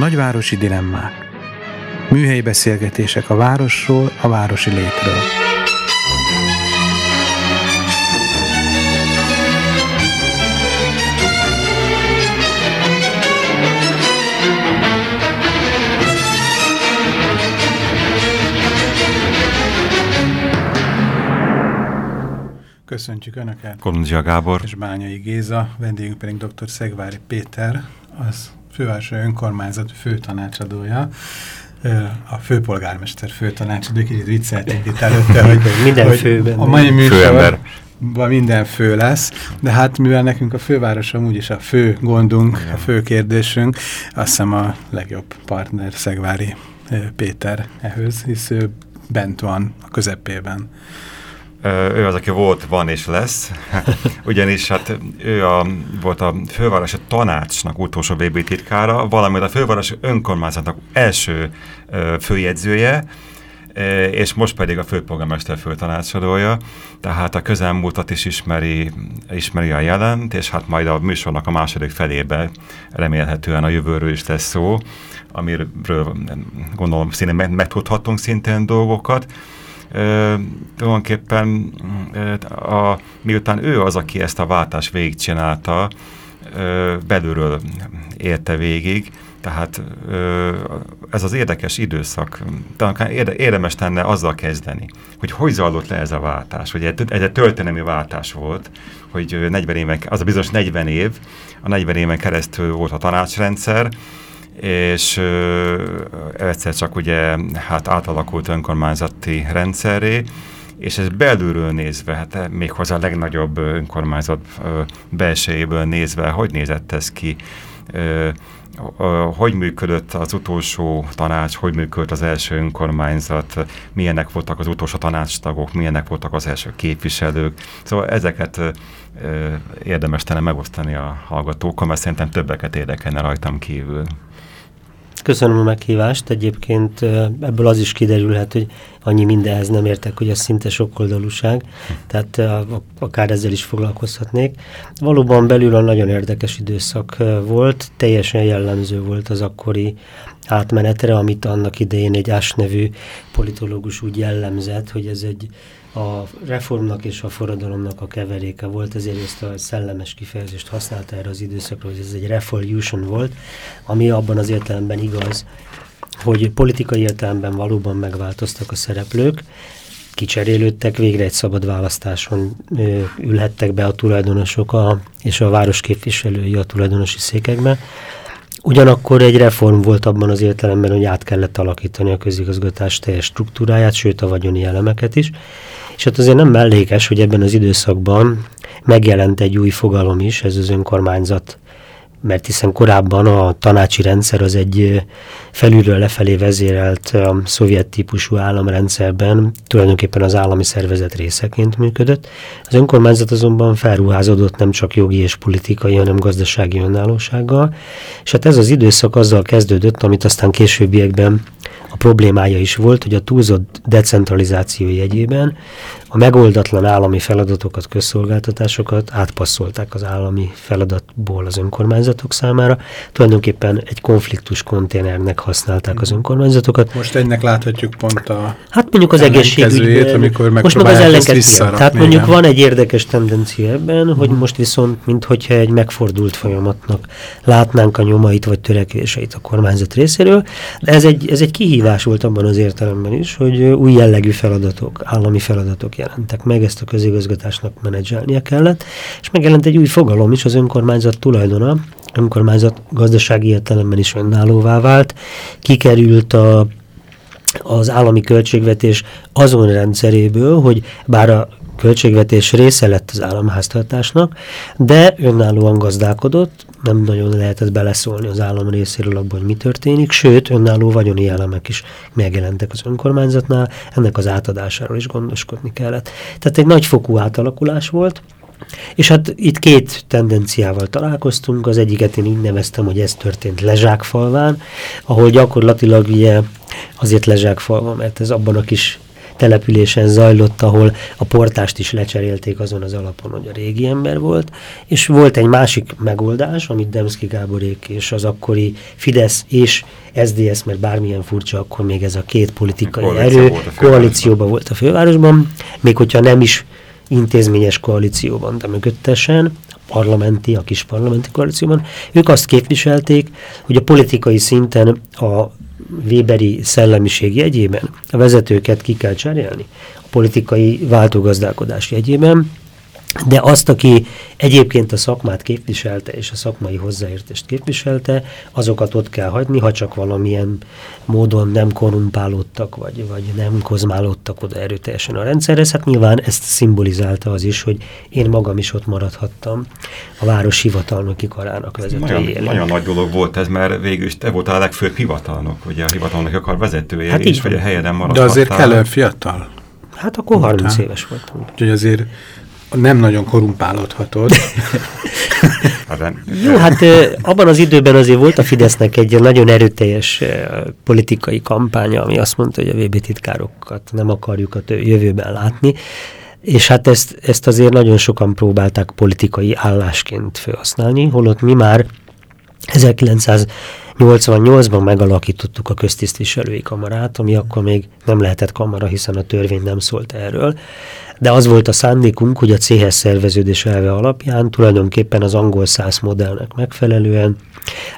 Nagyvárosi dilemmák. Műhelyi beszélgetések a városról, a városi létről. Köszöntjük Önöket! Kolundzsia Gábor és Bányai Géza, vendégünk pedig dr. Szegvári Péter, az fővárosi önkormányzat főtanácsadója, a főpolgármester főtanácsadó, kicsit vicceltünk itt előtte, hogy, minden hogy főben. a mai műsorban minden fő lesz, de hát mivel nekünk a főváros amúgy is a fő gondunk, Igen. a fő kérdésünk, azt hiszem a legjobb partner Szegvári Péter ehhez, hisz ő bent van a közepében ő az, aki volt, van és lesz, ugyanis hát ő a, volt a fővárosi tanácsnak utolsó VB titkára, valamint a fővárosi önkormányzatnak első főjegyzője, és most pedig a főpolgármester főtanácsadója, tehát a közelmúltat is ismeri, ismeri a jelent, és hát majd a műsornak a második felébe remélhetően a jövőről is lesz szó, amiről gondolom színen megtudhatunk szintén dolgokat, tulajdonképpen a, miután ő az, aki ezt a váltást végigcsinálta, belülről érte végig, tehát ez az érdekes időszak, talán érdemes lenne azzal kezdeni, hogy hogy zajlott le ez a váltás, hogy ez egy történelmi váltás volt, hogy 40 éven, az a bizonyos 40 év, a 40 éven keresztül volt a tanácsrendszer, és ö, egyszer csak ugye hát átalakult önkormányzati rendszerré, és ez belülről nézve, hát méghozzá a legnagyobb önkormányzat ö, belsejéből nézve, hogy nézett ez ki, ö, hogy működött az utolsó tanács, hogy működött az első önkormányzat, milyenek voltak az utolsó tanácstagok, milyenek voltak az első képviselők. Szóval ezeket érdemes tenne megosztani a hallgatókkal, mert szerintem többeket érdekelne rajtam kívül. Köszönöm a meghívást. Egyébként ebből az is kiderülhet, hogy annyi mindenhez nem értek, hogy ez szinte sokoldalúság, tehát akár ezzel is foglalkozhatnék. Valóban belül a nagyon érdekes időszak volt, teljesen jellemző volt az akkori átmenetre, amit annak idején egy Ás nevű politológus úgy jellemzett, hogy ez egy a reformnak és a forradalomnak a keveréke volt, ezért ezt a szellemes kifejezést használta erre az időszakra, hogy ez egy revolution volt, ami abban az értelemben igaz, hogy politikai értelemben valóban megváltoztak a szereplők, kicserélődtek, végre egy szabad választáson ülhettek be a tulajdonosok a, és a város képviselői a tulajdonosi székekbe. Ugyanakkor egy reform volt abban az értelemben, hogy át kellett alakítani a közigazgatás teljes struktúráját, sőt a vagyoni elemeket is, és hát azért nem mellékes, hogy ebben az időszakban megjelent egy új fogalom is, ez az önkormányzat, mert hiszen korábban a tanácsi rendszer az egy felülről lefelé vezérelt szovjet típusú államrendszerben tulajdonképpen az állami szervezet részeként működött. Az önkormányzat azonban felruházódott nem csak jogi és politikai, hanem gazdasági önállósággal, és hát ez az időszak azzal kezdődött, amit aztán későbbiekben problémája is volt, hogy a túlzott decentralizáció jegyében a megoldatlan állami feladatokat, közszolgáltatásokat átpasszolták az állami feladatból az önkormányzatok számára. Tulajdonképpen egy konfliktus konténernek használták az önkormányzatokat. Most ennek láthatjuk pont a Hát mondjuk az egészségügyben, amikor most meg az ellenkezőjét. Tehát mondjuk van egy érdekes tendencia ebben, hogy mhm. most viszont, minthogyha egy megfordult folyamatnak látnánk a nyomait vagy törekvéseit a kormányzat részéről, de ez egy, ez egy kihívás volt abban az értelemben is, hogy új jellegű feladatok, állami feladatok jelentek meg, ezt a közigazgatásnak menedzselnie kellett, és megjelent egy új fogalom is, az önkormányzat tulajdona, önkormányzat gazdasági értelemben is önállóvá vált, kikerült a az állami költségvetés azon rendszeréből, hogy bár a költségvetés része lett az államháztartásnak, de önállóan gazdálkodott, nem nagyon lehetett beleszólni az állam részéről abban, hogy mi történik, sőt, önálló vagyoni elemek is megjelentek az önkormányzatnál, ennek az átadásáról is gondoskodni kellett. Tehát egy nagyfokú átalakulás volt, és hát itt két tendenciával találkoztunk, az egyiket én így neveztem, hogy ez történt Lezsákfalván, ahol gyakorlatilag ugye azért Lezsákfalva, mert ez abban a kis településen zajlott, ahol a portást is lecserélték azon az alapon, hogy a régi ember volt, és volt egy másik megoldás, amit Demszki Gáborék és az akkori Fidesz és SZDSZ, mert bármilyen furcsa, akkor még ez a két politikai a erő volt koalícióban volt a fővárosban, még hogyha nem is intézményes koalícióban, de mögöttesen, a parlamenti, a kis parlamenti koalícióban, ők azt képviselték, hogy a politikai szinten a Weberi szellemiség jegyében a vezetőket ki kell cserélni, a politikai váltógazdálkodás jegyében, de azt, aki egyébként a szakmát képviselte, és a szakmai hozzáértést képviselte, azokat ott kell hagyni, ha csak valamilyen módon nem korumpálódtak, vagy, vagy nem kozmálódtak oda erőteljesen a rendszerhez. Hát nyilván ezt szimbolizálta az is, hogy én magam is ott maradhattam a város hivatalnoki karának vezetője. Nagyon, nagyon nagy dolog volt ez, mert végül is te voltál a legfőbb hivatalnok, ugye a hivatalnoki akar vezetője, hát és vagy a helyeden maradhattál. De azért kellően fiatal. Hát akkor 30 éves voltam. Úgyhogy azért nem nagyon korumpálódhatod. Jó, hát abban az időben azért volt a Fidesznek egy nagyon erőteljes politikai kampánya, ami azt mondta, hogy a VB titkárokat nem akarjuk a jövőben látni, és hát ezt, ezt azért nagyon sokan próbálták politikai állásként felhasználni, holott mi már 1988-ban megalakítottuk a köztisztviselői kamarát, ami akkor még nem lehetett kamara, hiszen a törvény nem szólt erről. De az volt a szándékunk, hogy a céhes szerveződés elve alapján tulajdonképpen az angol száz modellnek megfelelően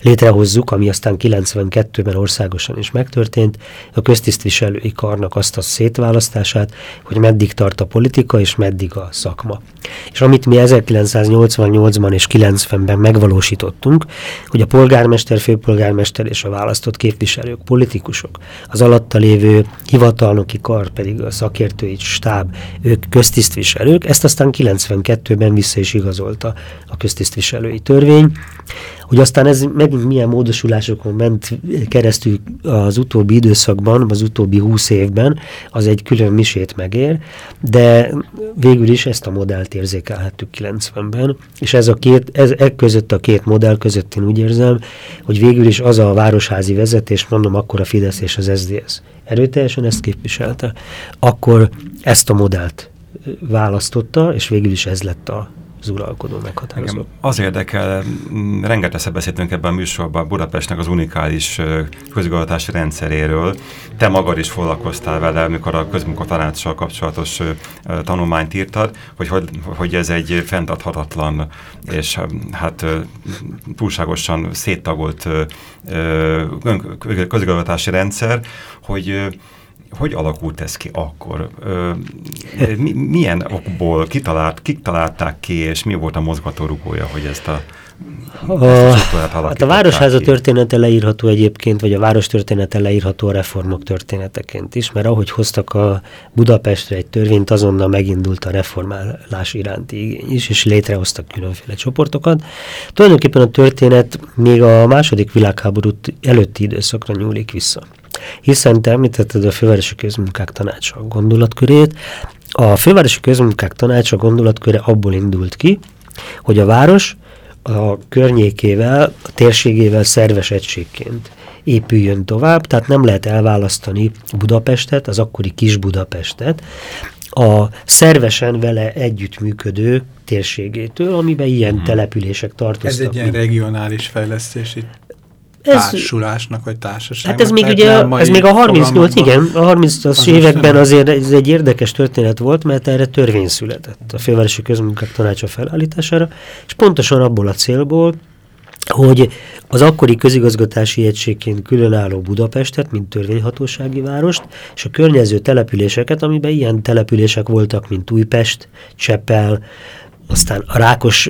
létrehozzuk, ami aztán 92-ben országosan is megtörtént, a köztisztviselői karnak azt a szétválasztását, hogy meddig tart a politika és meddig a szakma. És amit mi 1988-ban és 90-ben megvalósítottunk, hogy a polgármester, főpolgármester és a választott képviselők, politikusok, az alatta lévő hivatalnoki kar pedig a szakértői stáb, ők köztisztviselők, ezt aztán 92-ben vissza is igazolta a köztisztviselői törvény, hogy aztán ez megint milyen módosulásokon ment keresztül az utóbbi időszakban, az utóbbi húsz évben, az egy külön misét megér, de végül is ezt a modellt érzékelhettük 90-ben, és ez a két, ez, e között a két modell között én úgy érzem, hogy végül is az a városházi vezetés, mondom akkor a Fidesz és az SZDSZ erőteljesen ezt képviselte, akkor ezt a modellt választotta, és végül is ez lett a az uralkodó meghatározó. Engem az érdekel, mm, rengetegszer beszéltünk ebben a műsorban Budapestnek az unikális közigazgatási rendszeréről. Te magad is foglalkoztál vele, amikor a közmunkatanácssal kapcsolatos tanulmányt írtad, hogy, hogy, hogy ez egy fenntarthatatlan és hát túlságosan széttagolt közigazgatási rendszer, hogy hogy alakult ez ki akkor? mi, milyen okból kitalált, kik találták ki, és mi volt a mozgatórugója, hogy ezt a a, hát a Városháza ki. története leírható egyébként, vagy a város története leírható a reformok történeteként is, mert ahogy hoztak a Budapestre egy törvényt, azonnal megindult a reformálás iránti igény is, és létrehoztak különféle csoportokat. Tulajdonképpen a történet még a második világháború előtti időszakra nyúlik vissza hiszen te említetted a Fővárosi Közmunkák Tanácsa gondolatkörét. A Fővárosi Közmunkák Tanácsa gondolatköre abból indult ki, hogy a város a környékével, a térségével szerves egységként épüljön tovább, tehát nem lehet elválasztani Budapestet, az akkori kis Budapestet, a szervesen vele együttműködő térségétől, amiben ilyen hmm. települések tartoztak. Ez egy ilyen regionális fejlesztési ez, társulásnak, vagy társaságnak. Hát ez még ugye, ez még a 38, igen, a 30-as években azért ez egy érdekes történet volt, mert erre törvény született a Fővárosi Közmunkák Tanácsa felállítására, és pontosan abból a célból, hogy az akkori közigazgatási egységként különálló Budapestet, mint törvényhatósági várost, és a környező településeket, amiben ilyen települések voltak, mint Újpest, Csepel, aztán a rákos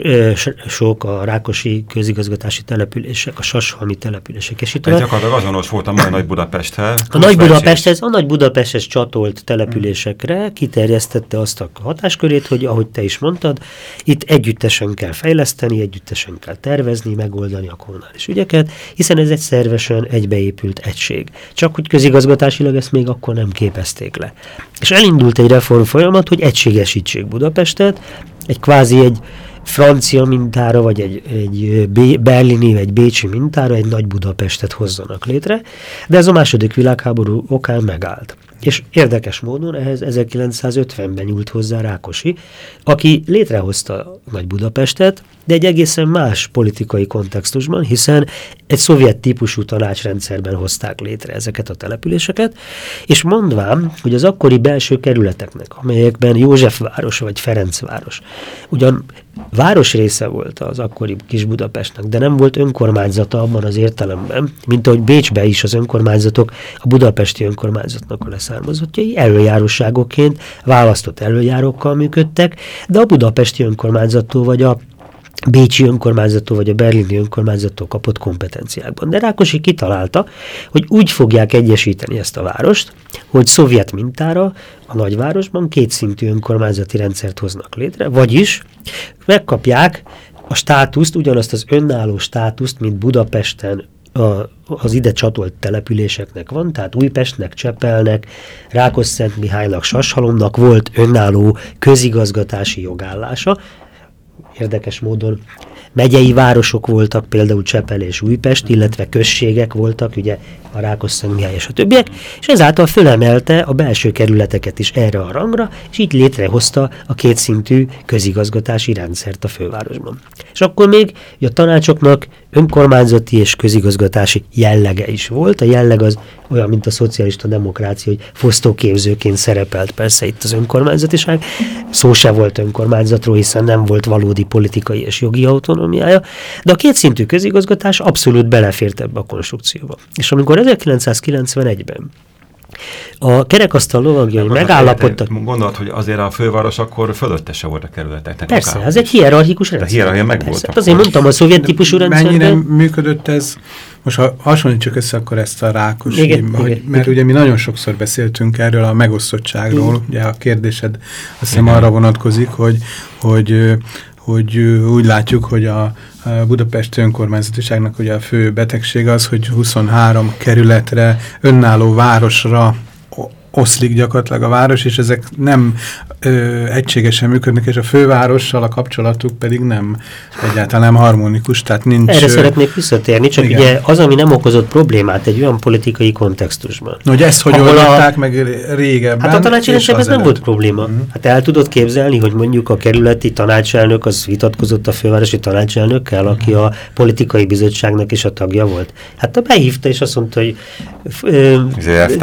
sok, a rákosi közigazgatási települések, a sashalmi települések, és itt Ez gyakorlatilag azonos volt a mai Nagy Budapesthez. A Nagy Budapesthez, a Nagy Budapesthez csatolt településekre kiterjesztette azt a hatáskörét, hogy ahogy te is mondtad, itt együttesen kell fejleszteni, együttesen kell tervezni, megoldani a kommunális ügyeket, hiszen ez egy szervesen egybeépült egység. Csak hogy közigazgatásilag ezt még akkor nem képezték le. És elindult egy reform folyamat, hogy egységesítsék Budapestet, egy kvázi egy francia mintára, vagy egy, egy berlini, vagy bécsi mintára egy nagy Budapestet hozzanak létre, de ez a második világháború okán megállt. És érdekes módon ehhez 1950-ben nyúlt hozzá Rákosi, aki létrehozta Nagy Budapestet, de egy egészen más politikai kontextusban, hiszen egy szovjet típusú tanácsrendszerben hozták létre ezeket a településeket, és mondvám, hogy az akkori belső kerületeknek, amelyekben Józsefváros vagy Ferencváros, ugyan város része volt az akkori kis Budapestnek, de nem volt önkormányzata abban az értelemben, mint ahogy Bécsbe is az önkormányzatok a budapesti önkormányzatnak a leszármazottjai előjáróságoként választott előjárókkal működtek, de a budapesti önkormányzattól vagy a Bécsi önkormányzattól vagy a berlini önkormányzattól kapott kompetenciákban. De Rákosi kitalálta, hogy úgy fogják egyesíteni ezt a várost, hogy szovjet mintára a nagyvárosban kétszintű önkormányzati rendszert hoznak létre, vagyis megkapják a státuszt, ugyanazt az önálló státuszt, mint Budapesten a, az ide csatolt településeknek van, tehát Újpestnek, Csepelnek, Rákosszent Mihálynak, Sashalomnak volt önálló közigazgatási jogállása, érdekes módon megyei városok voltak, például Csepel és Újpest, illetve községek voltak, ugye a Rákosszentmihály és a többiek, és ezáltal fölemelte a belső kerületeket is erre a rangra, és így létrehozta a kétszintű közigazgatási rendszert a fővárosban. És akkor még a tanácsoknak önkormányzati és közigazgatási jellege is volt. A jelleg az olyan, mint a szocialista demokrácia, hogy fosztóképzőként szerepelt persze itt az önkormányzatiság. Szó se volt önkormányzatról, hiszen nem volt valódi politikai és jogi autonómiája, de a kétszintű közigazgatás abszolút belefért ebbe a konstrukcióba. És amikor 1991-ben a kerekasztal lovagjai megállapodtak. Gondolod, hogy azért a főváros akkor fölötte se volt a kerületeknek. Persze, ez egy hierarchikus rendszer. A hierarchia meg volt. Hát azért mondtam, a szovjet típusú rendszerben. Mennyire működött ez? Most ha hasonlítsuk össze akkor ezt a rákos, igen, hogy, igen, mert igen. ugye mi nagyon sokszor beszéltünk erről a megosztottságról, igen. ugye a kérdésed azt hiszem arra vonatkozik, hogy, hogy hogy úgy látjuk, hogy a Budapest önkormányzatiságnak ugye a fő betegség az, hogy 23 kerületre, önálló városra oszlik gyakorlatilag a város, és ezek nem ö, egységesen működnek, és a fővárossal a kapcsolatuk pedig nem egyáltalán nem harmonikus, tehát nincs... Erre ö, szeretnék visszatérni, csak igen. ugye az, ami nem okozott problémát egy olyan politikai kontextusban. No, hogy ezt hogy oldották a, meg régebben? Hát a tanácselnöknek ez nem volt probléma. -huh. Hát el tudod képzelni, hogy mondjuk a kerületi tanácselnök az vitatkozott a fővárosi tanácselnökkel, aki a politikai bizottságnak is a tagja volt. Hát a behívta, és azt mondta, hogy ö,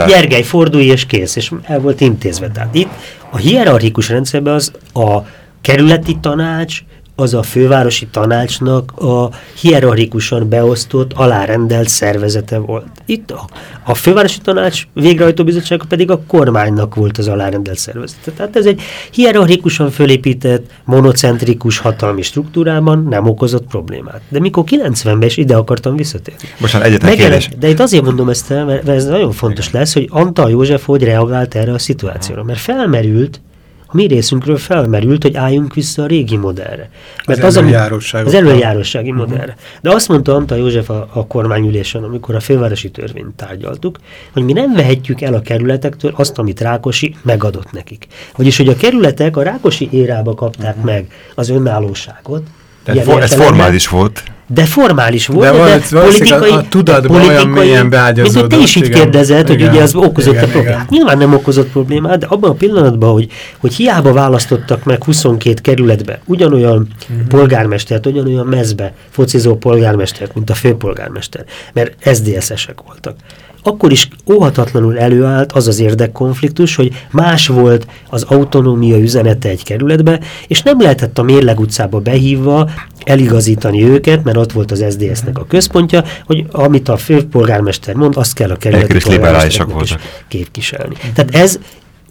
Gergely, fordulj és kész kész, és el volt intézve. Tehát itt a hierarchikus rendszerben az a kerületi tanács, az a fővárosi tanácsnak a hierarchikusan beosztott, alárendelt szervezete volt. Itt a, a fővárosi tanács végrehajtó bizottsága pedig a kormánynak volt az alárendelt szervezete. Tehát ez egy hierarchikusan fölépített, monocentrikus hatalmi struktúrában nem okozott problémát. De mikor 90-ben is ide akartam visszatérni. Bocsánat, egyetlen kérdés. De itt azért mondom ezt el, mert ez nagyon fontos lesz, hogy Antal József hogy reagált erre a szituációra. Mert felmerült, a mi részünkről felmerült, hogy álljunk vissza a régi modellre. Mert az, az, az előjárossági uh-huh. modellre. De azt mondta Antal József a, a kormányülésen, amikor a fővárosi törvényt tárgyaltuk, hogy mi nem vehetjük el a kerületektől azt, amit Rákosi megadott nekik. Vagyis, hogy a kerületek a Rákosi érába kapták uh-huh. meg az önállóságot. Tehát for, ez formális volt de formális volt, de, de politikai, a, tudatban politikai, olyan mélyen beágyazódott. Mint te is így kérdezed, hogy ugye az okozott igen, a problémát. Igen. Nyilván nem okozott problémát, de abban a pillanatban, hogy, hogy hiába választottak meg 22 kerületbe ugyanolyan uh mhm. -huh. polgármestert, ugyanolyan mezbe focizó polgármestert, mint a főpolgármester, mert SZDSZ-esek voltak akkor is óhatatlanul előállt az az érdekkonfliktus, hogy más volt az autonómia üzenete egy kerületbe, és nem lehetett a Mérleg utcába behívva eligazítani őket, mert ott volt az SZDSZ-nek a központja, hogy amit a főpolgármester mond, azt kell a kerületi polgármesternek is képviselni. Tehát ez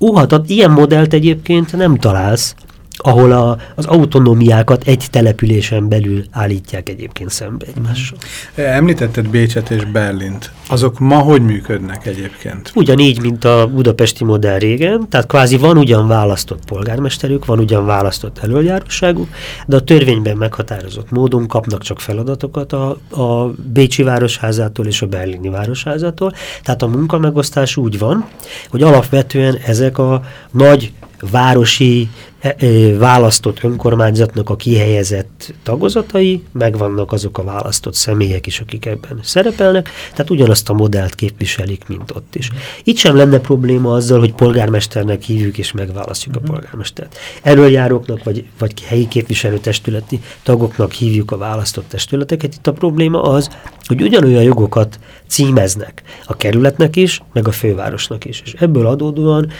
óhatat, ilyen modellt egyébként nem találsz ahol a, az autonómiákat egy településen belül állítják egyébként szembe egymással. Említetted Bécset és Berlint. Azok ma hogy működnek egyébként? Ugyanígy, mint a budapesti modell régen, tehát kvázi van ugyan választott polgármesterük, van ugyan választott előjáróságuk, de a törvényben meghatározott módon kapnak csak feladatokat a, a Bécsi Városházától és a Berlini Városházától. Tehát a munkamegosztás úgy van, hogy alapvetően ezek a nagy városi e, e, választott önkormányzatnak a kihelyezett tagozatai, megvannak azok a választott személyek is, akik ebben szerepelnek, tehát ugyanazt a modellt képviselik, mint ott is. Itt sem lenne probléma azzal, hogy polgármesternek hívjuk és megválasztjuk a mhm. polgármestert. Előjáróknak vagy, vagy helyi képviselőtestületi tagoknak hívjuk a választott testületeket. Itt a probléma az, hogy ugyanolyan jogokat címeznek a kerületnek is, meg a fővárosnak is. És ebből adódóan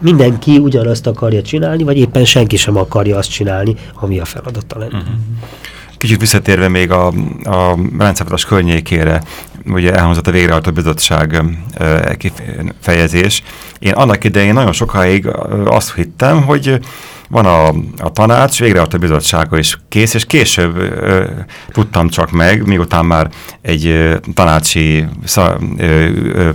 mindenki ugyanazt akarja csinálni, vagy éppen senki sem akarja azt csinálni, ami a feladata lenne. Uh-huh. Kicsit visszatérve még a, a rendszerváltás környékére, ugye elhangzott a végrehajtó bizottság fejezés. Én annak idején nagyon sokáig azt hittem, hogy van a, a tanács, végrehajtó bizottsága is kész, és később ö, tudtam csak meg, miután már egy ö, tanácsi szá, ö, ö,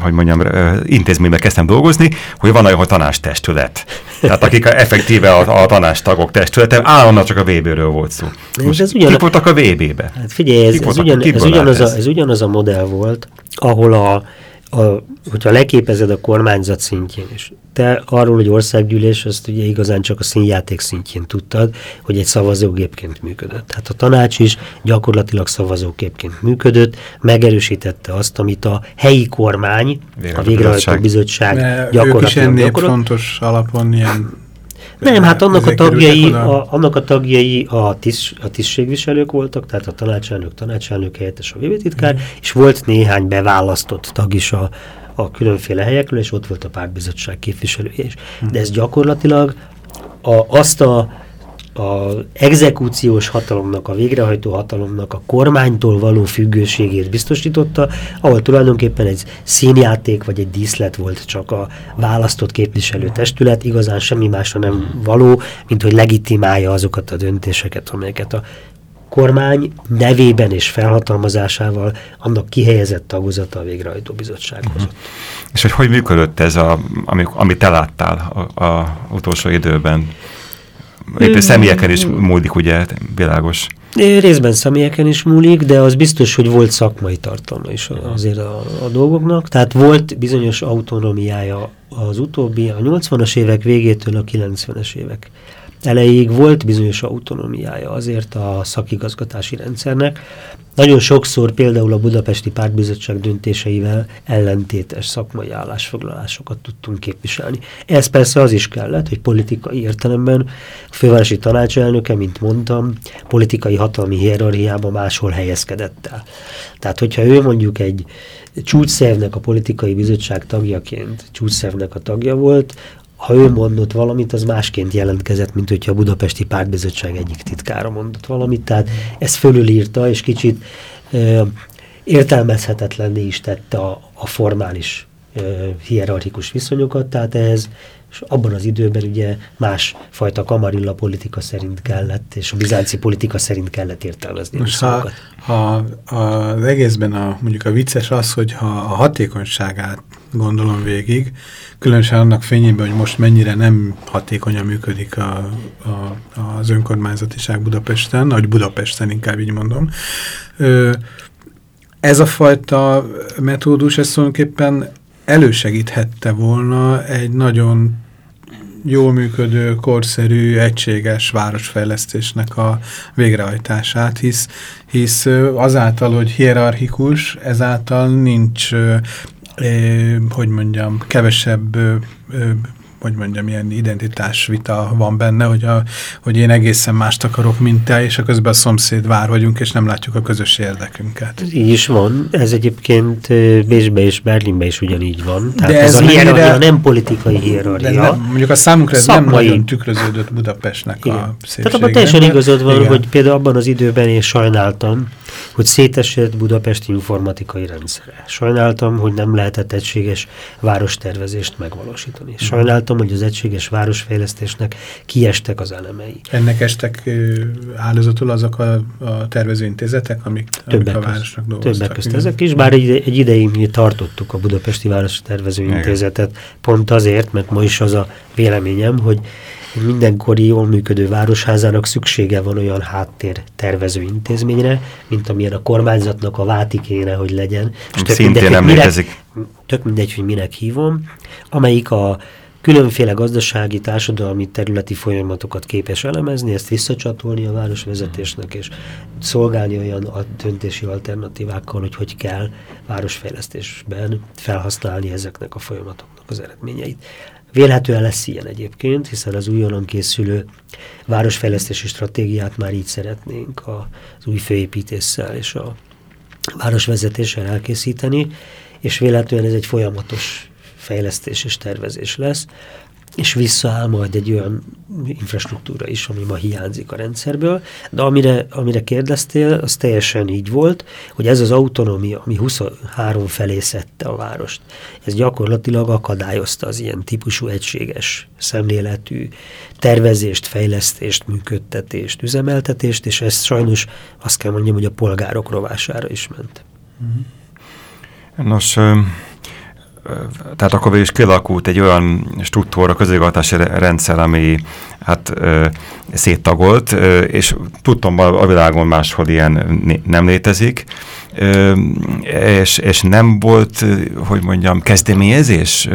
hogy mondjam, intézményben kezdtem dolgozni, hogy van olyan tanástestület. Tehát akik effektíve a, a tanástagok testülete, állandóan csak a VB-ről volt szó. Most ez ugyan... Kik voltak a VB-be? Hát figyelj, ez, ez, ugyan, ez, ugyanaz ez? A, ez ugyanaz a modell volt, ahol a, a, hogyha leképezed a kormányzat szintjén, és te arról, hogy országgyűlés, azt ugye igazán csak a színjáték szintjén tudtad, hogy egy szavazógépként működött. Tehát a tanács is gyakorlatilag szavazógépként működött, megerősítette azt, amit a helyi kormány, a végrehajtó bizottság gyakorlatilag ők is ennél fontos alapon ilyen nem, hát annak a, tagjai, a, annak a tagjai a, tisz, a tisztségviselők voltak, tehát a tanácselnök, tanácselnök helyettes a VV titkár, mm. és volt néhány beválasztott tag is a, a különféle helyekről, és ott volt a pártbizottság képviselője is. De ez gyakorlatilag a, azt a a exekúciós hatalomnak, a végrehajtó hatalomnak a kormánytól való függőségét biztosította, ahol tulajdonképpen egy színjáték vagy egy díszlet volt csak a választott képviselő testület, igazán semmi másra nem való, mint hogy legitimálja azokat a döntéseket, amelyeket a kormány nevében és felhatalmazásával annak kihelyezett tagozata a végrehajtó bizottsághoz. Uh mhm. -huh. És hogy hogy működött ez, a, ami, amit te láttál a, a utolsó időben? Éppen személyeken is múlik, ugye, világos. Részben személyeken is múlik, de az biztos, hogy volt szakmai tartalma is azért a, a dolgoknak. Tehát volt bizonyos autonomiája az utóbbi, a 80-as évek végétől a 90-es évek elejéig volt bizonyos autonomiája azért a szakigazgatási rendszernek. Nagyon sokszor például a Budapesti Pártbizottság döntéseivel ellentétes szakmai állásfoglalásokat tudtunk képviselni. Ez persze az is kellett, hogy politikai értelemben a fővárosi tanácselnöke, mint mondtam, politikai hatalmi hierarchiában máshol helyezkedett el. Tehát, hogyha ő mondjuk egy csúcsszervnek a politikai bizottság tagjaként, csúcsszervnek a tagja volt, ha ő mondott valamit, az másként jelentkezett, mint hogyha a Budapesti Pártbizottság egyik titkára mondott valamit. Tehát ezt fölülírta, és kicsit ö, értelmezhetetlenné is tette a, a formális ö, hierarchikus viszonyokat, tehát ehhez és abban az időben ugye másfajta kamarilla politika szerint kellett, és a bizánci politika szerint kellett értelmezni Most ha, ha az egészben a, mondjuk a vicces az, hogy ha a hatékonyságát gondolom végig, különösen annak fényében, hogy most mennyire nem hatékonyan működik a, a, az önkormányzatiság Budapesten, vagy Budapesten inkább így mondom. Ez a fajta metódus, ez tulajdonképpen elősegíthette volna egy nagyon jól működő, korszerű, egységes városfejlesztésnek a végrehajtását, hisz, hisz azáltal, hogy hierarchikus, ezáltal nincs, hogy mondjam, kevesebb hogy mondjam, ilyen identitásvita van benne, hogy, a, hogy én egészen mást akarok, mint te, és a közben a szomszéd vár vagyunk, és nem látjuk a közös érdekünket. Így is van. Ez egyébként Bécsbe és Berlinbe is ugyanígy van. Tehát de ez, ez a hierarchia nem politikai hierarchia. Nem, mondjuk a számunkra ez Szakmai. nem nagyon tükröződött Budapestnek Igen. a szépsége. Tehát abban teljesen igazad van, Igen. hogy például abban az időben én sajnáltam, hogy szétesett Budapesti informatikai rendszere. Sajnáltam, hogy nem lehetett egységes várostervezést megvalósítani. Sajnáltam, hogy az egységes városfejlesztésnek kiestek az elemei. Ennek estek áldozatul azok a, a tervezőintézetek, amik, többek amik a városnak dolgoztak? Többek közt ezek is, bár egy, egy ideig mi tartottuk a Budapesti Város Tervezőintézetet, pont azért, mert ma is az a véleményem, hogy mindenkori jól működő városházának szüksége van olyan háttér tervező intézményre, mint amilyen a kormányzatnak a váti kéne, hogy legyen. És tök Szintén mindegy, nem létezik. Tök mindegy, hogy minek hívom, amelyik a különféle gazdasági, társadalmi, területi folyamatokat képes elemezni, ezt visszacsatolni a városvezetésnek, és szolgálni olyan a döntési alternatívákkal, hogy hogy kell városfejlesztésben felhasználni ezeknek a folyamatoknak az eredményeit. Vélhetően lesz ilyen egyébként, hiszen az újonnan készülő városfejlesztési stratégiát már így szeretnénk az új főépítéssel és a városvezetéssel elkészíteni, és véletlenül ez egy folyamatos fejlesztés és tervezés lesz, és visszaáll majd egy olyan infrastruktúra is, ami ma hiányzik a rendszerből, de amire, amire kérdeztél, az teljesen így volt, hogy ez az autonómia, ami 23 felé szedte a várost, ez gyakorlatilag akadályozta az ilyen típusú egységes szemléletű tervezést, fejlesztést, működtetést, üzemeltetést, és ez sajnos azt kell mondjam, hogy a polgárok rovására is ment. Nos, tehát akkor is kialakult egy olyan struktúra, közigazgatási rendszer, ami hát széttagolt, ö, és tudtam a világon máshol ilyen nem létezik, és, és nem volt, hogy mondjam, kezdeményezés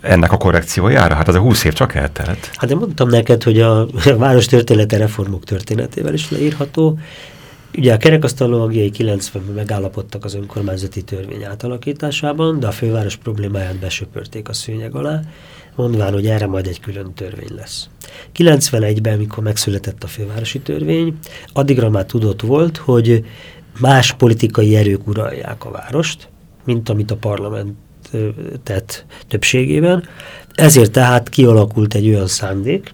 ennek a korrekciójára? Hát az a 20 év csak eltelt. Hát de mondtam neked, hogy a város története reformok történetével is leírható, Ugye a kerekasztalógiai 90-ben megállapodtak az önkormányzati törvény átalakításában, de a főváros problémáját besöpörték a szőnyeg alá, mondván, hogy erre majd egy külön törvény lesz. 91-ben, mikor megszületett a fővárosi törvény, addigra már tudott volt, hogy más politikai erők uralják a várost, mint amit a parlament tett többségében. Ezért tehát kialakult egy olyan szándék,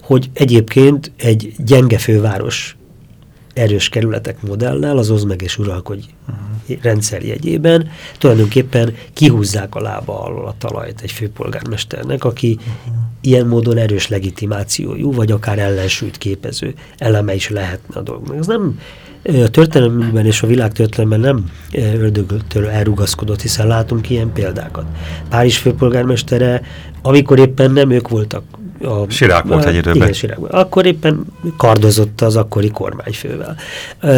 hogy egyébként egy gyenge főváros erős kerületek modellel, az oz meg és uralkodj uh-huh. rendszer jegyében tulajdonképpen kihúzzák a lába alól a talajt egy főpolgármesternek, aki uh-huh. ilyen módon erős legitimációjú, vagy akár ellensúlyt képező eleme is lehetne a dolgnak. Ez nem a történelemben és a világtörténelemben nem ördögtől elrugaszkodott, hiszen látunk ilyen példákat. Párizs főpolgármestere, amikor éppen nem ők voltak a, Sirák volt egy időben. Igen, Sirák volt. Akkor éppen kardozott az akkori kormányfővel.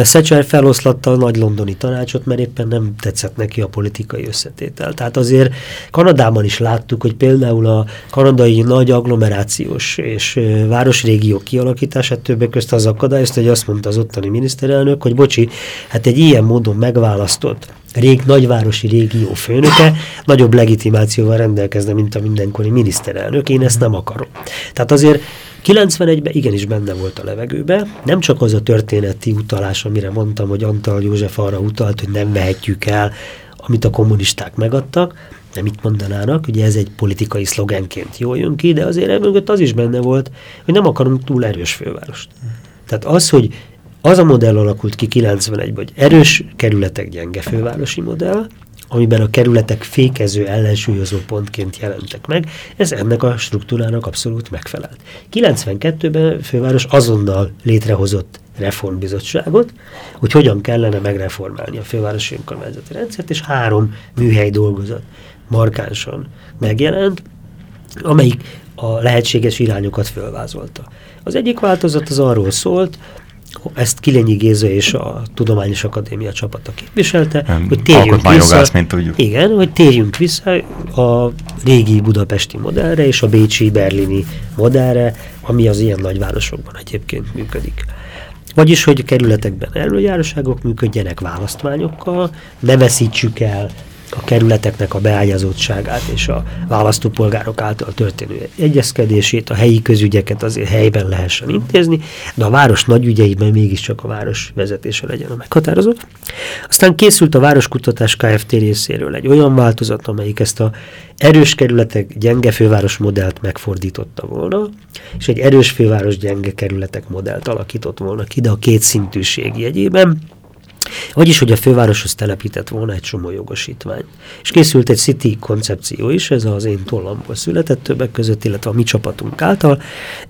Szecser feloszlatta a nagy londoni tanácsot, mert éppen nem tetszett neki a politikai összetétel. Tehát azért Kanadában is láttuk, hogy például a kanadai nagy agglomerációs és városrégiók kialakítását többek közt az akadályozta, hogy azt mondta az ottani miniszterelnök, hogy bocsi, hát egy ilyen módon megválasztott rég nagyvárosi régió főnöke nagyobb legitimációval rendelkezne, mint a mindenkori miniszterelnök. Én ezt nem akarom. Tehát azért 91-ben igenis benne volt a levegőbe, nem csak az a történeti utalás, amire mondtam, hogy Antal József arra utalt, hogy nem vehetjük el, amit a kommunisták megadtak, nem itt mondanának, ugye ez egy politikai szlogenként jól jön ki, de azért mögött az is benne volt, hogy nem akarunk túl erős fővárost. Tehát az, hogy az a modell alakult ki 91-ben, hogy erős kerületek gyenge fővárosi modell, amiben a kerületek fékező ellensúlyozó pontként jelentek meg, ez ennek a struktúrának abszolút megfelelt. 92-ben főváros azonnal létrehozott reformbizottságot, hogy hogyan kellene megreformálni a fővárosi önkormányzati rendszert, és három műhely dolgozat markánsan megjelent, amelyik a lehetséges irányokat fölvázolta. Az egyik változat az arról szólt, ezt Kilényi Géza és a Tudományos Akadémia csapata képviselte, Nem, hogy térjünk vissza, mint tudjuk. Igen, hogy térjünk vissza a régi budapesti modellre és a bécsi berlini modellre, ami az ilyen nagyvárosokban egyébként működik. Vagyis, hogy kerületekben előjáróságok működjenek választmányokkal, ne veszítsük el a kerületeknek a beágyazottságát és a választópolgárok által történő egyezkedését, a helyi közügyeket azért helyben lehessen intézni, de a város nagy ügyeiben mégiscsak a város vezetése legyen a meghatározó. Aztán készült a Városkutatás Kft. részéről egy olyan változat, amelyik ezt a erős kerületek gyenge főváros modellt megfordította volna, és egy erős főváros gyenge kerületek modellt alakított volna ki, de a két szintűség jegyében, Vagyis, hogy a fővároshoz telepített volna egy csomó jogosítvány. És készült egy City koncepció is, ez az én tollamból született többek között, illetve a mi csapatunk által.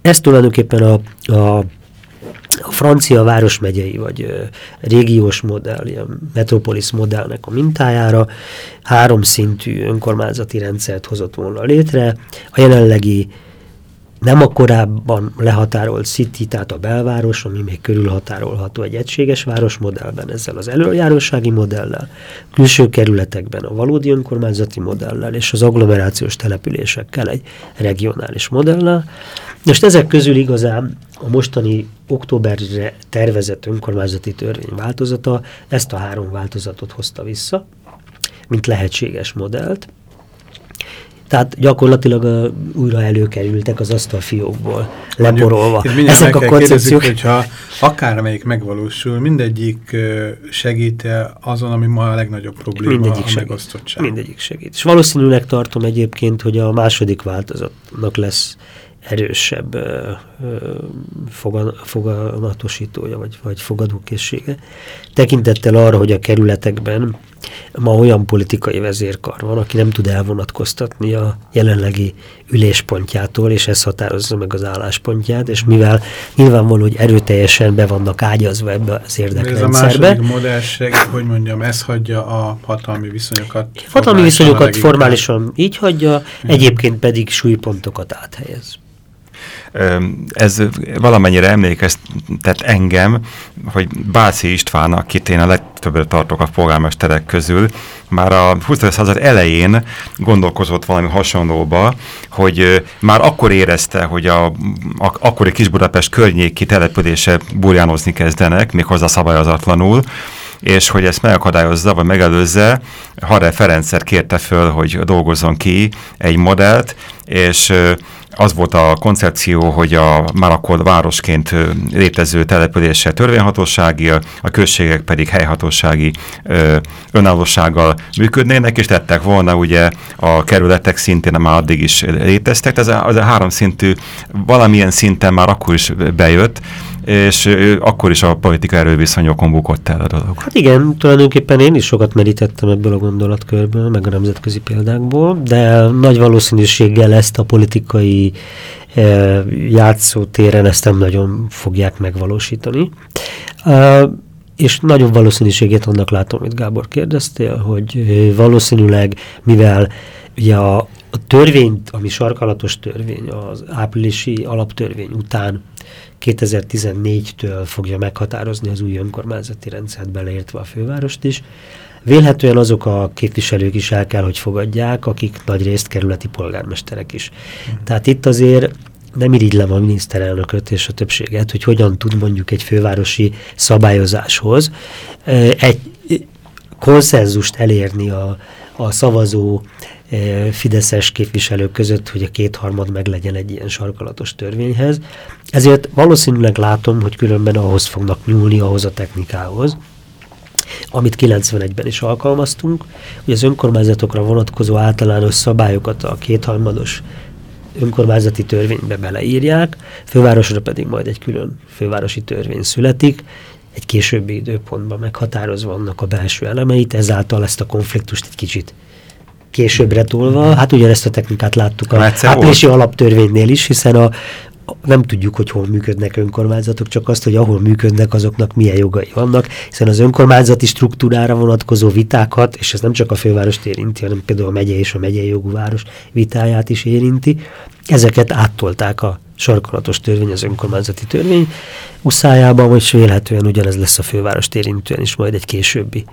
Ez tulajdonképpen a, a a francia városmegyei vagy ö, régiós modell, ilyen metropolis modellnek a mintájára háromszintű önkormányzati rendszert hozott volna létre. A jelenlegi nem a korábban lehatárolt City, tehát a belváros, ami még körülhatárolható egy egységes városmodellben, ezzel az előjárósági modellel, külső kerületekben a valódi önkormányzati modellel és az agglomerációs településekkel egy regionális modellel. Most ezek közül igazán a mostani októberre tervezett önkormányzati törvény változata ezt a három változatot hozta vissza, mint lehetséges modellt. Tehát gyakorlatilag újra előkerültek az asztalfiókból, leporolva. Ezek a koncepciók... hogyha akármelyik megvalósul, mindegyik segít -e azon, ami ma a legnagyobb probléma, mindegyik a segít. megosztottság. Mindegyik segít. És valószínűleg tartom egyébként, hogy a második változatnak lesz erősebb foganatosítója, vagy, vagy fogadókészsége. Tekintettel arra, hogy a kerületekben ma olyan politikai vezérkar van, aki nem tud elvonatkoztatni a jelenlegi üléspontjától, és ez határozza meg az álláspontját, és mivel nyilvánvaló, hogy erőteljesen be vannak ágyazva ebbe az érdekrendszerbe. Ez a második hogy mondjam, ez hagyja a hatalmi viszonyokat Hatalmi viszonyokat formálisan így hagyja, egyébként pedig súlypontokat áthelyez ez valamennyire emlékeztet engem, hogy Báci István, akit én a legtöbbet tartok a polgármesterek közül, már a 20. század elején gondolkozott valami hasonlóba, hogy már akkor érezte, hogy a, a akkori Kis-Budapest környéki települése burjánozni kezdenek, méghozzá szabályozatlanul, és hogy ezt megakadályozza, vagy megelőzze, Harre Ferencer kérte föl, hogy dolgozzon ki egy modellt, és az volt a koncepció, hogy a már akkor városként létező települése törvényhatósági, a községek pedig helyhatósági ö, önállósággal működnének, és tettek volna ugye a kerületek szintén már addig is léteztek. Ez a, az a háromszintű valamilyen szinten már akkor is bejött, és akkor is a politika erőviszonyokon bukott el a dolog. Hát igen, tulajdonképpen én is sokat merítettem ebből a gondolatkörből, meg a nemzetközi példákból, de nagy valószínűséggel ezt a politikai e, játszótéren ezt nem nagyon fogják megvalósítani. E, és nagyobb valószínűségét annak látom, amit Gábor kérdeztél, hogy valószínűleg, mivel ugye a, a törvényt, ami sarkalatos törvény, az áprilisi alaptörvény után 2014-től fogja meghatározni az új önkormányzati rendszert beleértve a fővárost is. Vélhetően azok a képviselők is el kell, hogy fogadják, akik nagy részt kerületi polgármesterek is. Mm. Tehát itt azért nem irigylem a miniszterelnököt és a többséget, hogy hogyan tud mondjuk egy fővárosi szabályozáshoz egy konszenzust elérni a, a szavazó fideszes képviselők között, hogy a kétharmad meg legyen egy ilyen sarkalatos törvényhez. Ezért valószínűleg látom, hogy különben ahhoz fognak nyúlni, ahhoz a technikához, amit 91-ben is alkalmaztunk, hogy az önkormányzatokra vonatkozó általános szabályokat a kétharmados önkormányzati törvénybe beleírják, fővárosra pedig majd egy külön fővárosi törvény születik, egy későbbi időpontban meghatározva annak a belső elemeit, ezáltal ezt a konfliktust egy kicsit későbbre tolva. Hát ugyanezt a technikát láttuk a áprilisi alaptörvénynél is, hiszen a, nem tudjuk, hogy hol működnek önkormányzatok, csak azt, hogy ahol működnek, azoknak milyen jogai vannak, hiszen az önkormányzati struktúrára vonatkozó vitákat, és ez nem csak a fővárost érinti, hanem például a megye és a megyei jogú város vitáját is érinti, ezeket áttolták a sarkalatos törvény, az önkormányzati törvény uszájában, vagy vélhetően ugyanez lesz a fővárost érintően is majd egy későbbi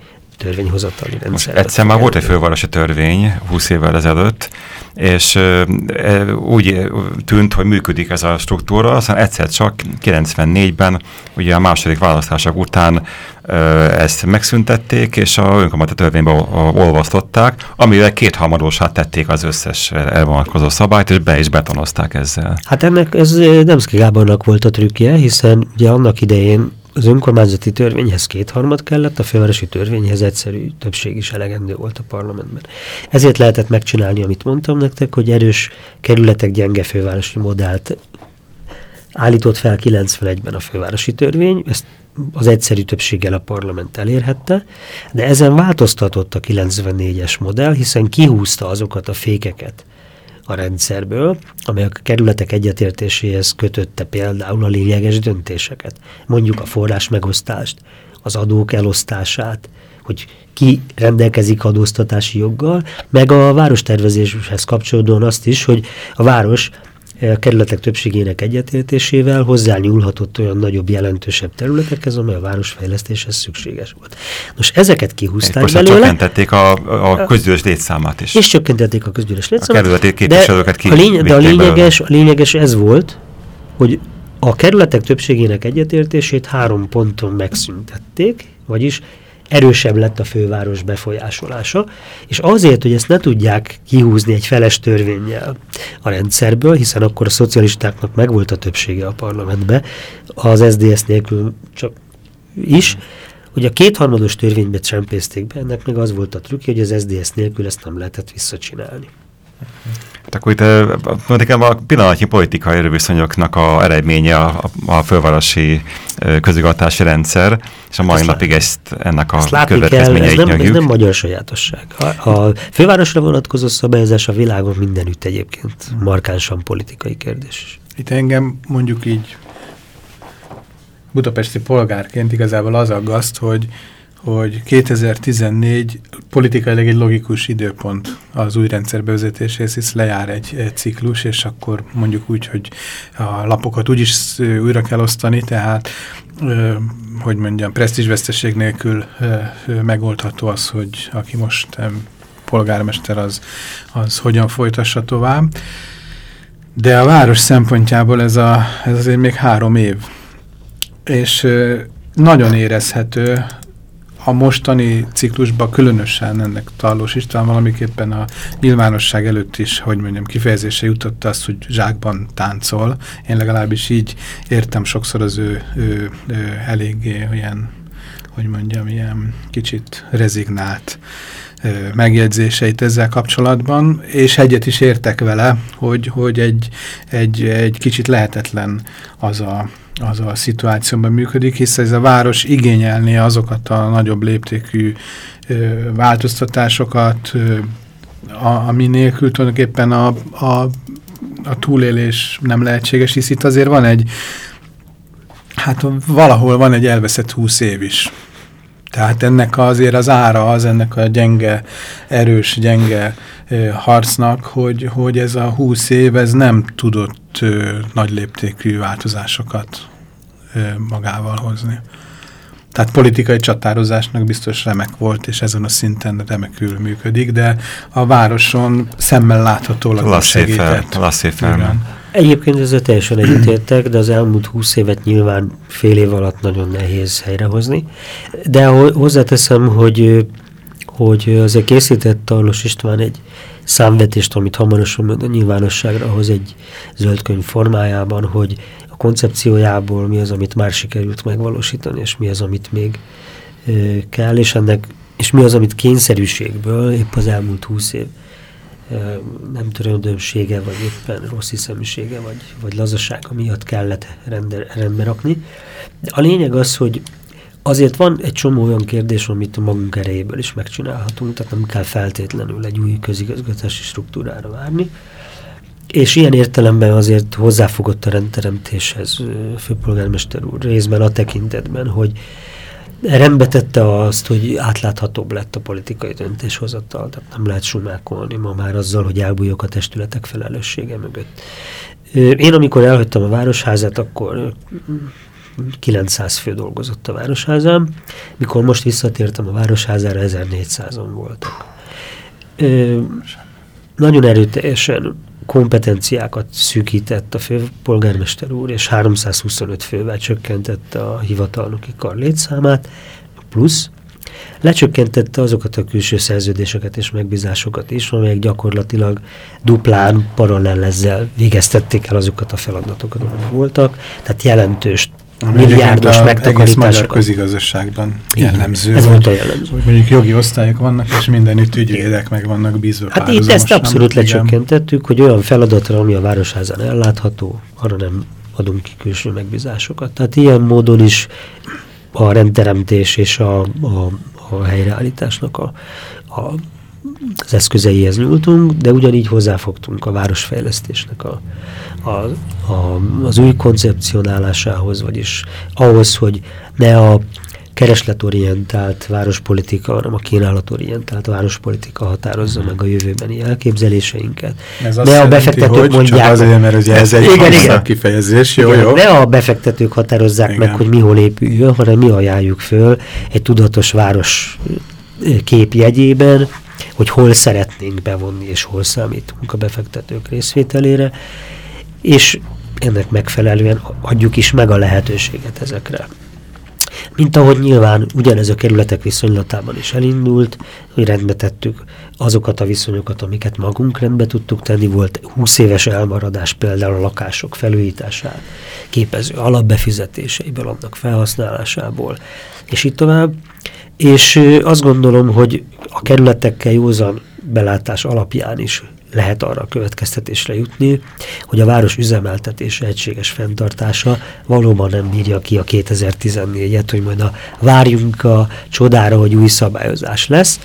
törvényhozatali rendszer. Most egyszer már volt egy fővárosi törvény 20 évvel ezelőtt, és e, úgy tűnt, hogy működik ez a struktúra, aztán egyszer csak 94-ben, ugye a második választások után e, ezt megszüntették, és a önkormányzati törvénybe olvasztották, amivel kétharmadósát tették az összes elvonatkozó szabályt, és be is betonozták ezzel. Hát ennek ez Demszki Gábornak volt a trükkje, hiszen ugye annak idején az önkormányzati törvényhez kétharmad kellett, a fővárosi törvényhez egyszerű többség is elegendő volt a parlamentben. Ezért lehetett megcsinálni, amit mondtam nektek, hogy erős kerületek gyenge fővárosi modellt állított fel 91-ben a fővárosi törvény, ezt az egyszerű többséggel a parlament elérhette, de ezen változtatott a 94-es modell, hiszen kihúzta azokat a fékeket a rendszerből, amely a kerületek egyetértéséhez kötötte például a lényeges döntéseket, mondjuk a forrás megosztást, az adók elosztását, hogy ki rendelkezik adóztatási joggal, meg a várostervezéshez kapcsolódóan azt is, hogy a város a kerületek többségének egyetértésével hozzányúlhatott olyan nagyobb, jelentősebb területekhez, amely a városfejlesztéshez szükséges volt. Most ezeket kihúzták Most belőle. csökkentették a, a közgyűlés létszámát is. És csökkentették a közgyűlés létszámát. A kerületi képviselőket ki a, lény de a lényeges, a lényeges ez volt, hogy a kerületek többségének egyetértését három ponton megszüntették, vagyis erősebb lett a főváros befolyásolása, és azért, hogy ezt ne tudják kihúzni egy feles törvényjel a rendszerből, hiszen akkor a szocialistáknak megvolt a többsége a parlamentbe, az SDS nélkül csak is, hogy a kétharmados törvénybe csempészték be, ennek meg az volt a trükk, hogy az SDS nélkül ezt nem lehetett visszacsinálni. Hát akkor itt a pillanatnyi politikai erőviszonyoknak a eredménye a, a fővárosi közigazgatási rendszer, és a mai ezt napig ezt, ennek a ezt következményeit ez nem, ez nem magyar sajátosság. A, a fővárosra vonatkozó szabályozás a világon mindenütt egyébként markánsan politikai kérdés. Itt engem mondjuk így budapesti polgárként igazából az aggaszt, hogy hogy 2014 politikailag egy logikus időpont az új rendszer bevezetéséhez, hisz lejár egy, ciklus, és akkor mondjuk úgy, hogy a lapokat úgyis újra kell osztani, tehát hogy mondjam, presztízsveszteség nélkül megoldható az, hogy aki most polgármester, az, az hogyan folytassa tovább. De a város szempontjából ez, a, ez azért még három év. És nagyon érezhető a mostani ciklusban különösen ennek Tarlós István valamiképpen a nyilvánosság előtt is, hogy mondjam, kifejezése jutott azt, hogy zsákban táncol. Én legalábbis így értem sokszor az ő, ő, ő eléggé olyan, hogy mondjam, ilyen kicsit rezignált megjegyzéseit ezzel kapcsolatban, és egyet is értek vele, hogy, hogy egy, egy, egy kicsit lehetetlen az a, az a szituációban működik, hisz ez a város igényelné azokat a nagyobb léptékű ö, változtatásokat, ö, a, ami nélkül tulajdonképpen a, a, a túlélés nem lehetséges, hisz itt azért van egy, hát valahol van egy elveszett húsz év is. Tehát ennek azért az ára az ennek a gyenge, erős, gyenge ö, harcnak, hogy, hogy ez a húsz év ez nem tudott ö, nagy léptékű változásokat ö, magával hozni. Tehát politikai csatározásnak biztos remek volt, és ezen a szinten remekül működik, de a városon szemmel láthatólag segített. Lasszéfer. Egyébként ezzel teljesen egyetértek, de az elmúlt húsz évet nyilván fél év alatt nagyon nehéz helyrehozni. De hozzáteszem, hogy, hogy azért készített Tarlos István egy számvetést, amit hamarosan a nyilvánosságra hoz egy zöldkönyv formájában, hogy a koncepciójából mi az, amit már sikerült megvalósítani, és mi az, amit még kell, és ennek és mi az, amit kényszerűségből épp az elmúlt húsz év nem törődömsége, vagy éppen rossz hiszeműsége, vagy, vagy lazasága miatt kellett rendre, rendbe rakni. De a lényeg az, hogy azért van egy csomó olyan kérdés, amit a magunk erejéből is megcsinálhatunk, tehát nem kell feltétlenül egy új közigazgatási struktúrára várni. És ilyen értelemben azért hozzáfogott a rendteremtéshez főpolgármester úr részben a tekintetben, hogy rendbe tette azt, hogy átláthatóbb lett a politikai döntéshozatal, tehát nem lehet sumákolni ma már azzal, hogy elbújok a testületek felelőssége mögött. Én amikor elhagytam a városházát, akkor 900 fő dolgozott a városházán, mikor most visszatértem a városházára, 1400-on voltak. Nagyon erőteljesen kompetenciákat szűkített a főpolgármester úr, és 325 fővel csökkentette a hivatalnoki kar létszámát, plusz lecsökkentette azokat a külső szerződéseket és megbízásokat is, amelyek gyakorlatilag duplán, paralellezzel végeztették el azokat a feladatokat, amelyek voltak, tehát jelentős milliárdos megtakarításokat. Egész közigazasságban jellemző. Ez volt a jellemző. Hogy mondjuk jogi osztályok vannak, és mindenütt ügyvédek meg vannak bízva. Hát itt ezt abszolút nem, lecsökkentettük, hogy olyan feladatra, ami a városházán ellátható, arra nem adunk ki külső megbízásokat. Tehát ilyen módon is a rendteremtés és a, a, a helyreállításnak a, a, az eszközeihez nyúltunk, de ugyanígy hozzáfogtunk a városfejlesztésnek a, a, a, az új koncepcionálásához, vagyis ahhoz, hogy ne a keresletorientált várospolitika, hanem a kínálatorientált várospolitika határozza meg a jövőbeni elképzeléseinket. Ez ne a befektetők hogy mondják... Csak azért, mert ugye ez egy igen, igen. kifejezés, jó, igen, jó. Ne a befektetők határozzák igen. meg, hogy mi hol épüljön, hanem mi ajánljuk föl egy tudatos város képjegyében, hogy hol szeretnénk bevonni, és hol számítunk a befektetők részvételére, és ennek megfelelően adjuk is meg a lehetőséget ezekre. Mint ahogy nyilván ugyanez a kerületek viszonylatában is elindult, hogy rendbe tettük azokat a viszonyokat, amiket magunk rendbe tudtuk tenni. Volt 20 éves elmaradás például a lakások felújítását, képező alapbefizetéseiből, annak felhasználásából, és így tovább. És azt gondolom, hogy a kerületekkel józan belátás alapján is lehet arra a következtetésre jutni, hogy a város üzemeltetése, egységes fenntartása valóban nem bírja ki a 2014-et, hogy majd a, várjunk a csodára, hogy új szabályozás lesz.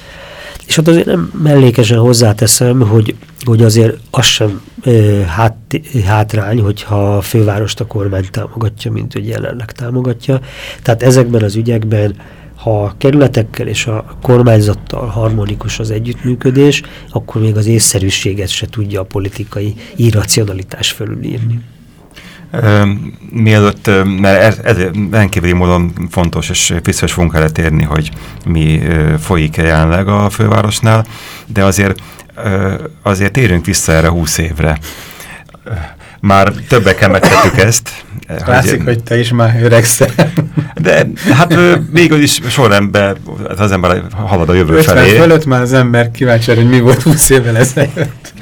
És ott azért nem mellékesen hozzáteszem, hogy, hogy azért az sem ö, hát, hátrány, hogyha a fővárost a kormány támogatja, mint hogy jelenleg támogatja. Tehát ezekben az ügyekben ha a kerületekkel és a kormányzattal harmonikus az együttműködés, akkor még az észszerűséget se tudja a politikai irracionalitás fölülírni. Mielőtt, mert ez, rendkívüli módon fontos, és biztos fogunk erre térni, hogy mi folyik -e jelenleg a fővárosnál, de azért, azért térünk vissza erre 20 évre. Már többek emeltettük ezt, Látszik, hogy, hogy te is már öregszel. De hát végül is sorrendben az ember halad a jövő 50 felé. fölött már az ember kíváncsi, hogy mi volt 20 évvel ezelőtt.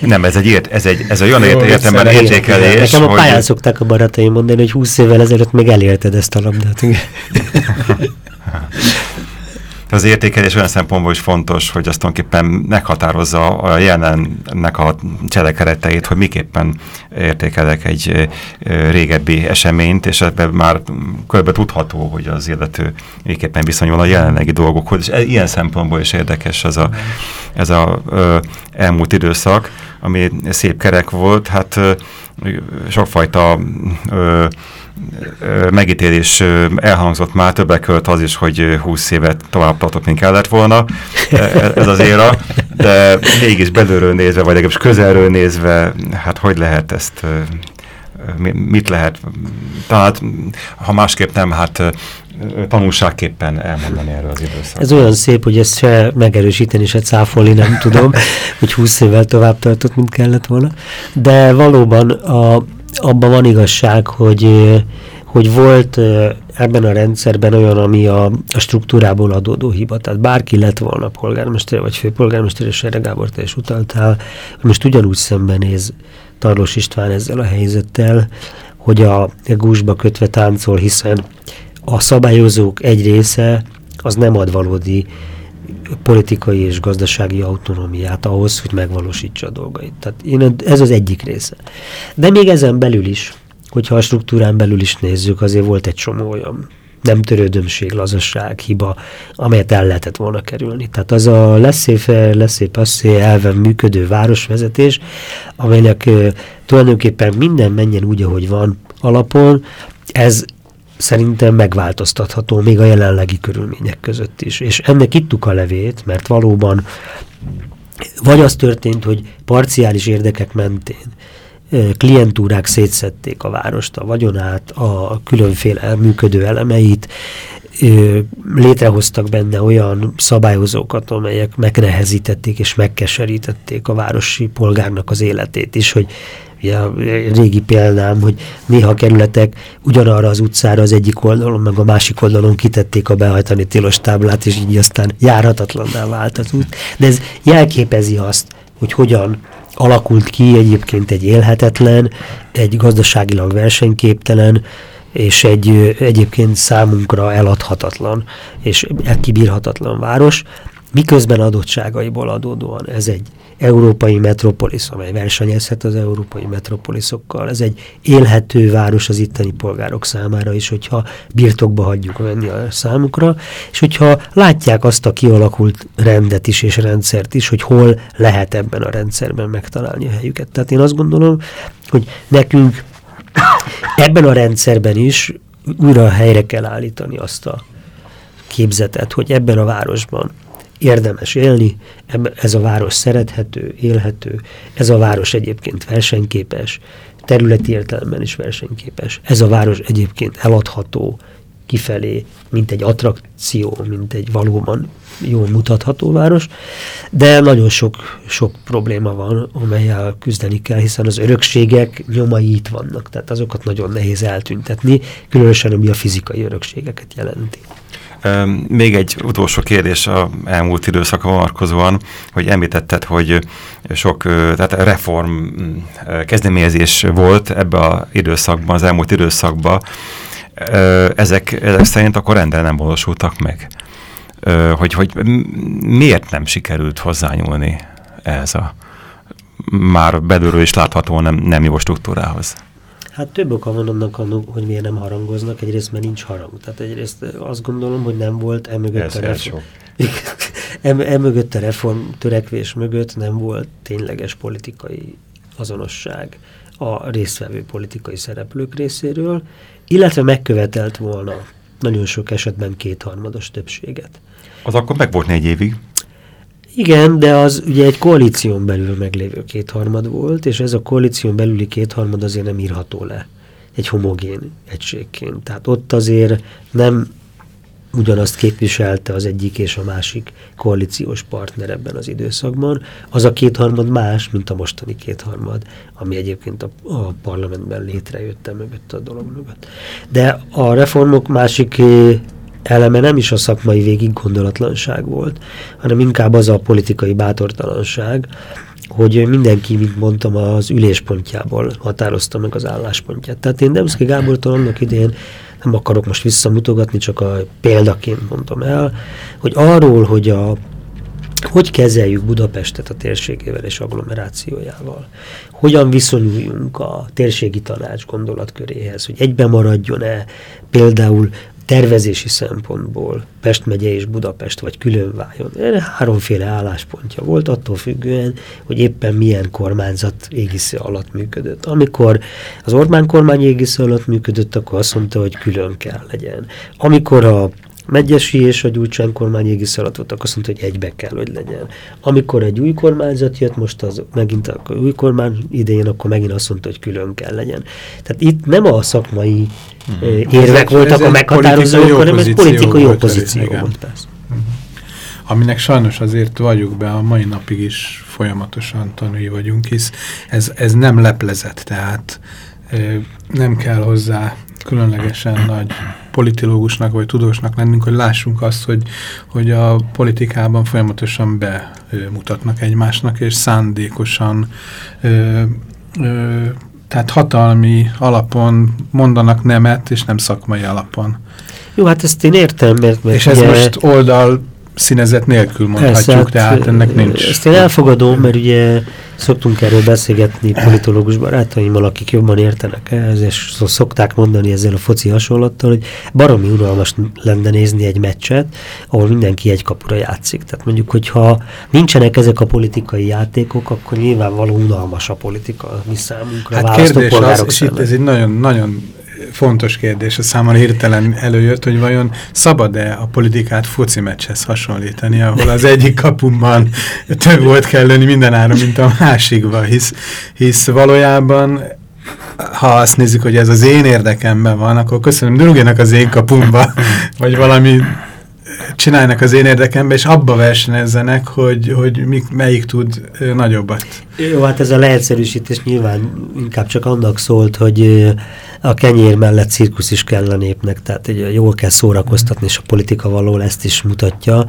Nem, ez egy, ért, ez egy ez olyan ért, értemben értékelés. Nekem a pályán hogy... szokták a barátaim mondani, hogy 20 évvel ezelőtt még elérted ezt a labdát. az értékelés olyan szempontból is fontos, hogy azt tulajdonképpen meghatározza a jelennek a cselekedeteit, hogy miképpen értékelek egy régebbi eseményt, és ebben már körbe tudható, hogy az illető miképpen viszonyul a jelenlegi dolgokhoz, és e, ilyen szempontból is érdekes az a, ez a elmúlt időszak, ami szép kerek volt, hát ö, sokfajta ö, megítélés elhangzott már, többek között az is, hogy 20 évet tovább tartott, mint kellett volna e, e, ez az éra, de mégis belülről nézve, vagy legalábbis közelről nézve, hát hogy lehet ezt, mit lehet, talán ha másképp nem, hát tanulságképpen elmondani erről az időszakról. Ez olyan szép, hogy ezt se megerősíteni, se cáfolni nem tudom, hogy 20 évvel tovább tartott, mint kellett volna. De valóban a, abban van igazság, hogy, hogy volt ebben a rendszerben olyan, ami a, a struktúrából adódó hiba. Tehát bárki lett volna polgármester, vagy főpolgármester, és erre Gábor, te is utaltál, most ugyanúgy szembenéz Tarlós István ezzel a helyzettel, hogy a, gúzsba kötve táncol, hiszen a szabályozók egy része az nem ad valódi politikai és gazdasági autonómiát ahhoz, hogy megvalósítsa a dolgait. Tehát én, ez az egyik része. De még ezen belül is, hogyha a struktúrán belül is nézzük, azért volt egy csomó olyan nem törődömség, lazasság, hiba, amelyet el lehetett volna kerülni. Tehát az a leszéfe, leszépasszé elven működő városvezetés, amelynek tulajdonképpen minden menjen úgy, ahogy van alapon, ez szerintem megváltoztatható még a jelenlegi körülmények között is. És ennek ittuk a levét, mert valóban vagy az történt, hogy parciális érdekek mentén klientúrák szétszették a várost, a vagyonát, a különféle működő elemeit, létrehoztak benne olyan szabályozókat, amelyek megnehezítették és megkeserítették a városi polgárnak az életét is, hogy Ugye a régi példám, hogy néha kerületek ugyanarra az utcára az egyik oldalon, meg a másik oldalon kitették a behajtani tilos táblát, és így aztán járhatatlanná vált az út. De ez jelképezi azt, hogy hogyan alakult ki egyébként egy élhetetlen, egy gazdaságilag versenyképtelen, és egy egyébként számunkra eladhatatlan és elkibírhatatlan város, miközben adottságaiból adódóan ez egy európai metropolis, amely versenyezhet az európai metropoliszokkal. Ez egy élhető város az itteni polgárok számára is, hogyha birtokba hagyjuk venni a számukra, és hogyha látják azt a kialakult rendet is és rendszert is, hogy hol lehet ebben a rendszerben megtalálni a helyüket. Tehát én azt gondolom, hogy nekünk ebben a rendszerben is újra helyre kell állítani azt a képzetet, hogy ebben a városban érdemes élni, ez a város szerethető, élhető, ez a város egyébként versenyképes, területi értelemben is versenyképes, ez a város egyébként eladható kifelé, mint egy attrakció, mint egy valóban jól mutatható város, de nagyon sok, sok probléma van, amelyel küzdeni kell, hiszen az örökségek nyomai itt vannak, tehát azokat nagyon nehéz eltüntetni, különösen ami a fizikai örökségeket jelenti. Még egy utolsó kérdés a elmúlt időszakra vonatkozóan, hogy említetted, hogy sok tehát reform kezdeményezés volt ebbe az időszakban, az elmúlt időszakban. Ezek, ezek szerint akkor rendben nem valósultak meg. Hogy, hogy miért nem sikerült hozzányúlni ehhez a már belülről is láthatóan nem, nem jó struktúrához? Hát több oka van annak, hogy miért nem harangoznak. Egyrészt, mert nincs harang. Tehát egyrészt azt gondolom, hogy nem volt emögött a reform. emögött a reform törekvés mögött nem volt tényleges politikai azonosság a résztvevő politikai szereplők részéről, illetve megkövetelt volna nagyon sok esetben kétharmados többséget. Az akkor meg volt négy évig. Igen, de az ugye egy koalíción belül meglévő kétharmad volt, és ez a koalíción belüli kétharmad azért nem írható le egy homogén egységként. Tehát ott azért nem ugyanazt képviselte az egyik és a másik koalíciós partner ebben az időszakban. Az a kétharmad más, mint a mostani kétharmad, ami egyébként a, a parlamentben létrejött mögött a dolog mögött. De a reformok másik eleme nem is a szakmai végig gondolatlanság volt, hanem inkább az a politikai bátortalanság, hogy mindenki, mint mondtam, az üléspontjából határozta meg az álláspontját. Tehát én Demszki Gábortól annak idén nem akarok most visszamutogatni, csak a példaként mondtam el, hogy arról, hogy a hogy kezeljük Budapestet a térségével és agglomerációjával? Hogyan viszonyuljunk a térségi tanács gondolatköréhez, hogy egyben maradjon-e például tervezési szempontból Pest megye és Budapest vagy külön váljon. Erre háromféle álláspontja volt, attól függően, hogy éppen milyen kormányzat égisze alatt működött. Amikor az Orbán kormány égisze alatt működött, akkor azt mondta, hogy külön kell legyen. Amikor a Megyesi és a Gyurcsány kormány égisz alatt volt, akkor azt mondta, hogy egybe kell, hogy legyen. Amikor egy új kormányzat jött, most az megint a új kormány idején, akkor megint azt mondta, hogy külön kell legyen. Tehát itt nem a szakmai hmm. érvek ez voltak a meghatározók, hanem ez politikai opozíció volt, volt persze. Hmm. Aminek sajnos azért vagyunk be, a mai napig is folyamatosan tanulni vagyunk, hisz ez, ez nem leplezett, tehát nem kell hozzá különlegesen nagy politológusnak vagy tudósnak lennünk, hogy lássunk azt, hogy, hogy a politikában folyamatosan bemutatnak egymásnak, és szándékosan ö, ö, tehát hatalmi alapon mondanak nemet, és nem szakmai alapon. Jó, hát ezt én értem, mert... mert és ez ugye... most oldal színezet nélkül mondhatjuk, Persze, hát, tehát ennek nincs. Ezt én elfogadom, mert ugye szoktunk erről beszélgetni politológus barátaimmal, akik jobban értenek ehhez, és szokták mondani ezzel a foci hasonlattal, hogy baromi unalmas lenne nézni egy meccset, ahol mindenki egy kapura játszik. Tehát mondjuk, hogyha nincsenek ezek a politikai játékok, akkor nyilvánvaló unalmas a politika mi számunkra. Hát kérdés az, és itt ez egy nagyon, nagyon fontos kérdés, a számomra hirtelen előjött, hogy vajon szabad-e a politikát foci meccshez hasonlítani, ahol az egyik kapumban több volt kell lenni mindenáron, mint a másikban, hisz, hisz valójában ha azt nézzük, hogy ez az én érdekemben van, akkor köszönöm, de az én kapumba, vagy valami csinálnak az én érdekembe, és abba versenyezzenek, hogy, hogy mik, melyik tud nagyobbat. Jó, hát ez a leegyszerűsítés nyilván inkább csak annak szólt, hogy a kenyér mellett cirkusz is kell a népnek, tehát hogy jól kell szórakoztatni, és a politika való ezt is mutatja,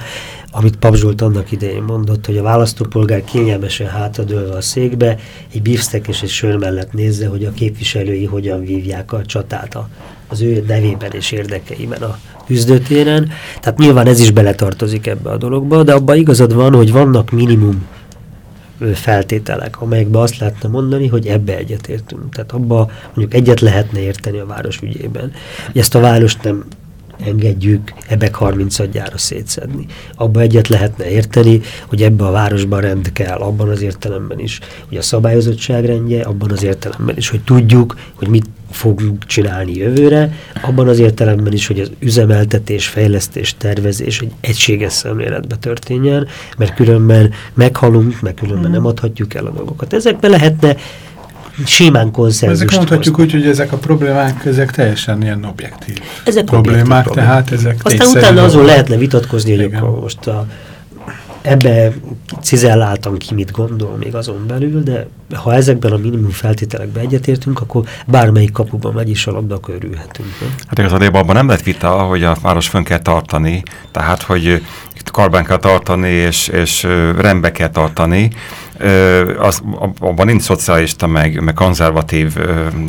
amit Pap Zsolt annak idején mondott, hogy a választópolgár kényelmesen hátradőlve a székbe, egy bifsztek és egy sör mellett nézze, hogy a képviselői hogyan vívják a csatát a az ő nevében és érdekeiben a küzdőtéren. Tehát nyilván ez is beletartozik ebbe a dologba, de abban igazad van, hogy vannak minimum feltételek, amelyekbe azt lehetne mondani, hogy ebbe egyetértünk. Tehát abba mondjuk egyet lehetne érteni a város ügyében. Hogy ezt a várost nem engedjük ebek 30 adjára szétszedni. Abba egyet lehetne érteni, hogy ebbe a városban rend kell, abban az értelemben is, hogy a szabályozottság rendje, abban az értelemben is, hogy tudjuk, hogy mit fogunk csinálni jövőre, abban az értelemben is, hogy az üzemeltetés, fejlesztés, tervezés egy egységes szemléletbe történjen, mert különben meghalunk, mert különben mm. nem adhatjuk el a dolgokat. Ezekbe lehetne simán konszenzust Ezek mondhatjuk úgy, hogy ezek a problémák, ezek teljesen ilyen objektív ezek problémák, objektív tehát ezek Aztán utána azon lehetne vitatkozni, hogy akkor most a, ebbe cizelláltam ki, mit gondol még azon belül, de ha ezekben a minimum feltételekben egyetértünk, akkor bármelyik kapuban megy is a labda, akkor örülhetünk. Nem? Hát igazából abban nem lett vita, hogy a város fönn kell tartani, tehát hogy karbán kell tartani, és, és rendbe kell tartani, az, abban nincs szocialista, meg, meg konzervatív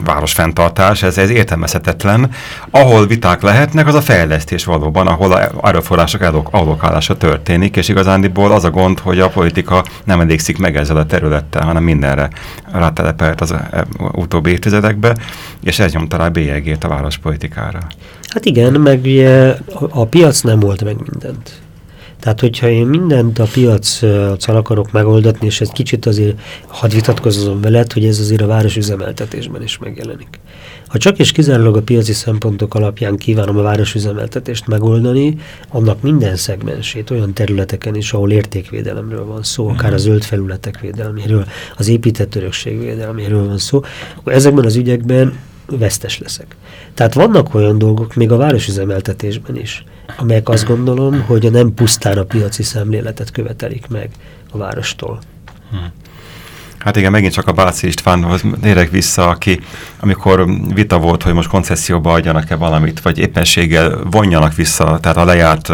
városfenntartás, ez, ez értelmezhetetlen. Ahol viták lehetnek, az a fejlesztés valóban, ahol a erőforrások allokálása történik, és igazándiból az a gond, hogy a politika nem elégszik meg ezzel a területtel, hanem mindenre rátelepelt az e, utóbbi évtizedekbe, és ez nyomta rá bélyegét a várospolitikára. Hát igen, meg ugye a, piac nem volt meg mindent. Tehát, hogyha én mindent a piaccal akarok megoldatni, és ez kicsit azért hadd vitatkozom veled, hogy ez azért a városüzemeltetésben is megjelenik. Ha csak és kizárólag a piaci szempontok alapján kívánom a városüzemeltetést megoldani, annak minden szegmensét olyan területeken is, ahol értékvédelemről van szó, akár a zöld felületek védelméről, az épített örökség védelméről van szó, akkor ezekben az ügyekben vesztes leszek. Tehát vannak olyan dolgok még a városüzemeltetésben is, amelyek azt gondolom, hogy nem pusztán a piaci szemléletet követelik meg a várostól. Hmm. Hát igen, megint csak a Báci Istvánhoz érek vissza, aki amikor vita volt, hogy most koncesszióba adjanak-e valamit, vagy éppenséggel vonjanak vissza, tehát a lejárt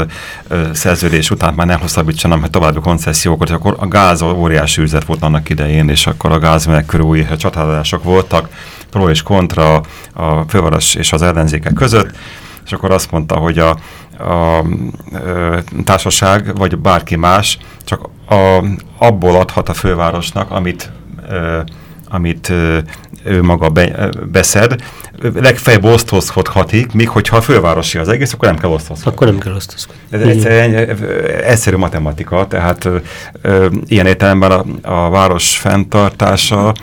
ö, szerződés után már ne hosszabbítsanak mert további koncesziókat, akkor a gáz óriási üzlet volt annak idején, és akkor a gázmenek körül új csatározások voltak, pro és kontra a főváros és az ellenzékek között, és akkor azt mondta, hogy a, a, a társaság, vagy bárki más csak a, abból adhat a fővárosnak, amit, ö, amit ö, ő maga be, beszed, legfeljebb osztozhatik, míg hogyha fővárosi az egész, akkor nem kell osztozkodni. Akkor nem kell osztozkodni. Ez egyszerűen egyszerű matematika, tehát ö, ö, ilyen értelemben a, a város fenntartása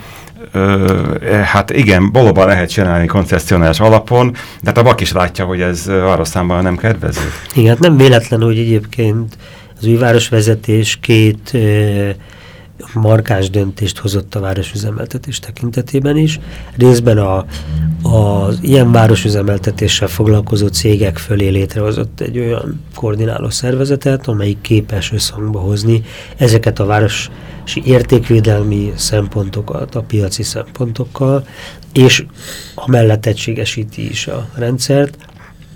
hát igen, valóban lehet csinálni koncessionális alapon, de hát a vak is látja, hogy ez városzámban nem kedvező. Igen, hát nem véletlen, hogy egyébként az új városvezetés két ö, markáns döntést hozott a városüzemeltetés tekintetében is. Részben a, az ilyen városüzemeltetéssel foglalkozó cégek fölé létrehozott egy olyan koordináló szervezetet, amelyik képes összhangba hozni ezeket a városi értékvédelmi szempontokat a piaci szempontokkal, és amellett egységesíti is a rendszert,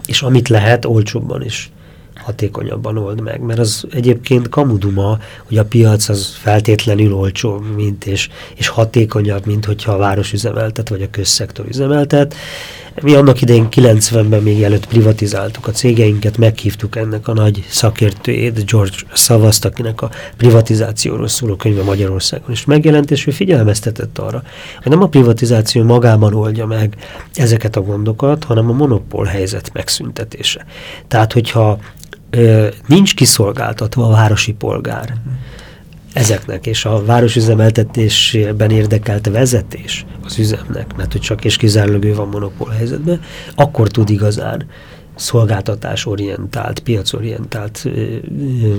és amit lehet, olcsóbban is hatékonyabban old meg, mert az egyébként kamuduma, hogy a piac az feltétlenül olcsó, mint és, és hatékonyabb, mint hogyha a város üzemeltet, vagy a közszektor üzemeltet. Mi annak idején 90-ben még előtt privatizáltuk a cégeinket, meghívtuk ennek a nagy szakértőjét, George Szavaszt, akinek a privatizációról szóló könyve Magyarországon is megjelent, és ő figyelmeztetett arra, hogy nem a privatizáció magában oldja meg ezeket a gondokat, hanem a monopól helyzet megszüntetése. Tehát, hogyha ö, nincs kiszolgáltatva a városi polgár ezeknek, és a városüzemeltetésben érdekelt vezetés az üzemnek, mert hogy csak és kizárólag ő van monopól helyzetben, akkor tud igazán szolgáltatásorientált, piacorientált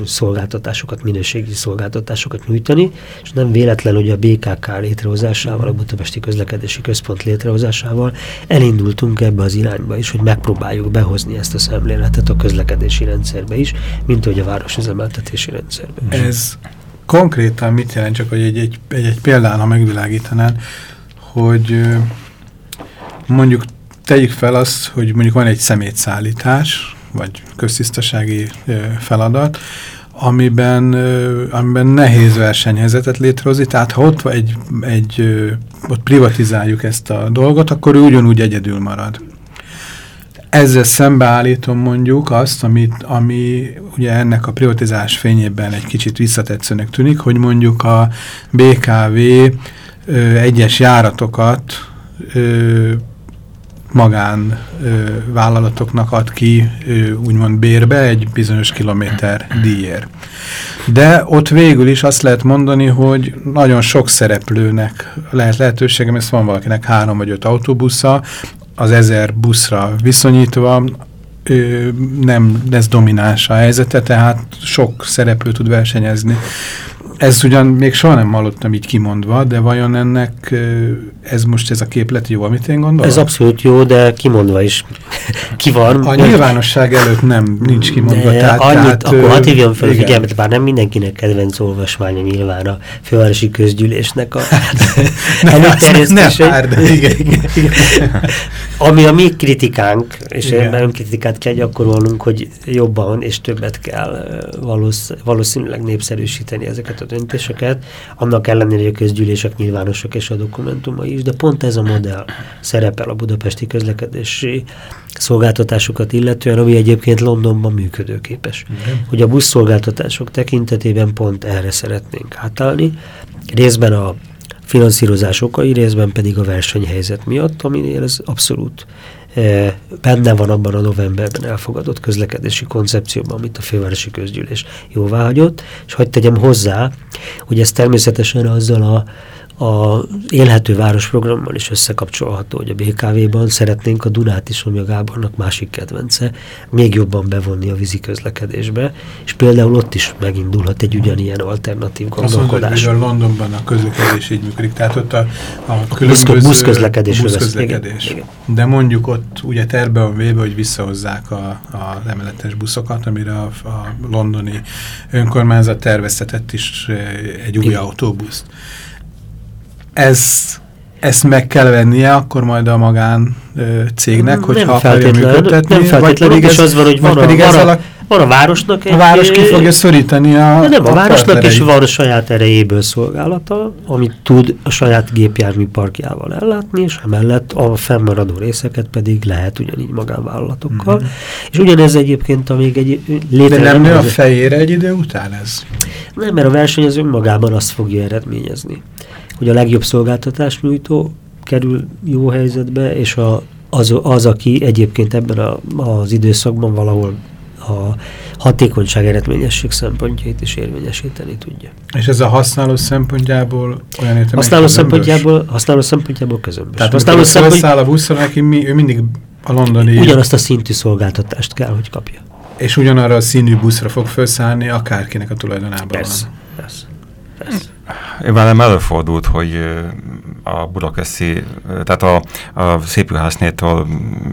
szolgáltatásokat, minőségi szolgáltatásokat nyújtani, és nem véletlen, hogy a BKK létrehozásával, a Budapesti Közlekedési Központ létrehozásával elindultunk ebbe az irányba is, hogy megpróbáljuk behozni ezt a szemléletet a közlekedési rendszerbe is, mint hogy a városüzemeltetési rendszerbe is. Ez konkrétan mit jelent, csak hogy egy, egy, egy, egy példán, ha megvilágítanán, hogy mondjuk tegyük fel azt, hogy mondjuk van egy szemétszállítás, vagy köztisztasági feladat, amiben, amiben nehéz versenyhelyzetet létrehozni, tehát ha ott egy, egy, ott privatizáljuk ezt a dolgot, akkor ő ugyanúgy egyedül marad. Ezzel szembeállítom mondjuk azt, amit, ami ugye ennek a prioritizás fényében egy kicsit visszatetszőnek tűnik, hogy mondjuk a BKV ö, egyes járatokat ö, magán ö, vállalatoknak ad ki ö, úgymond bérbe egy bizonyos kilométer díjért. De ott végül is azt lehet mondani, hogy nagyon sok szereplőnek lehet lehetőségem, ezt van valakinek három vagy öt autóbusza, az ezer buszra viszonyítva nem lesz domináns a helyzete, tehát sok szereplő tud versenyezni. Ez ugyan még soha nem hallottam így kimondva, de vajon ennek ez most ez a képlet jó, amit én gondolom? Ez abszolút jó, de kimondva is ki van. A nyilvánosság előtt nem, nincs kimondva. De tehát, annyit, tehát, akkor hadd hívjam fel figyelmet, bár nem mindenkinek kedvenc olvasmánya nyilván a fővárosi közgyűlésnek a előterjesztése. Igen, igen, igen. Ami a mi kritikánk, és igen. önkritikát kell gyakorolnunk, hogy jobban és többet kell valószínűleg népszerűsíteni ezeket a döntéseket, annak ellenére, hogy a közgyűlések nyilvánosak és a dokumentumai is, de pont ez a modell szerepel a budapesti közlekedési szolgáltatásokat illetően, ami egyébként Londonban működőképes. Igen. Hogy a buszszolgáltatások tekintetében pont erre szeretnénk átállni, részben a finanszírozás okai, részben pedig a versenyhelyzet miatt, aminél ez abszolút benne van abban a novemberben elfogadott közlekedési koncepcióban, amit a fővárosi közgyűlés jóváhagyott, és hagyd tegyem hozzá, hogy ez természetesen azzal a a élhető város programmal is összekapcsolható, hogy a BKV-ban szeretnénk a Dunát is, ami a Gábornak másik kedvence, még jobban bevonni a vízi közlekedésbe, és például ott is megindulhat egy ugyanilyen alternatív gondolkodás. Azt mondod, hogy a Londonban a közlekedés így működik, tehát ott a, a különböző buszközlekedés. buszközlekedés. Igen, igen. De mondjuk ott ugye terve van véve, hogy visszahozzák a, a emeletes buszokat, amire a, a londoni önkormányzat terveztetett is eh, egy új igen. autóbuszt ez, ezt meg kell vennie akkor majd a magán ö, cégnek, hogyha akarja működtetni. Nem feltétlenül, és az van, hogy van a, van, a, van a városnak egy... A város ki fogja szorítani a... Nem, a, a városnak is van a saját erejéből szolgálata, amit tud a saját gépjármű parkjával ellátni, és emellett a fennmaradó részeket pedig lehet ugyanígy magánvállalatokkal. Mm -hmm. És ugyanez egyébként, amíg egy létre... De nem nő a fejére egy idő után ez? Nem, mert a verseny az önmagában azt fogja eredményezni hogy a legjobb szolgáltatás nyújtó kerül jó helyzetbe, és a, az, az, aki egyébként ebben a, az időszakban valahol a hatékonyság eredményesség szempontjait is érvényesíteni tudja. És ez a használó szempontjából olyan értem, használó szempontjából, használó szempontjából közömbös. Tehát használó szempontjából szempont... a buszra, neki mi, ő mindig a londoni... Ugyanazt a szintű szolgáltatást kell, hogy kapja. És ugyanarra a színű buszra fog felszállni akárkinek a tulajdonában persze. Persze, persze. Velem előfordult, hogy a Budakeszi, tehát a, a Szépülhásznétól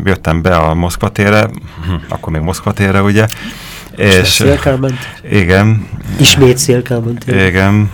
jöttem be a Moszkva térre, hm, akkor még Moszkva térre, ugye, és... Szélkálment. Igen. Ismét szélkálment. Igen.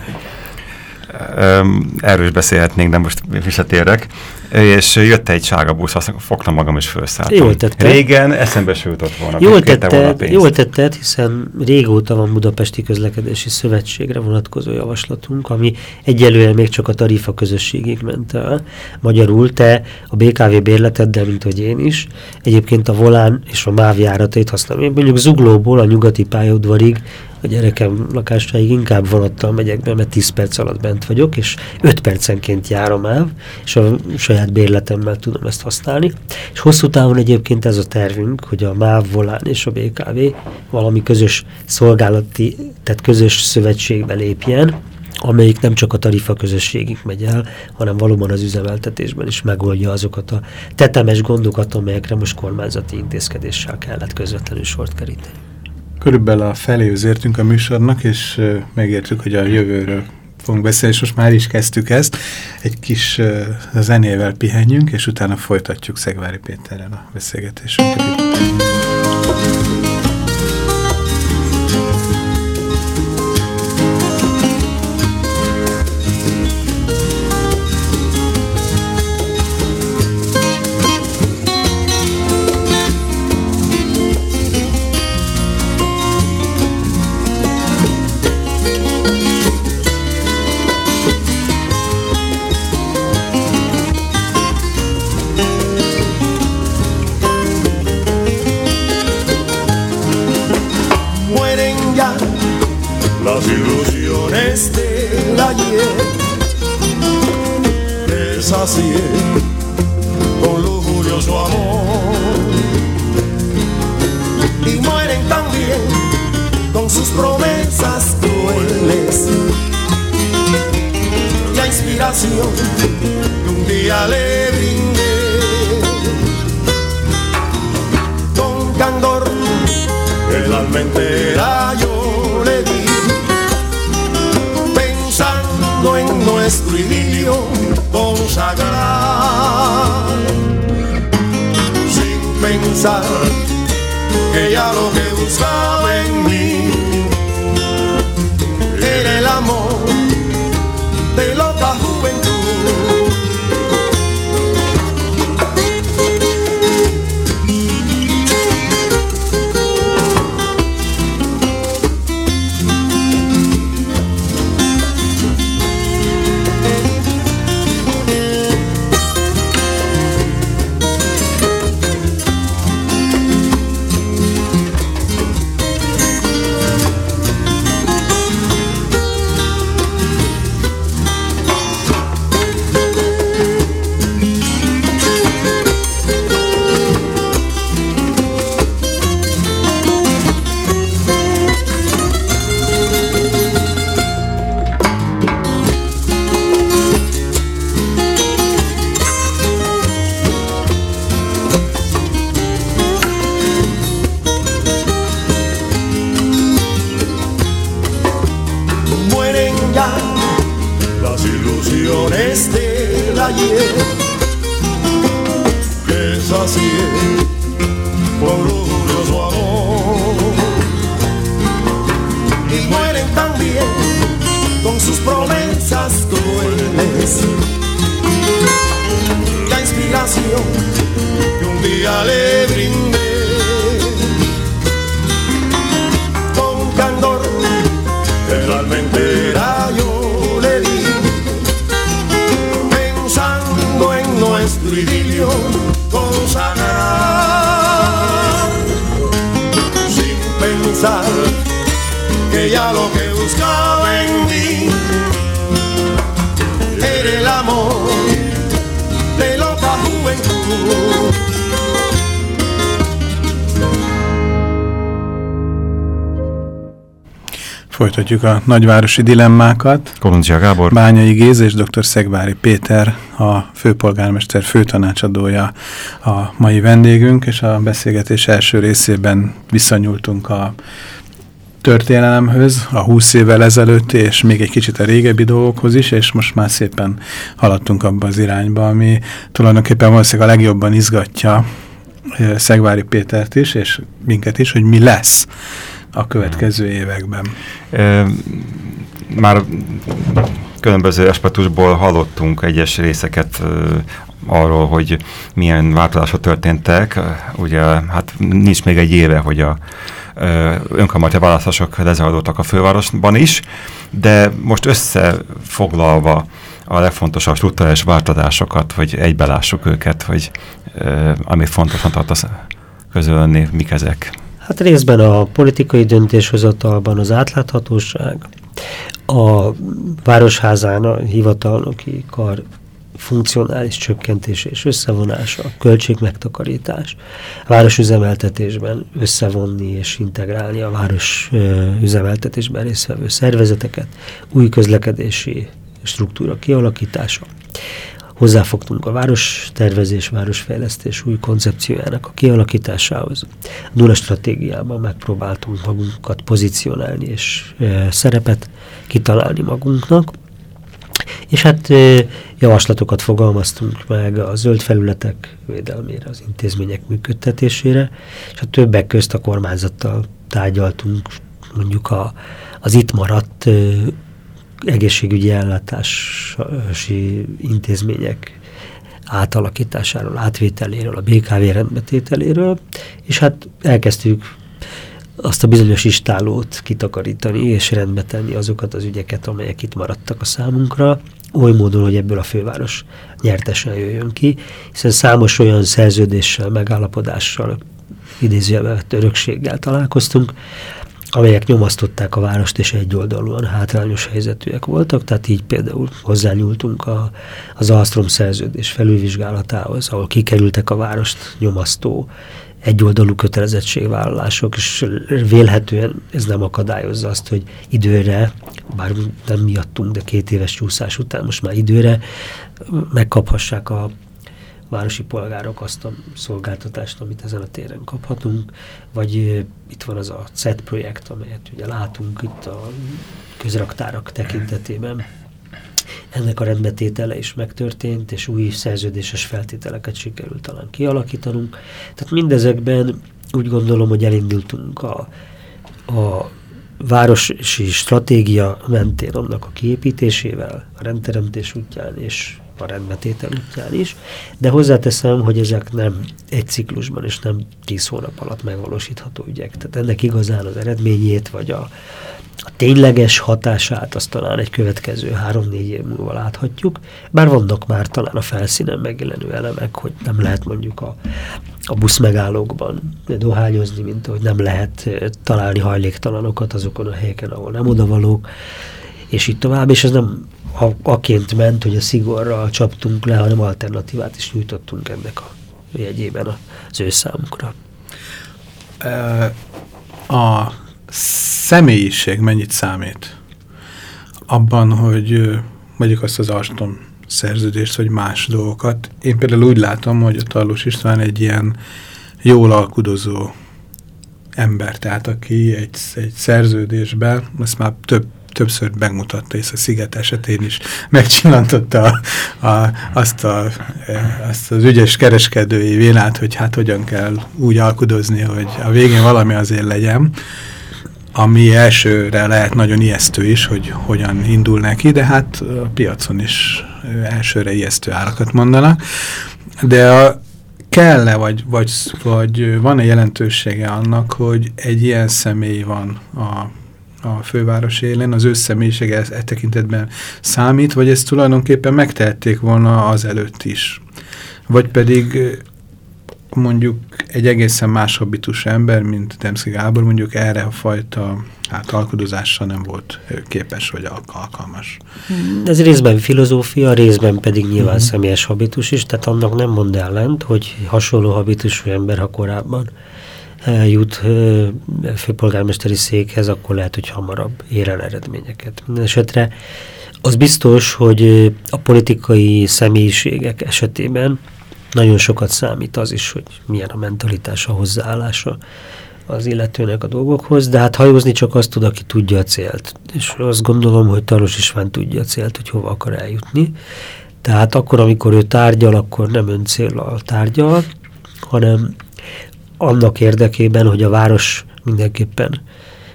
Erről is beszélhetnénk, de most visszatérek és jött egy sárga busz, azt fogtam magam is felszálltam. Jól tetted. Régen eszembe jutott volna. Jól tetted, jól tetted, hiszen régóta van Budapesti Közlekedési Szövetségre vonatkozó javaslatunk, ami egyelőre még csak a tarifa közösségig ment el. Magyarul te a BKV bérleteddel, mint hogy én is, egyébként a volán és a MÁV járatait használom. Én mondjuk Zuglóból a nyugati pályaudvarig a gyerekem lakásáig inkább vonattal megyek be, mert 10 perc alatt bent vagyok, és 5 percenként járom el, és a saját bérletemmel tudom ezt használni. És hosszú távon egyébként ez a tervünk, hogy a MÁV, Volán és a BKV valami közös szolgálati, tehát közös szövetségbe lépjen, amelyik nem csak a tarifa közösségig megy el, hanem valóban az üzemeltetésben is megoldja azokat a tetemes gondokat, amelyekre most kormányzati intézkedéssel kellett közvetlenül sort keríteni. Körülbelül a feléhez értünk a műsornak, és megértük, hogy a jövőről fogunk beszélni, és most már is kezdtük ezt. Egy kis zenével pihenjünk, és utána folytatjuk Szegvári Péterrel a beszélgetésünket. Folytatjuk a nagyvárosi dilemmákat. Kolundzsia Gábor. Bányai Géz és dr. Szegvári Péter, a főpolgármester főtanácsadója a mai vendégünk, és a beszélgetés első részében visszanyúltunk a történelemhöz, a 20 évvel ezelőtt, és még egy kicsit a régebbi dolgokhoz is, és most már szépen haladtunk abba az irányba, ami tulajdonképpen valószínűleg a legjobban izgatja eh, Szegvári Pétert is, és minket is, hogy mi lesz a következő években. Már különböző aspektusból hallottunk egyes részeket arról, hogy milyen változások történtek. Ugye hát nincs még egy éve, hogy a önkormányzati választások lezajlottak a fővárosban is, de most összefoglalva a legfontosabb struktúrális változásokat, hogy egybelássuk őket, hogy amit fontosan tartasz közölni, mik ezek. Hát részben a politikai döntéshozatalban az átláthatóság, a Városházán a hivatalnoki kar funkcionális csökkentés és összevonása, a költségmegtakarítás, a városüzemeltetésben összevonni és integrálni a város üzemeltetésben résztvevő szervezeteket, új közlekedési struktúra kialakítása, hozzáfogtunk a várostervezés, városfejlesztés új koncepciójának a kialakításához. A Duna stratégiában megpróbáltunk magunkat pozícionálni és e, szerepet kitalálni magunknak. És hát e, javaslatokat fogalmaztunk meg a zöld felületek védelmére, az intézmények működtetésére, és a többek közt a kormányzattal tárgyaltunk mondjuk a, az itt maradt e, egészségügyi ellátási intézmények átalakításáról, átvételéről, a BKV rendbetételéről, és hát elkezdtük azt a bizonyos istálót kitakarítani és rendbe tenni azokat az ügyeket, amelyek itt maradtak a számunkra, oly módon, hogy ebből a főváros nyertesen jöjjön ki, hiszen számos olyan szerződéssel, megállapodással, idézőjelben örökséggel találkoztunk, amelyek nyomasztották a várost, és egyoldalúan hátrányos helyzetűek voltak, tehát így például hozzányúltunk a, az Alstrom szerződés felülvizsgálatához, ahol kikerültek a várost nyomasztó egyoldalú kötelezettségvállalások, és vélhetően ez nem akadályozza azt, hogy időre, bár nem miattunk, de két éves csúszás után most már időre megkaphassák a városi polgárok azt a szolgáltatást, amit ezen a téren kaphatunk, vagy itt van az a CET projekt, amelyet ugye látunk itt a közraktárak tekintetében. Ennek a rendbetétele is megtörtént, és új szerződéses feltételeket sikerült talán kialakítanunk. Tehát mindezekben úgy gondolom, hogy elindultunk a, a városi stratégia mentén annak a kiépítésével, a rendteremtés útján és a rendbetétel útján is, de hozzáteszem, hogy ezek nem egy ciklusban és nem tíz hónap alatt megvalósítható ügyek. Tehát ennek igazán az eredményét, vagy a, a tényleges hatását azt talán egy következő három-négy év múlva láthatjuk, bár vannak már talán a felszínen megjelenő elemek, hogy nem lehet mondjuk a, a busz megállókban dohányozni, mint hogy nem lehet találni hajléktalanokat azokon a helyeken, ahol nem odavalók, és így tovább, és ez nem a, aként ment, hogy a szigorral csaptunk le, hanem alternatívát is nyújtottunk ennek a jegyében az ő számukra. A személyiség mennyit számít? Abban, hogy mondjuk azt az Aston szerződést, vagy más dolgokat. Én például úgy látom, hogy a Tarlós István egy ilyen jól alkudozó ember, tehát aki egy, egy szerződésben, ezt már több többször megmutatta, és a Sziget esetén is megcsillantotta a, a, azt, a, azt az ügyes kereskedői vélát, hogy hát hogyan kell úgy alkudozni, hogy a végén valami azért legyen, ami elsőre lehet nagyon ijesztő is, hogy hogyan indul neki, de hát a piacon is elsőre ijesztő árakat mondanak. De a, kell-e, vagy, vagy, vagy van-e jelentősége annak, hogy egy ilyen személy van a a főváros élén, az ő személyisége e tekintetben számít, vagy ezt tulajdonképpen megtehették volna az előtt is. Vagy pedig mondjuk egy egészen más habitus ember, mint Demszki Gábor, mondjuk erre a fajta hát, alkodozással nem volt képes vagy alkalmas. Ez részben filozófia, részben pedig nyilván mhm. -huh. személyes habitus is, tehát annak nem mond ellent, hogy hasonló habitusú ember, ha korábban jut főpolgármesteri székhez, akkor lehet, hogy hamarabb ér el eredményeket. Minden esetre az biztos, hogy a politikai személyiségek esetében nagyon sokat számít az is, hogy milyen a mentalitása, a hozzáállása az illetőnek a dolgokhoz, de hát hajózni csak azt tud, aki tudja a célt. És azt gondolom, hogy Talos István tudja a célt, hogy hova akar eljutni. Tehát akkor, amikor ő tárgyal, akkor nem öncéllal tárgyal, hanem annak érdekében, hogy a város mindenképpen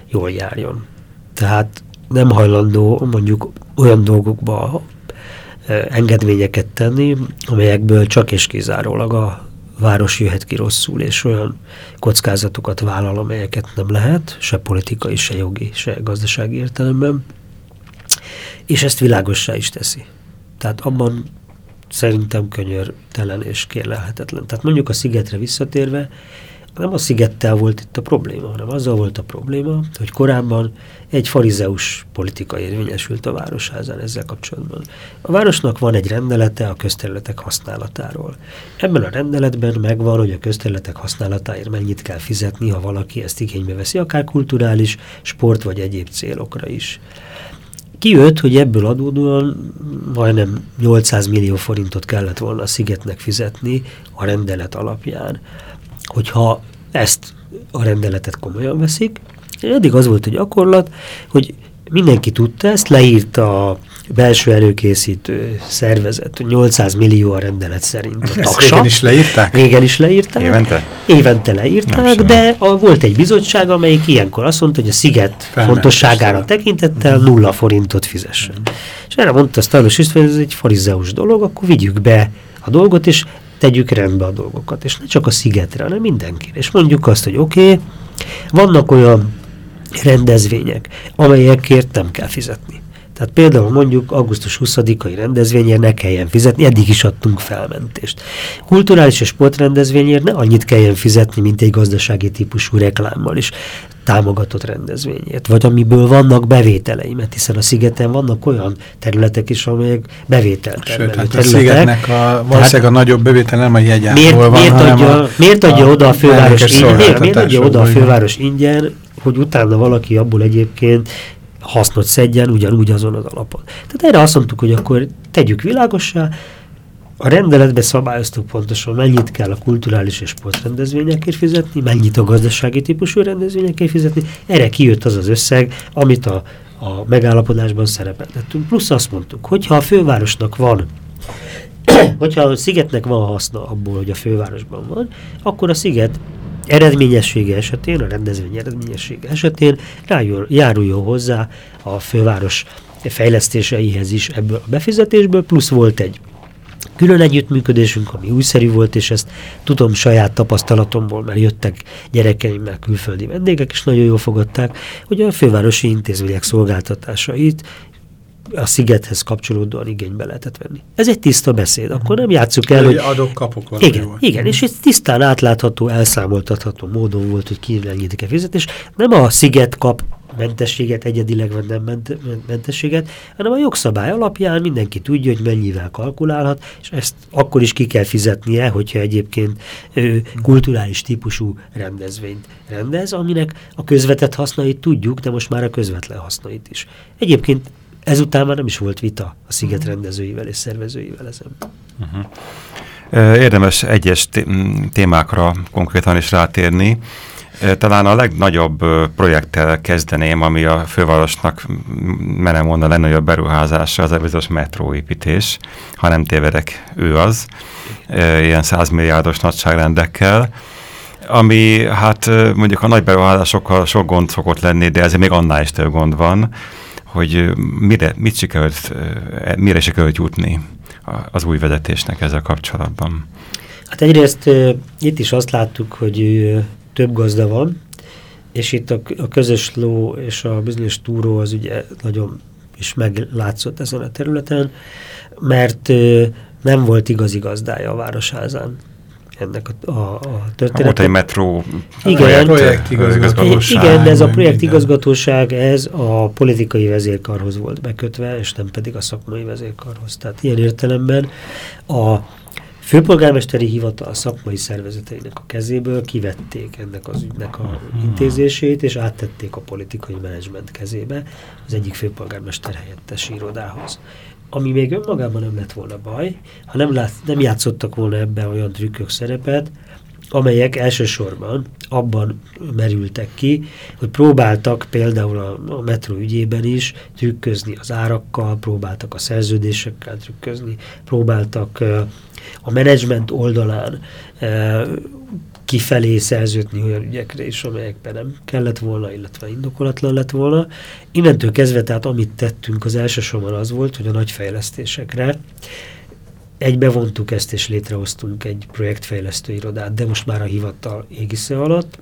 jól járjon. Tehát nem hajlandó mondjuk olyan dolgokba e, engedményeket tenni, amelyekből csak és kizárólag a város jöhet ki rosszul, és olyan kockázatokat vállal, amelyeket nem lehet, se politikai, se jogi, se gazdasági értelemben, és ezt világossá is teszi. Tehát abban szerintem könyörtelen és kérlelhetetlen. Tehát mondjuk a szigetre visszatérve, nem a szigettel volt itt a probléma, hanem azzal volt a probléma, hogy korábban egy farizeus politika érvényesült a városházán ezzel kapcsolatban. A városnak van egy rendelete a közterületek használatáról. Ebben a rendeletben megvan, hogy a közterületek használatáért mennyit kell fizetni, ha valaki ezt igénybe veszi, akár kulturális, sport vagy egyéb célokra is. Kijött, hogy ebből adódóan majdnem 800 millió forintot kellett volna a szigetnek fizetni a rendelet alapján hogyha ezt a rendeletet komolyan veszik. Eddig az volt a gyakorlat, hogy mindenki tudta ezt, leírta a belső előkészítő szervezet, 800 millió a rendelet szerint a tagsa. Régen is leírták? Régen is leírták. Évente? Évente leírták, Nem de a, volt egy bizottság, amelyik ilyenkor azt mondta, hogy a sziget Felment fontosságára tekintettel nulla forintot fizessen. Mm. És erre mondta a Stalos István, hogy ez egy farizeus dolog, akkor vigyük be a dolgot, és tegyük rendbe a dolgokat. És ne csak a szigetre, hanem mindenkire. És mondjuk azt, hogy oké, okay, vannak olyan rendezvények, amelyekért nem kell fizetni. Tehát például mondjuk augusztus 20-ai rendezvényért ne kelljen fizetni, eddig is adtunk felmentést. Kulturális és sportrendezvényért ne annyit kelljen fizetni, mint egy gazdasági típusú reklámmal is támogatott rendezvényért, vagy amiből vannak bevételei, mert hiszen a szigeten vannak olyan területek is, amelyek bevételt Sőt, hát a szigetnek a, valószínűleg a nagyobb bevétel nem a jegyáról van, miért adja, a, miért adja a oda a főváros ingyen, miért, miért adja oda a főváros ingyen, hogy utána valaki abból egyébként hasznot szedjen ugyanúgy azon az alapon. Tehát erre azt mondtuk, hogy akkor tegyük világossá, a rendeletbe szabályoztuk pontosan, mennyit kell a kulturális és sportrendezvényekért fizetni, mennyit a gazdasági típusú rendezvényekért fizetni. Erre kijött az az összeg, amit a, a megállapodásban szerepeltettünk. Plusz azt mondtuk, hogyha a fővárosnak van hogyha a szigetnek van haszna abból, hogy a fővárosban van, akkor a sziget eredményessége esetén, a rendezvény eredményessége esetén rájul, járuljon hozzá a főváros fejlesztéseihez is ebből a befizetésből, plusz volt egy külön együttműködésünk, ami újszerű volt, és ezt tudom saját tapasztalatomból, mert jöttek gyerekeimmel külföldi vendégek, és nagyon jól fogadták, hogy a fővárosi intézmények szolgáltatásait a szigethez kapcsolódóan igénybe lehetett venni. Ez egy tiszta beszéd, akkor nem játsszuk el, hogy... Adok, kapok igen, volt. igen, és ez tisztán átlátható, elszámoltatható módon volt, hogy ki mennyit kell fizetés. Nem a sziget kap mentességet, egyedileg vagy nem ment, mentességet, hanem a jogszabály alapján mindenki tudja, hogy mennyivel kalkulálhat, és ezt akkor is ki kell fizetnie, hogyha egyébként ő, kulturális típusú rendezvényt rendez, aminek a közvetett hasznait tudjuk, de most már a közvetlen hasznait is. Egyébként ezután már nem is volt vita a sziget mhm. rendezőivel és szervezőivel ezen. Uh -huh. Érdemes egyes témákra konkrétan is rátérni. Talán a legnagyobb projekttel kezdeném, ami a fővárosnak menem volna a legnagyobb beruházása, az a bizonyos metróépítés, ha nem tévedek, ő az, ilyen 100 milliárdos nagyságrendekkel, ami hát mondjuk a nagy beruházásokkal sok gond szokott lenni, de ezért még annál is több gond van, hogy mire, mit sikerült, mire sikerült jutni az új vezetésnek ezzel kapcsolatban. Hát egyrészt itt is azt láttuk, hogy több gazda van, és itt a, a közös ló és a bizonyos túró az ugye nagyon is meglátszott ezen a területen, mert nem volt igazi gazdája a Városházán ennek a, a, a történetnek. Volt egy metró igen, projektigazgatóság. Igen, de ez a projektigazgatóság, ez a politikai vezérkarhoz volt bekötve, és nem pedig a szakmai vezérkarhoz. Tehát ilyen értelemben a főpolgármesteri hivatal a szakmai szervezeteinek a kezéből kivették ennek az ügynek a intézését, és áttették a politikai menedzsment kezébe az egyik főpolgármester helyettes irodához ami még önmagában nem lett volna baj, ha nem, lát, nem játszottak volna ebben olyan trükkök szerepet, amelyek elsősorban abban merültek ki, hogy próbáltak például a, a metró ügyében is trükközni az árakkal, próbáltak a szerződésekkel trükközni, próbáltak a menedzsment oldalán kifelé szerződni olyan ügyekre is, amelyekben nem kellett volna, illetve indokolatlan lett volna. Innentől kezdve, tehát amit tettünk az elsősorban az volt, hogy a nagy fejlesztésekre egybevontuk ezt, és létrehoztunk egy projektfejlesztő irodát, de most már a hivatal égisze alatt.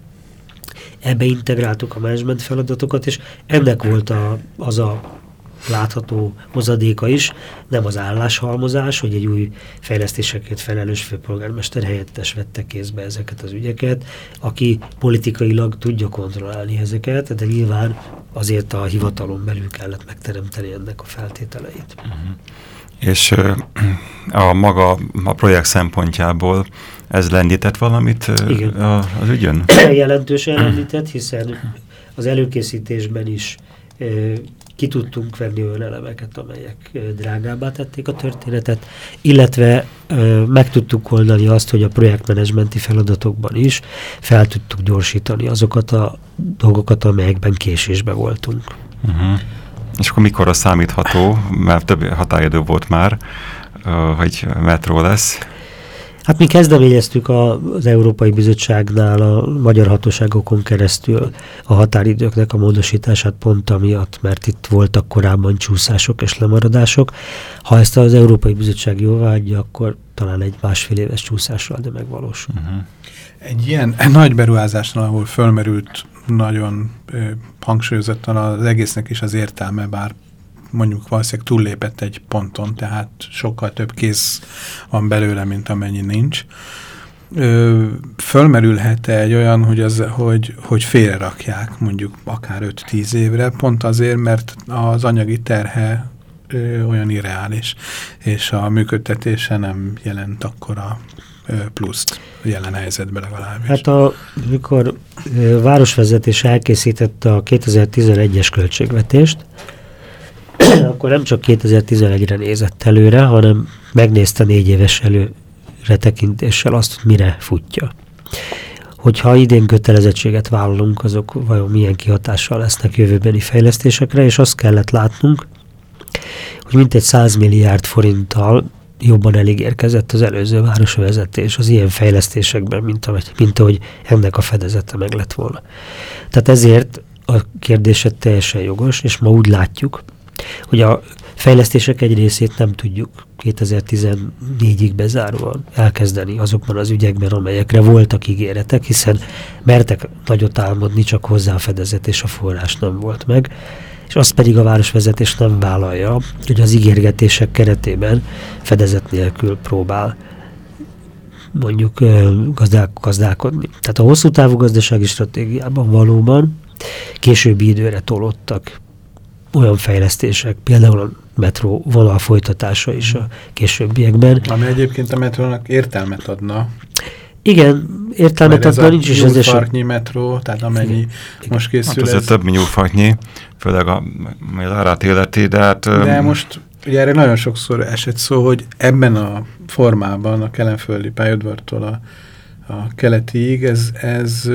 Ebbe integráltuk a menedzsment feladatokat, és ennek volt a, az a látható hozadéka is, nem az álláshalmozás, hogy egy új fejlesztésekért felelős főpolgármester helyettes vette kézbe ezeket az ügyeket, aki politikailag tudja kontrollálni ezeket, de nyilván azért a hivatalon belül kellett megteremteni ennek a feltételeit. Uh mhm. -huh. És a maga a projekt szempontjából ez lendített valamit Igen. Az ügyön? Jelentősen lendített, hiszen az előkészítésben is ki tudtunk venni olyan elemeket, amelyek drágábbá tették a történetet, illetve ö, meg tudtuk oldani azt, hogy a projektmenedzsmenti feladatokban is fel tudtuk gyorsítani azokat a dolgokat, amelyekben késésbe voltunk. Uh mhm. -huh. És akkor mikor a számítható, mert több határidő volt már, hogy metró lesz? Hát mi kezdeményeztük az Európai Bizottságnál a magyar hatóságokon keresztül a határidőknek a módosítását pont amiatt, mert itt voltak korábban csúszások és lemaradások. Ha ezt az Európai Bizottság jóváhagyja, akkor talán egy másfél éves csúszással, de megvalósul. Uh mhm. -huh. Egy ilyen nagy beruházásnál, ahol fölmerült nagyon ö, hangsúlyozottan az egésznek is az értelme, bár mondjuk valószínűleg túllépett egy ponton, tehát sokkal több kéz van belőle, mint amennyi nincs. Fölmerülhet-e egy olyan, hogy, az, hogy, hogy félrerakják mondjuk akár 5-10 évre, pont azért, mert az anyagi terhe ö, olyan irreális, és a működtetése nem jelent akkora pluszt jelen helyzetben legalábbis. Hát a, mikor a városvezetés elkészítette a 2011-es költségvetést, akkor nem csak 2011-re nézett előre, hanem megnézte négy éves előre tekintéssel azt, hogy mire futja. Hogyha idén kötelezettséget vállalunk, azok vajon milyen kihatással lesznek jövőbeni fejlesztésekre, és azt kellett látnunk, hogy mintegy 100 milliárd forinttal jobban elígérkezett az előző városvezetés az ilyen fejlesztésekben, mint, ahogy, mint ahogy ennek a fedezete meg lett volna. Tehát ezért a kérdésed teljesen jogos, és ma úgy látjuk, hogy a fejlesztések egy részét nem tudjuk 2014-ig bezáróan elkezdeni azokban az ügyekben, amelyekre voltak ígéretek, hiszen mertek nagyot álmodni, csak hozzá fedezet és a forrás nem volt meg és azt pedig a városvezetés nem vállalja, hogy az ígérgetések keretében fedezet nélkül próbál mondjuk gazdál, gazdálkodni. Tehát a hosszú távú gazdasági stratégiában valóban későbbi időre tolottak olyan fejlesztések, például a metró vonal folytatása is a későbbiekben. Ami egyébként a metrónak értelmet adna. Igen, értelmet adna nincs is ez a nyúlfarknyi metró, tehát amennyi Igen. most készül. Hát ez, ez több nyúlfarknyi, főleg a, az árát életi, de hát... De most ugye erre nagyon sokszor esett szó, hogy ebben a formában a kelenföldi pályadvartól a, a keletiig ez, ez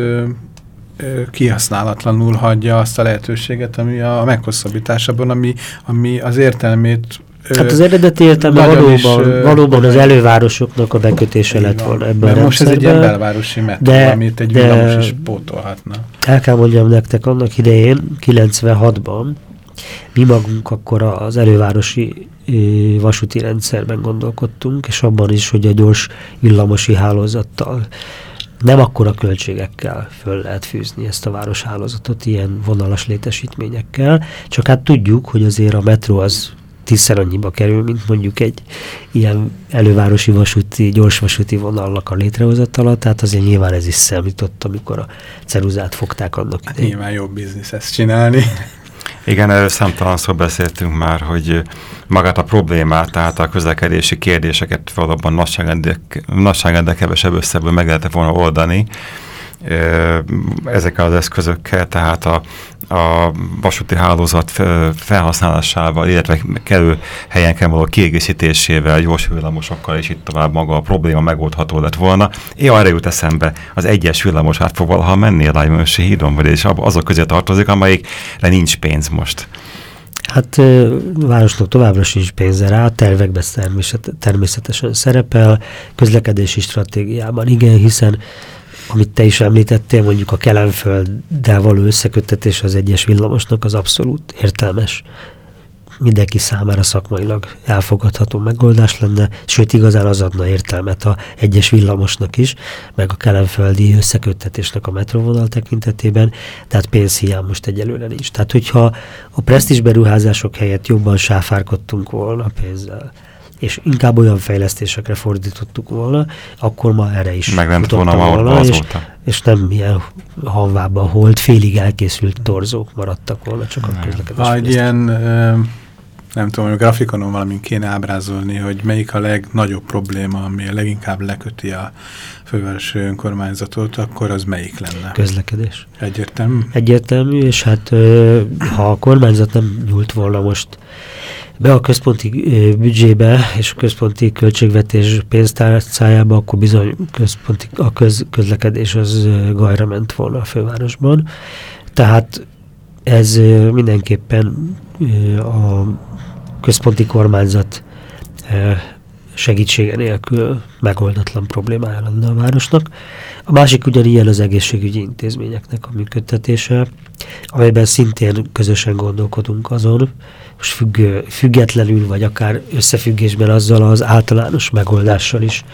kihasználatlanul hagyja azt a lehetőséget, ami a meghosszabbításában, ami, ami az értelmét Hát az eredeti értelme valóban, is, valóban az elővárosoknak a bekötése lett volna ebben a most ez egy ilyen belvárosi metró, de, amit egy villamos is pótolhatna. El kell mondjam nektek, annak idején, 96-ban mi magunk akkor az elővárosi vasúti rendszerben gondolkodtunk, és abban is, hogy a gyors villamosi hálózattal nem akkora költségekkel föl lehet fűzni ezt a városhálózatot, ilyen vonalas létesítményekkel, csak hát tudjuk, hogy azért a metró az tízszer annyiba kerül, mint mondjuk egy ilyen elővárosi vasúti, gyorsvasúti vonalnak a létrehozatala, tehát azért nyilván ez is számított, amikor a ceruzát fogták annak hát idején. Nyilván jobb biznisz ezt csinálni. Igen, számtalan szó beszéltünk már, hogy magát a problémát, tehát a közlekedési kérdéseket valóban nagyságrendel kevesebb összebből meg lehetett volna oldani, ezekkel az eszközökkel, tehát a, a vasúti hálózat felhasználásával, illetve kerül helyenken való kiegészítésével, gyors villamosokkal és itt tovább maga a probléma megoldható lett volna. Én arra jut eszembe, az egyes villamos át fog valaha menni a Lájmönsi hídon, vagy és azok közé tartozik, amelyikre nincs pénz most. Hát városnak továbbra sincs pénze rá, tervekben természetesen szerepel, közlekedési stratégiában igen, hiszen amit te is említettél, mondjuk a kelemfölddel való összeköttetés az egyes villamosnak az abszolút értelmes. Mindenki számára szakmailag elfogadható megoldás lenne, sőt igazán az adna értelmet a egyes villamosnak is, meg a kelemföldi összeköttetésnek a metrovonal tekintetében, tehát pénzhiány most egyelőre nincs. Tehát hogyha a presztis beruházások helyett jobban sáfárkodtunk volna pénzzel, és inkább olyan fejlesztésekre fordítottuk volna, akkor ma erre is Megment volna volna, és, és nem ilyen hanvában holt, félig elkészült torzók maradtak volna, csak a közlekedés. Egy ilyen, nem tudom, hogy a grafikonon valamint kéne ábrázolni, hogy melyik a legnagyobb probléma, ami a leginkább leköti a fővárosi önkormányzatot, akkor az melyik lenne? Közlekedés. Egyértelmű? Egyértelmű, és hát ha a kormányzat nem nyúlt volna most be a központi büdzsébe és a központi költségvetés pénztárcájába, akkor bizony központi, a köz, közlekedés az gajra ment volna a fővárosban. Tehát ez mindenképpen a központi kormányzat segítsége nélkül megoldatlan problémája lenne a városnak. A másik ugyanilyen az egészségügyi intézményeknek a működtetése, amelyben szintén közösen gondolkodunk azon, most függő, függetlenül, vagy akár összefüggésben azzal az általános megoldással is,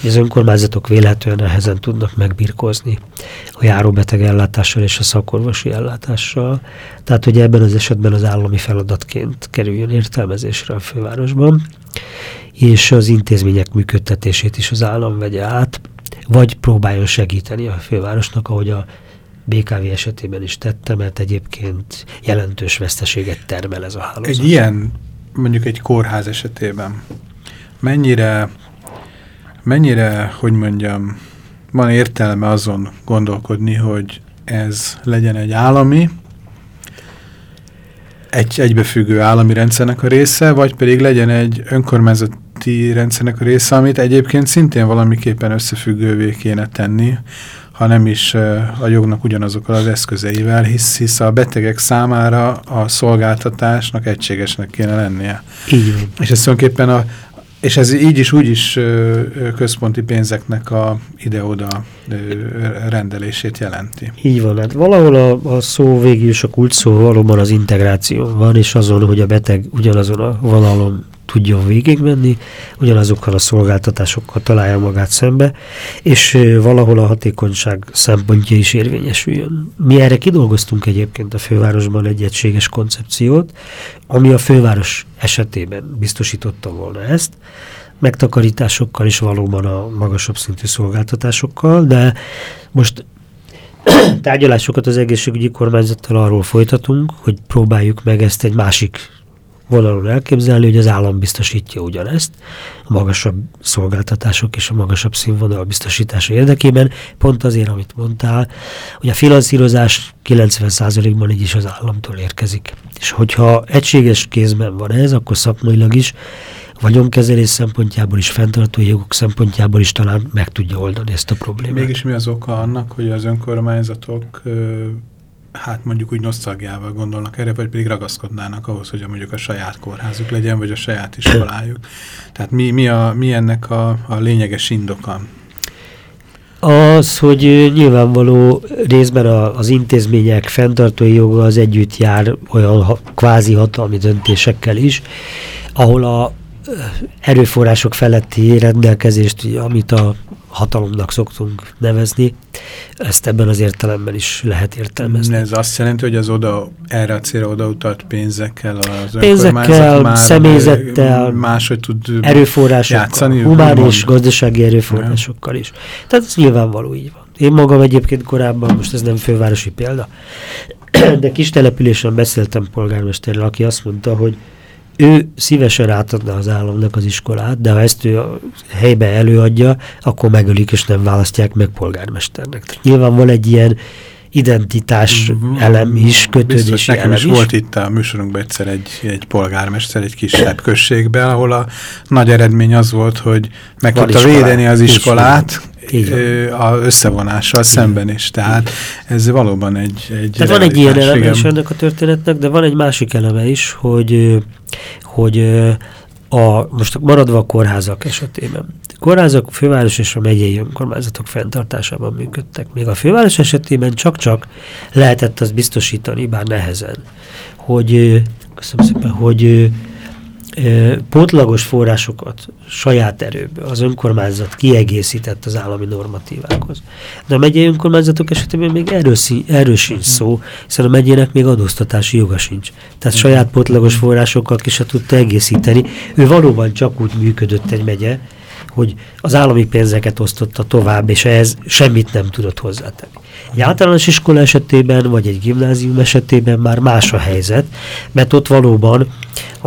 hogy az önkormányzatok véletlenül nehezen tudnak megbirkózni a járóbeteg ellátással és a szakorvosi ellátással. Tehát, hogy ebben az esetben az állami feladatként kerüljön értelmezésre a fővárosban, és az intézmények működtetését is az állam vegye át, vagy próbáljon segíteni a fővárosnak, ahogy a BKV esetében is tette, mert egyébként jelentős veszteséget termel ez a hálózat. Egy ilyen, mondjuk egy kórház esetében mennyire, mennyire, hogy mondjam, van értelme azon gondolkodni, hogy ez legyen egy állami, egy egybefüggő állami rendszernek a része, vagy pedig legyen egy önkormányzati rendszernek a része, amit egyébként szintén valamiképpen összefüggővé kéne tenni, ha nem is a jognak ugyanazokkal az eszközeivel, hisz, hisz a betegek számára a szolgáltatásnak egységesnek kéne lennie. Így van. És ez tulajdonképpen a, és ez így is úgy is központi pénzeknek a ide-oda rendelését jelenti. Így van, hát valahol a, a szó végül is a kult szó valóban az integráció van, és azon, hogy a beteg ugyanazon a vonalon tudjon végigmenni, ugyanazokkal a szolgáltatásokkal találja magát szembe, és valahol a hatékonyság szempontja is érvényesüljön. Mi erre kidolgoztunk egyébként a fővárosban egy egységes koncepciót, ami a főváros esetében biztosította volna ezt, megtakarításokkal és valóban a magasabb szintű szolgáltatásokkal, de most tárgyalásokat az egészségügyi kormányzattal arról folytatunk, hogy próbáljuk meg ezt egy másik vonalon elképzelni, hogy az állam biztosítja ugyanezt a magasabb szolgáltatások és a magasabb színvonal biztosítása érdekében, pont azért, amit mondtál, hogy a finanszírozás 90%-ban így is az államtól érkezik. És hogyha egységes kézben van ez, akkor szakmailag is vagyonkezelés szempontjából is, fenntartói jogok szempontjából is talán meg tudja oldani ezt a problémát. Mégis mi az oka annak, hogy az önkormányzatok hát mondjuk úgy nosztalgiával gondolnak erre, vagy pedig ragaszkodnának ahhoz, hogy mondjuk a saját kórházuk legyen, vagy a saját iskolájuk. Tehát mi, mi, a, mi ennek a, a lényeges indoka? Az, hogy nyilvánvaló részben a, az intézmények fenntartói joga az együtt jár olyan ha, kvázi hatalmi döntésekkel is, ahol a erőforrások feletti rendelkezést, amit a hatalomnak szoktunk nevezni, ezt ebben az értelemben is lehet értelmezni. Ez azt jelenti, hogy az oda, erre a célra odautalt pénzekkel az pénzekkel, már személyzettel, máshogy tud erőforrásokkal, játszani, humán és gazdasági erőforrásokkal is. Tehát ez nyilvánvaló így van. Én magam egyébként korábban, most ez nem fővárosi példa, de kis településen beszéltem polgármesterrel, aki azt mondta, hogy ő szívesen átadna az államnak az iskolát, de ha ezt ő a helybe előadja, akkor megölik, és nem választják meg polgármesternek. Tehát nyilván van egy ilyen identitás -hmm. elem is, kötődési Biztos, nekem is, is volt itt a műsorunkban egyszer egy, egy polgármester egy kisebb községben, ahol a nagy eredmény az volt, hogy meg tudta védeni az iskolát, az összevonással szemben is. Tehát ez valóban egy, egy Tehát van egy ilyen eleme is ennek a történetnek, de van egy másik eleme is, hogy, hogy a, most maradva a kórházak esetében. A kórházak a főváros és a megyei önkormányzatok fenntartásában működtek. Még a főváros esetében csak-csak lehetett azt biztosítani, bár nehezen, hogy, köszönöm szépen, hogy pótlagos forrásokat saját erőből az önkormányzat kiegészített az állami normatívákhoz. De a megyei önkormányzatok esetében még erről, erről sincs szó, hiszen a megyének még adóztatási joga sincs. Tehát saját pótlagos forrásokkal ki se tudta egészíteni. Ő valóban csak úgy működött egy megye, hogy az állami pénzeket osztotta tovább, és ehhez semmit nem tudott hozzátenni. Egy általános iskola esetében, vagy egy gimnázium esetében már más a helyzet, mert ott valóban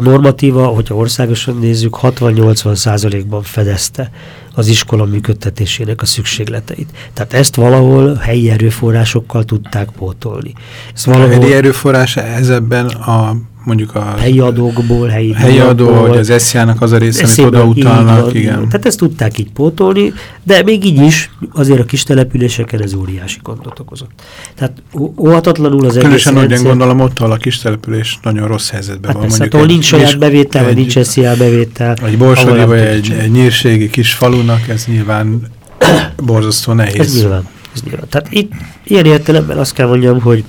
a normatíva, hogyha országosan nézzük, 60-80 százalékban fedezte az iskola működtetésének a szükségleteit. Tehát ezt valahol helyi erőforrásokkal tudták pótolni. Ezt valahol... A helyi erőforrás ez ebben a mondjuk a helyi adókból, helyi, helyi adó, vagy az SZIA-nak az a része, amit oda utalnak, igen. Tehát ezt tudták így pótolni, de még így is azért a kis településeken ez óriási gondot okozott. Tehát óhatatlanul az Különösen egész rendszer... gondolom ott, ahol a kis település nagyon rossz helyzetben hát van. Persze, mondjuk ahol nincs saját bevétel, vagy nincs SZIA bevétel. Vagy Borsodi, vagy egy, egy nyírségi kis falunak, ez nyilván borzasztó nehéz. Ez nyilván. Ez nyilván. Tehát itt ilyen értelemben azt kell mondjam, hogy,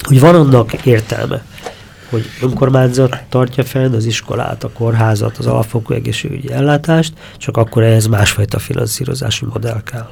hogy van annak értelme, hogy önkormányzat tartja fenn az iskolát, a kórházat, az alapfokú egészségügyi ellátást, csak akkor ehhez másfajta finanszírozási modell kell.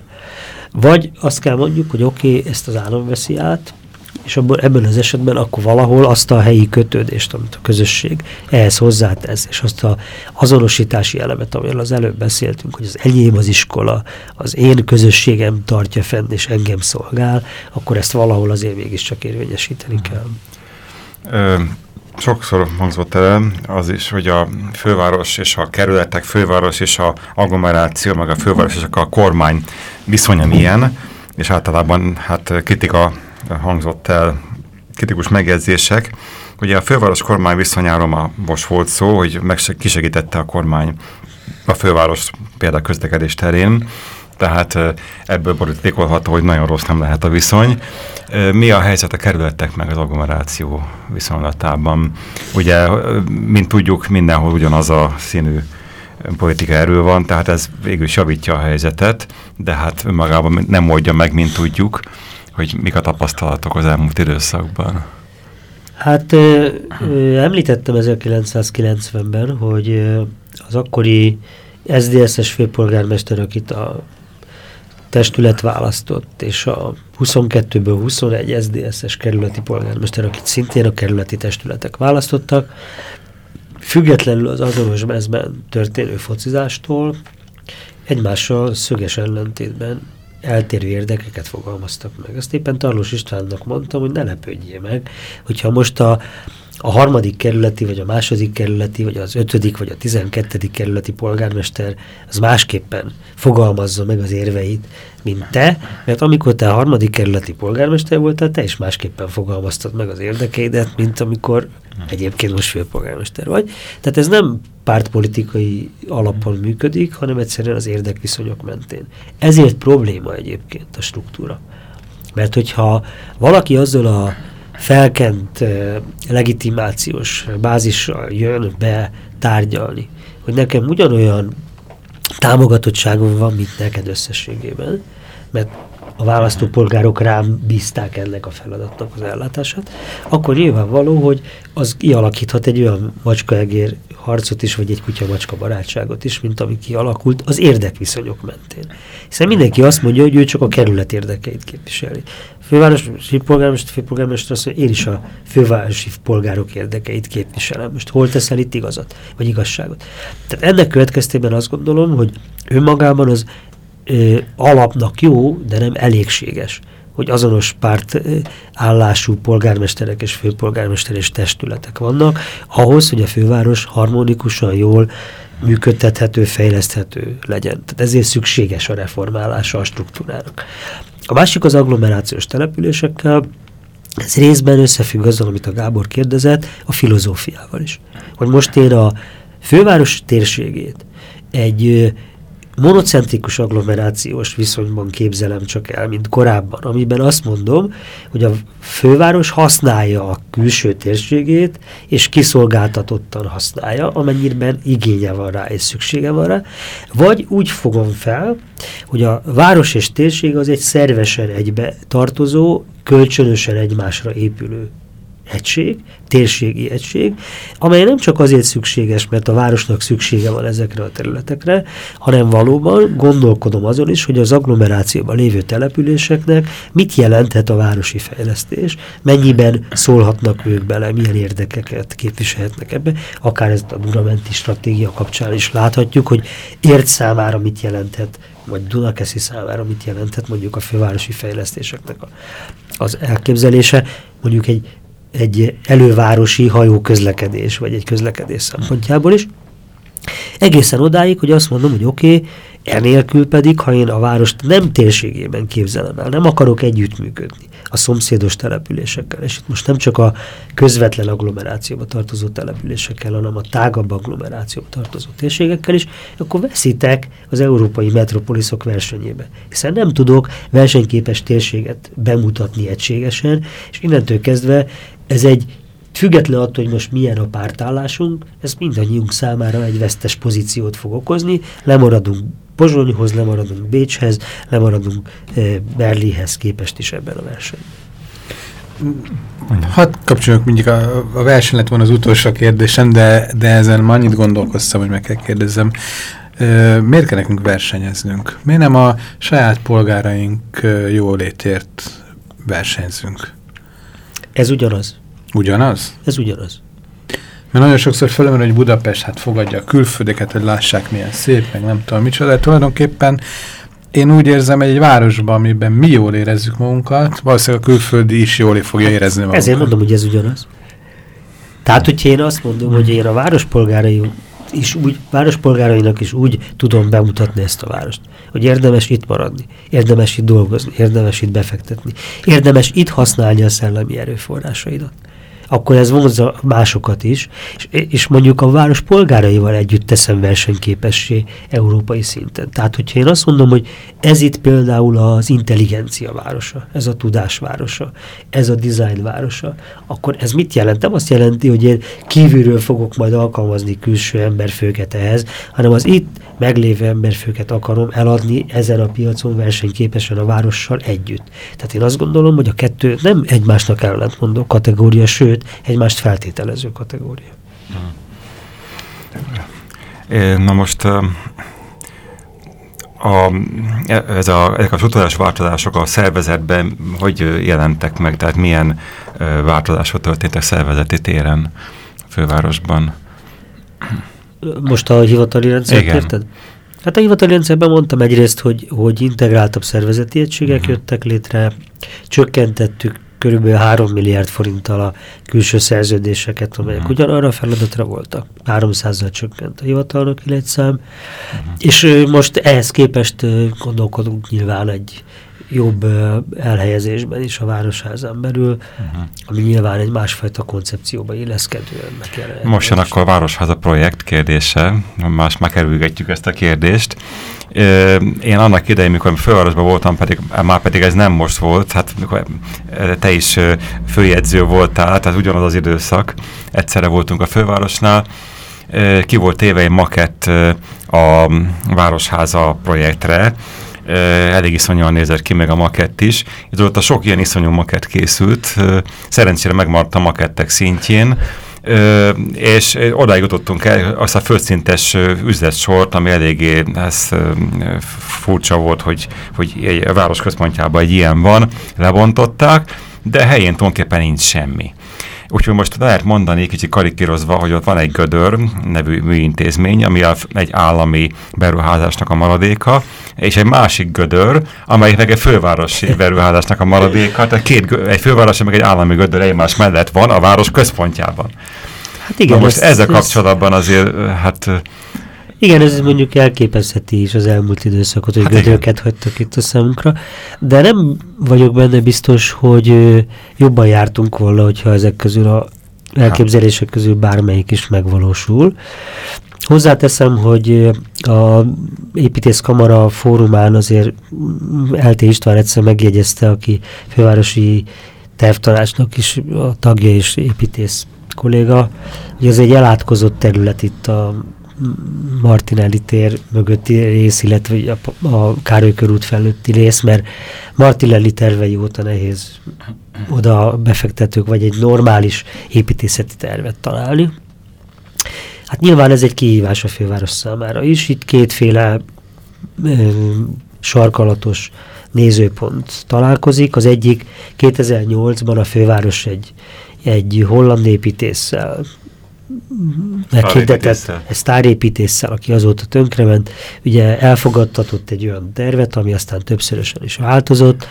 Vagy azt kell mondjuk, hogy oké, okay, ezt az állam veszi át, és abban, ebben az esetben akkor valahol azt a helyi kötődést, amit a közösség ehhez hozzátesz, és azt a azonosítási elemet, amiről az előbb beszéltünk, hogy az enyém az iskola, az én közösségem tartja fenn, és engem szolgál, akkor ezt valahol azért mégiscsak érvényesíteni kell. Ö, sokszor hangzott el az is, hogy a főváros és a kerületek, főváros és a agglomeráció, meg a főváros és a kormány viszonya milyen, és általában hát kritika hangzott el, kritikus megjegyzések. Ugye a főváros kormány viszonyáról ma most volt szó, hogy meg kisegítette a kormány a főváros például közlekedés terén, tehát ebből borítékolható, hogy nagyon rossz nem lehet a viszony. Mi a helyzet a kerületek meg az agglomeráció viszonylatában? Ugye, mint tudjuk, mindenhol ugyanaz a színű politika erő van, tehát ez végül javítja a helyzetet, de hát önmagában nem oldja meg, mint tudjuk, hogy mik a tapasztalatok az elmúlt időszakban. Hát említettem 1990-ben, hogy az akkori SZDSZ-es főpolgármester, akit a testület választott, és a 22-ből 21 SZDSZ-es kerületi polgármester, akit szintén a kerületi testületek választottak, függetlenül az azonos mezben történő focizástól egymással szöges ellentétben eltérő érdekeket fogalmaztak meg. Ezt éppen Tarlós Istvánnak mondtam, hogy ne lepődjél meg, hogyha most a, a harmadik kerületi, vagy a második kerületi, vagy az ötödik, vagy a tizenkettedik kerületi polgármester az másképpen fogalmazza meg az érveit, mint te, mert amikor te a harmadik kerületi polgármester voltál, te is másképpen fogalmaztad meg az érdekeidet, mint amikor egyébként most főpolgármester vagy. Tehát ez nem pártpolitikai alapon működik, hanem egyszerűen az érdekviszonyok mentén. Ezért probléma egyébként a struktúra. Mert hogyha valaki azzal a felkent legitimációs bázissal jön be tárgyalni, hogy nekem ugyanolyan támogatottságom van, mint neked összességében, mert a választópolgárok rám bízták ennek a feladatnak az ellátását, akkor nyilvánvaló, hogy az kialakíthat egy olyan macskaegér harcot is, vagy egy kutya-macska barátságot is, mint ami kialakult az érdekviszonyok mentén. Hiszen mindenki azt mondja, hogy ő csak a kerület érdekeit képviseli. Fővárosi polgármester, főpolgármester azt mondja, én is a fővárosi polgárok érdekeit képviselem. Most hol teszel itt igazat, vagy igazságot? Tehát ennek következtében azt gondolom, hogy önmagában az ö, alapnak jó, de nem elégséges, hogy azonos párt ö, állású polgármesterek és főpolgármester és testületek vannak, ahhoz, hogy a főváros harmonikusan jól működtethető, fejleszthető legyen. Tehát ezért szükséges a reformálása a struktúrának. A másik az agglomerációs településekkel, ez részben összefügg azzal, amit a Gábor kérdezett, a filozófiával is. Hogy most én a főváros térségét egy monocentrikus agglomerációs viszonyban képzelem csak el, mint korábban, amiben azt mondom, hogy a főváros használja a külső térségét, és kiszolgáltatottan használja, amennyiben igénye van rá és szüksége van rá, vagy úgy fogom fel, hogy a város és térség az egy szervesen egybe tartozó, kölcsönösen egymásra épülő egység, térségi egység, amely nem csak azért szükséges, mert a városnak szüksége van ezekre a területekre, hanem valóban gondolkodom azon is, hogy az agglomerációban lévő településeknek mit jelenthet a városi fejlesztés, mennyiben szólhatnak ők bele, milyen érdekeket képviselhetnek ebbe, akár ez a Dunamenti stratégia kapcsán is láthatjuk, hogy ért számára mit jelenthet vagy Dunakeszi számára mit jelenthet mondjuk a fővárosi fejlesztéseknek a, az elképzelése, mondjuk egy egy elővárosi hajó közlekedés, vagy egy közlekedés szempontjából is. Egészen odáig, hogy azt mondom, hogy oké, okay, enélkül pedig, ha én a várost nem térségében képzelem el, nem akarok együttműködni a szomszédos településekkel. És itt most nem csak a közvetlen agglomerációba tartozó településekkel, hanem a tágabb agglomerációba tartozó térségekkel is, akkor veszitek az európai metropoliszok versenyébe. Hiszen nem tudok versenyképes térséget bemutatni egységesen, és innentől kezdve ez egy független attól, hogy most milyen a pártállásunk, ez mindannyiunk számára egy vesztes pozíciót fog okozni, lemaradunk Pozsonyhoz, lemaradunk Bécshez, lemaradunk eh, Berlihez képest is ebben a versenyben. Hadd kapcsoljuk mindig a, a verseny lett volna az utolsó kérdésem, de, de ezen ma annyit gondolkoztam, hogy meg kell kérdezzem. E, miért kell nekünk versenyeznünk? Miért nem a saját polgáraink jólétért versenyzünk? Ez ugyanaz. Ugyanaz? Ez ugyanaz. Mert nagyon sokszor felemel, hogy Budapest hát fogadja a külföldeket, hogy lássák milyen szép, meg nem tudom micsoda, de tulajdonképpen én úgy érzem, hogy egy városban, amiben mi jól érezzük magunkat, valószínűleg a külföldi is jól fogja érezni magunkat. Ezért mondom, hogy ez ugyanaz. Tehát, hogyha én azt mondom, hogy én a várospolgárai is úgy, várospolgárainak is úgy tudom bemutatni ezt a várost, hogy érdemes itt maradni, érdemes itt dolgozni, érdemes itt befektetni, érdemes itt használni a szellemi erőforrásaidat akkor ez vonzza másokat is, és, és mondjuk a város polgáraival együtt teszem versenyképessé európai szinten. Tehát, hogyha én azt mondom, hogy ez itt például az intelligencia városa, ez a tudás városa, ez a design városa, akkor ez mit jelent? Nem azt jelenti, hogy én kívülről fogok majd alkalmazni külső emberfőket ehhez, hanem az itt meglévő emberfőket akarom eladni ezen a piacon versenyképesen a várossal együtt. Tehát én azt gondolom, hogy a kettő nem egymásnak ellentmondó kategória, sőt, egymást feltételező kategória. Na most a, ez a, ezek a struktúrás változások a szervezetben hogy jelentek meg, tehát milyen változások történtek szervezeti téren a fővárosban? Most a hivatali rendszert érted? Hát a hivatali rendszerben mondtam egyrészt, hogy, hogy integráltabb szervezeti egységek uh-huh. jöttek létre, csökkentettük körülbelül 3 milliárd forinttal a külső szerződéseket, amelyek uh-huh. ugyanarra a feladatra voltak. 300-zal csökkent a hivatalnoki létszám, uh-huh. és most ehhez képest gondolkodunk nyilván egy jobb elhelyezésben is a városházán belül, uh-huh. ami nyilván egy másfajta koncepcióba illeszkedően megjelent. Most jön akkor a Városháza projekt kérdése, más már kerülgetjük ezt a kérdést. Én annak idején, mikor fővárosban voltam, pedig, már pedig ez nem most volt, hát mikor te is főjegyző voltál, tehát ugyanaz az időszak, egyszerre voltunk a fővárosnál, ki volt éve egy makett a Városháza projektre, elég iszonyúan nézett ki, meg a makett is. Itt a sok ilyen iszonyú makett készült, szerencsére megmaradt a makettek szintjén, és odáig jutottunk el, azt a földszintes üzletsort, ami eléggé ez, furcsa volt, hogy, hogy a város központjában egy ilyen van, lebontották, de helyén tulajdonképpen nincs semmi. Úgyhogy most lehet mondani, kicsit karikírozva, hogy ott van egy Gödör nevű műintézmény, ami egy állami beruházásnak a maradéka, és egy másik Gödör, amelyik meg egy fővárosi beruházásnak a maradéka, tehát két, egy fővárosi meg egy állami Gödör egymás mellett van a város központjában. Hát igen, Na most ez, ezzel kapcsolatban azért, hát igen, ez mondjuk elképezheti is az elmúlt időszakot, hogy hát gödröket hagytak itt a számunkra, de nem vagyok benne biztos, hogy jobban jártunk volna, hogyha ezek közül a elképzelések közül bármelyik is megvalósul. Hozzáteszem, hogy a építészkamara fórumán azért LT István egyszer megjegyezte, aki fővárosi tervtanácsnak is a tagja és építész kolléga, hogy ez egy elátkozott terület itt a Martinelli tér mögötti rész, illetve a, a Károly körút felőtti rész, mert Martinelli tervei óta nehéz oda befektetők, vagy egy normális építészeti tervet találni. Hát nyilván ez egy kihívás a főváros számára is. Itt kétféle ö, sarkalatos nézőpont találkozik. Az egyik 2008-ban a főváros egy, egy holland építéssel meghirdetett sztárépítéssel, aki azóta tönkrement, ugye elfogadtatott egy olyan tervet, ami aztán többszörösen is változott,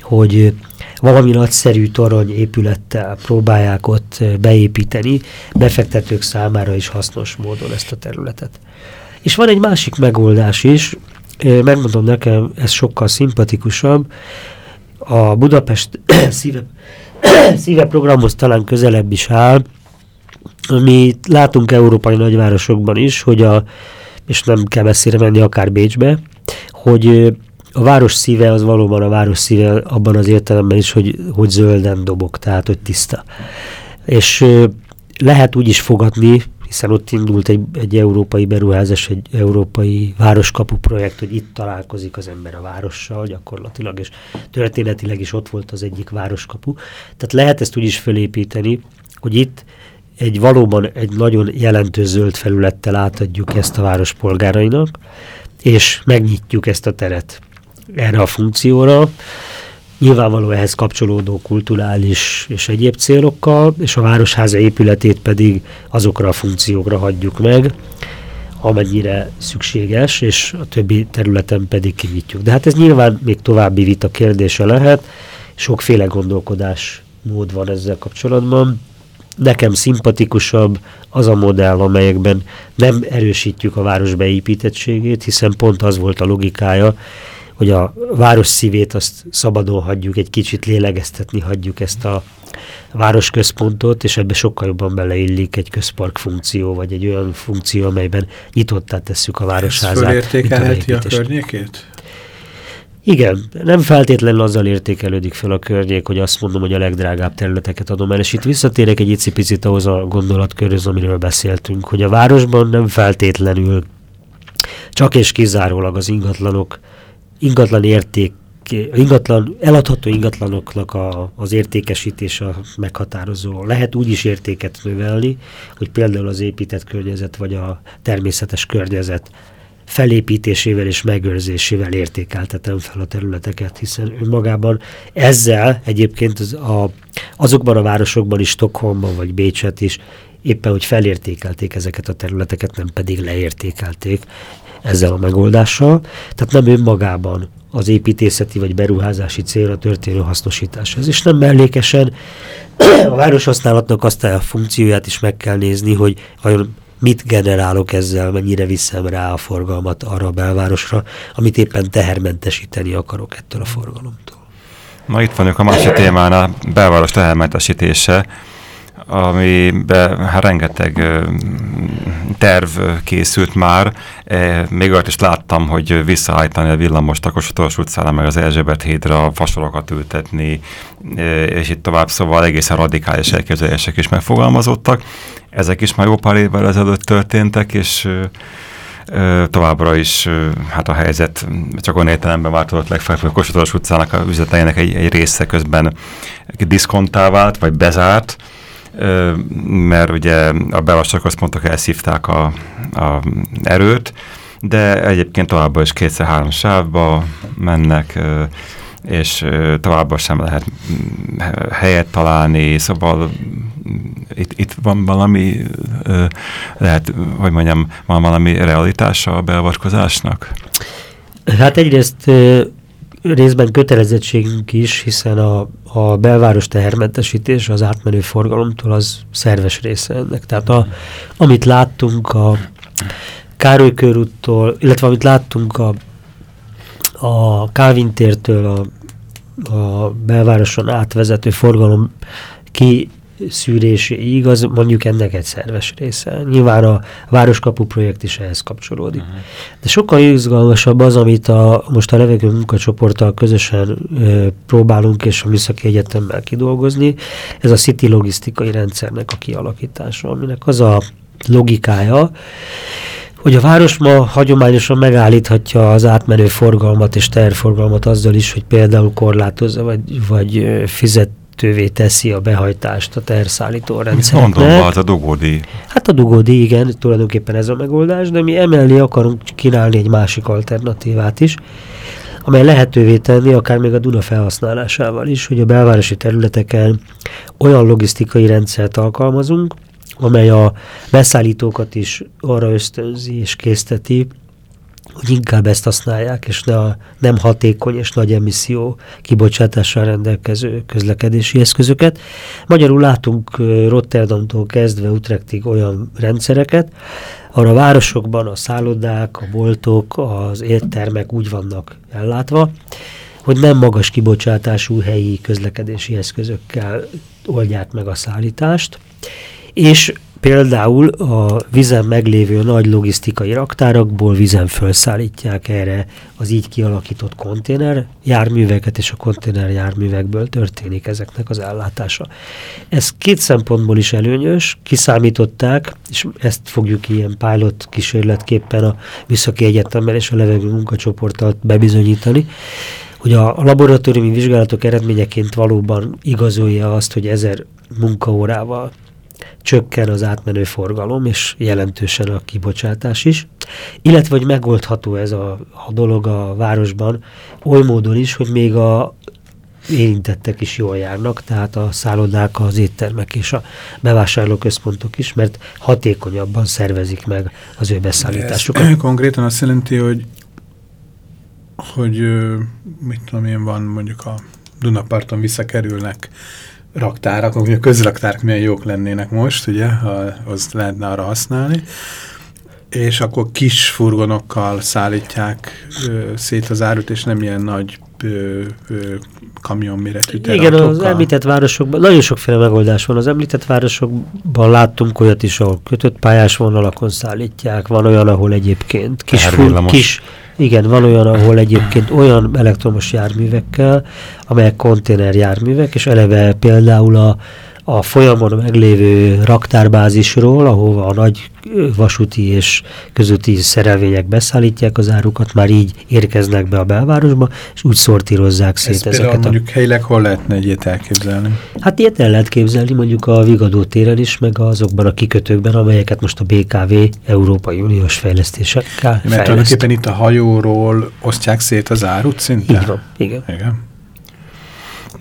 hogy valami nagyszerű torony épülettel próbálják ott beépíteni, befektetők számára is hasznos módon ezt a területet. És van egy másik megoldás is, megmondom nekem, ez sokkal szimpatikusabb, a Budapest szíve, szíve programhoz talán közelebb is áll, mi látunk európai nagyvárosokban is, hogy a, és nem kell messzire menni akár Bécsbe, hogy a város szíve az valóban a város szíve abban az értelemben is, hogy, hogy zölden dobok, tehát hogy tiszta. És lehet úgy is fogadni, hiszen ott indult egy, egy európai beruházás, egy európai városkapu projekt, hogy itt találkozik az ember a várossal gyakorlatilag, és történetileg is ott volt az egyik városkapu. Tehát lehet ezt úgy is fölépíteni, hogy itt egy valóban egy nagyon jelentős zöld felülettel átadjuk ezt a város polgárainak, és megnyitjuk ezt a teret erre a funkcióra, nyilvánvaló ehhez kapcsolódó kulturális és egyéb célokkal, és a Városháza épületét pedig azokra a funkciókra hagyjuk meg, amennyire szükséges, és a többi területen pedig kinyitjuk. De hát ez nyilván még további vita kérdése lehet, sokféle gondolkodás mód van ezzel kapcsolatban. Nekem szimpatikusabb az a modell, amelyekben nem erősítjük a város beépítettségét, hiszen pont az volt a logikája, hogy a város szívét azt szabadon hagyjuk, egy kicsit lélegeztetni hagyjuk ezt a városközpontot, és ebbe sokkal jobban beleillik egy közpark funkció, vagy egy olyan funkció, amelyben nyitottá tesszük a városházát. Ez fölértékelheti a környékét? Igen, nem feltétlenül azzal értékelődik fel a környék, hogy azt mondom, hogy a legdrágább területeket adom el, és itt visszatérek egy icipicit ahhoz a gondolatkörhöz, amiről beszéltünk, hogy a városban nem feltétlenül csak és kizárólag az ingatlanok ingatlan érték ingatlan, eladható ingatlanoknak a, az értékesítése meghatározó. Lehet úgy is értéket növelni, hogy például az épített környezet vagy a természetes környezet felépítésével és megőrzésével értékeltetem fel a területeket, hiszen önmagában ezzel egyébként az a, azokban a városokban is, Stockholmban vagy Bécset is éppen, hogy felértékelték ezeket a területeket, nem pedig leértékelték ezzel a megoldással. Tehát nem önmagában az építészeti vagy beruházási célra történő hasznosítás. Ez is nem mellékesen a városhasználatnak azt a funkcióját is meg kell nézni, hogy vajon mit generálok ezzel, mennyire viszem rá a forgalmat arra a belvárosra, amit éppen tehermentesíteni akarok ettől a forgalomtól. Na itt vagyunk a másik témán, a belváros tehermentesítése amiben hát rengeteg terv készült már. E, még olyat is láttam, hogy visszaállítani a villamos Takosatos utcára, meg az Erzsébet hídra fasorokat ültetni, e, és itt tovább, szóval egészen radikális elképzelések is megfogalmazottak. Ezek is már jó pár évvel ezelőtt történtek, és továbbra is hát a helyzet csak olyan értelemben változott legfeljebb, hogy a Kossuth utcának a üzleteinek egy, egy része közben diszkontá vált, vagy bezárt, mert ugye a bevásárlóközpontok elszívták a, a erőt, de egyébként továbbá is kétszer-három sávba mennek, és továbbá sem lehet mm, helyet találni, szóval itt, itt van valami, lehet, hogy mondjam, van valami realitása a beavatkozásnak? Hát egyrészt részben kötelezettségünk is, hiszen a, a belváros tehermentesítés az átmenő forgalomtól az szerves része ennek. Tehát a, amit láttunk a Károly körúttól, illetve amit láttunk a, a Kávintértől a, a belvároson átvezető forgalom ki szűréséig, az mondjuk ennek egy szerves része. Nyilván a Városkapu projekt is ehhez kapcsolódik. -huh. De sokkal izgalmasabb az, amit a, most a levegő munkacsoporttal közösen ö, próbálunk és a Műszaki Egyetemmel kidolgozni, ez a City logisztikai rendszernek a kialakítása, aminek az a logikája, hogy a város ma hagyományosan megállíthatja az átmenő forgalmat és terforgalmat azzal is, hogy például korlátozza vagy, vagy fizet lehetővé teszi a behajtást a terszállító rendszernek. Mondom, az a dugódi. Hát a dugódi, igen, tulajdonképpen ez a megoldás, de mi emellé akarunk kínálni egy másik alternatívát is, amely lehetővé tenni akár még a Duna felhasználásával is, hogy a belvárosi területeken olyan logisztikai rendszert alkalmazunk, amely a beszállítókat is arra ösztönzi és készteti, hogy inkább ezt használják, és ne a nem hatékony és nagy emisszió kibocsátással rendelkező közlekedési eszközöket. Magyarul látunk Rotterdamtól kezdve Utrechtig olyan rendszereket, arra a városokban a szállodák, a boltok, az éttermek úgy vannak ellátva, hogy nem magas kibocsátású helyi közlekedési eszközökkel oldják meg a szállítást, és Például a vizen meglévő nagy logisztikai raktárakból vizen felszállítják erre az így kialakított konténer járműveket, és a konténer járművekből történik ezeknek az ellátása. Ez két szempontból is előnyös, kiszámították, és ezt fogjuk ilyen pilot kísérletképpen a Visszaki Egyetemmel és a levegő munkacsoporttal bebizonyítani, hogy a laboratóriumi vizsgálatok eredményeként valóban igazolja azt, hogy ezer munkaórával csökken az átmenő forgalom, és jelentősen a kibocsátás is. Illetve, hogy megoldható ez a, a dolog a városban oly módon is, hogy még a érintettek is jól járnak, tehát a szállodák, az éttermek és a bevásárlóközpontok is, mert hatékonyabban szervezik meg az ő beszállításukat. Ez konkrétan azt jelenti, hogy hogy mit tudom én, van mondjuk a Dunaparton visszakerülnek raktárak, a közraktárak milyen jók lennének most, ugye, ha az lehetne arra használni, és akkor kis furgonokkal szállítják ö, szét az árut, és nem ilyen nagy ö, ö, kamionméretű Igen, az említett városokban, nagyon sokféle megoldás van. Az említett városokban láttunk olyat is, ahol kötött pályás vonalakon szállítják, van olyan, ahol egyébként kis, fur, kis igen, van olyan, ahol egyébként olyan elektromos járművekkel, amelyek konténer járművek, és eleve például a, a folyamon meglévő raktárbázisról, ahova a nagy vasúti és közúti szerelvények beszállítják az árukat, már így érkeznek be a belvárosba, és úgy szortírozzák szét Ez ezeket. Például mondjuk helyileg hol lehetne egy ilyet elképzelni? Hát ilyet el lehet képzelni mondjuk a Vigadó téren is, meg azokban a kikötőkben, amelyeket most a BKV Európai Uniós fejlesztésekkel Mert tulajdonképpen itt a hajóról osztják szét az árut szinte? Így van, igen. igen.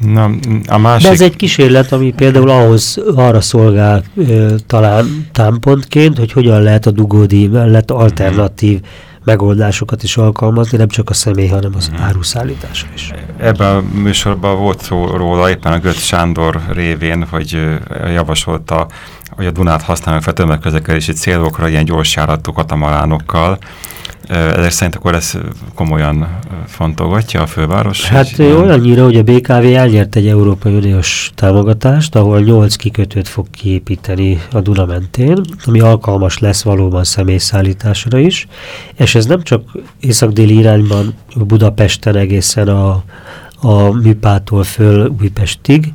Na, a másik... De ez egy kísérlet, ami például ahhoz arra szolgál ö, talán támpontként, hogy hogyan lehet a dugódi mellett alternatív megoldásokat is alkalmazni, nem csak a személy, hanem az mm. áruszállításra is. Ebben a műsorban volt szó róla éppen a Göt Sándor révén, hogy javasolta, hogy a Dunát használnak fel tömegközlekedési célokra, ilyen gyorsjáratú katamaránokkal, ezek szerint akkor ez komolyan fontolgatja a főváros? Hát hogy olyannyira, hogy a BKV elnyert egy Európai Uniós támogatást, ahol 8 kikötőt fog kiépíteni a Duna mentén, ami alkalmas lesz valóban személyszállításra is, és ez nem csak észak-déli irányban Budapesten egészen a a Műpától föl Újpestig,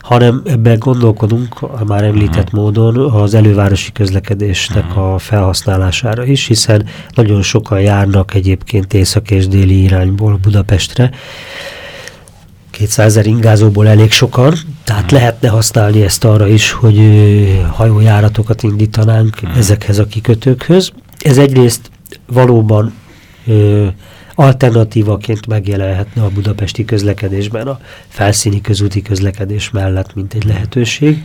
hanem ebben gondolkodunk a már említett uh-huh. módon az elővárosi közlekedésnek uh-huh. a felhasználására is, hiszen nagyon sokan járnak egyébként észak és déli irányból Budapestre, 200 ezer ingázóból elég sokan, tehát uh-huh. lehetne használni ezt arra is, hogy hajójáratokat indítanánk ezekhez a kikötőkhöz. Ez egyrészt valóban ö, alternatívaként megjelenhetne a budapesti közlekedésben a felszíni közúti közlekedés mellett, mint egy lehetőség,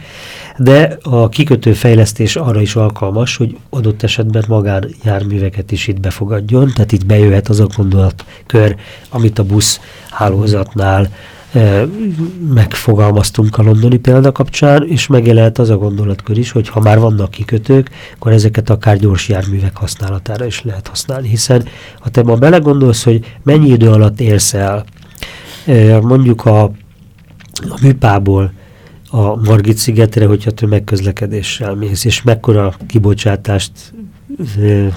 de a kikötő fejlesztés arra is alkalmas, hogy adott esetben magánjárműveket is itt befogadjon, tehát itt bejöhet az a gondolatkör, amit a busz hálózatnál megfogalmaztunk a londoni példa kapcsán, és megjelent az a gondolatkör is, hogy ha már vannak kikötők, akkor ezeket akár gyors járművek használatára is lehet használni, hiszen ha te ma belegondolsz, hogy mennyi idő alatt érsz el, mondjuk a, a műpából a Margit szigetre, hogyha tömegközlekedéssel mész, és mekkora kibocsátást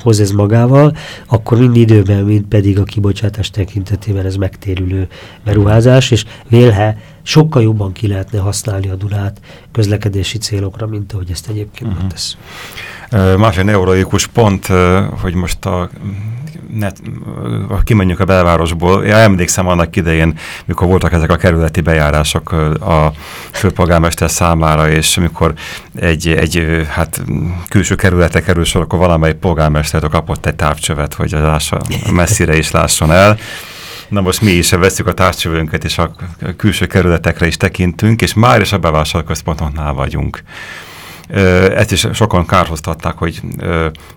hoz ez magával, akkor mind időben, mind pedig a kibocsátás tekintetében ez megtérülő beruházás, és vélhe sokkal jobban ki lehetne használni a Dunát közlekedési célokra, mint ahogy ezt egyébként uh mhm. -huh. tesz. Másik neurologikus pont, hogy most a net, kimondjuk a belvárosból, én emlékszem annak idején, mikor voltak ezek a kerületi bejárások a főpolgármester számára, és amikor egy, egy hát, külső kerülete kerül sor, akkor valamelyik polgármester kapott egy távcsövet, hogy az lássa, messzire is lásson el. Na most mi is veszük a tárcsövőnket, és a külső kerületekre is tekintünk, és már is a bevásárlóközpontoknál vagyunk. Ezt is sokan kárhoztatták, hogy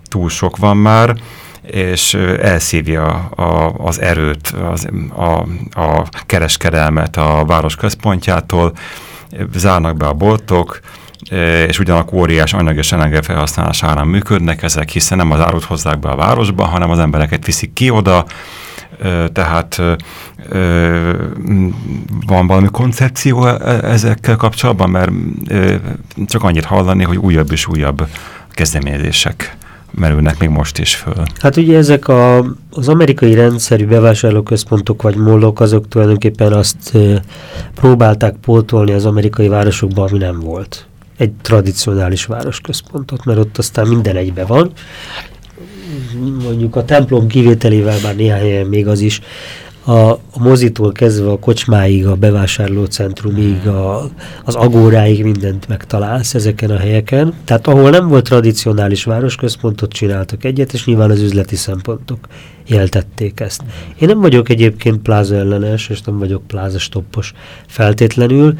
túl sok van már, és elszívja a, az erőt, az, a, a kereskedelmet a város központjától, zárnak be a boltok, és ugyanakkor óriás anyag és energia felhasználás árán működnek ezek, hiszen nem az árut hozzák be a városba, hanem az embereket viszik ki oda, tehát van valami koncepció e, ezekkel kapcsolatban, mert csak annyit hallani, hogy újabb és újabb kezdeményezések merülnek még most is föl. Hát ugye ezek a, az amerikai rendszerű bevásárlóközpontok vagy mollok, azok tulajdonképpen azt próbálták pótolni az amerikai városokban, ami nem volt. Egy tradicionális városközpontot, mert ott aztán minden egybe van. Mondjuk a templom kivételével már néhány helyen még az is a, a mozitól kezdve a kocsmáig, a bevásárlócentrumig, a, az agóráig mindent megtalálsz ezeken a helyeken. Tehát ahol nem volt tradicionális városközpontot csináltak egyet, és nyilván az üzleti szempontok jeltették ezt. Én nem vagyok egyébként pláza ellenes, és nem vagyok pláza stoppos feltétlenül,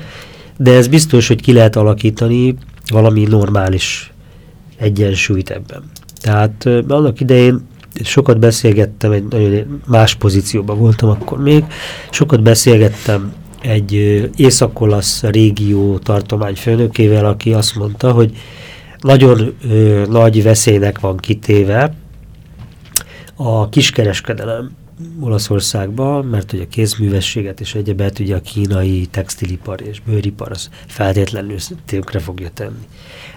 de ez biztos, hogy ki lehet alakítani valami normális egyensúlyt ebben. Tehát annak idején sokat beszélgettem, egy nagyon más pozícióban voltam akkor még, sokat beszélgettem egy észak-olasz régió tartomány főnökével, aki azt mondta, hogy nagyon nagy veszélynek van kitéve a kiskereskedelem Olaszországban, mert hogy a kézművességet és egyebet ugye a kínai textilipar és bőripar az feltétlenül tönkre fogja tenni.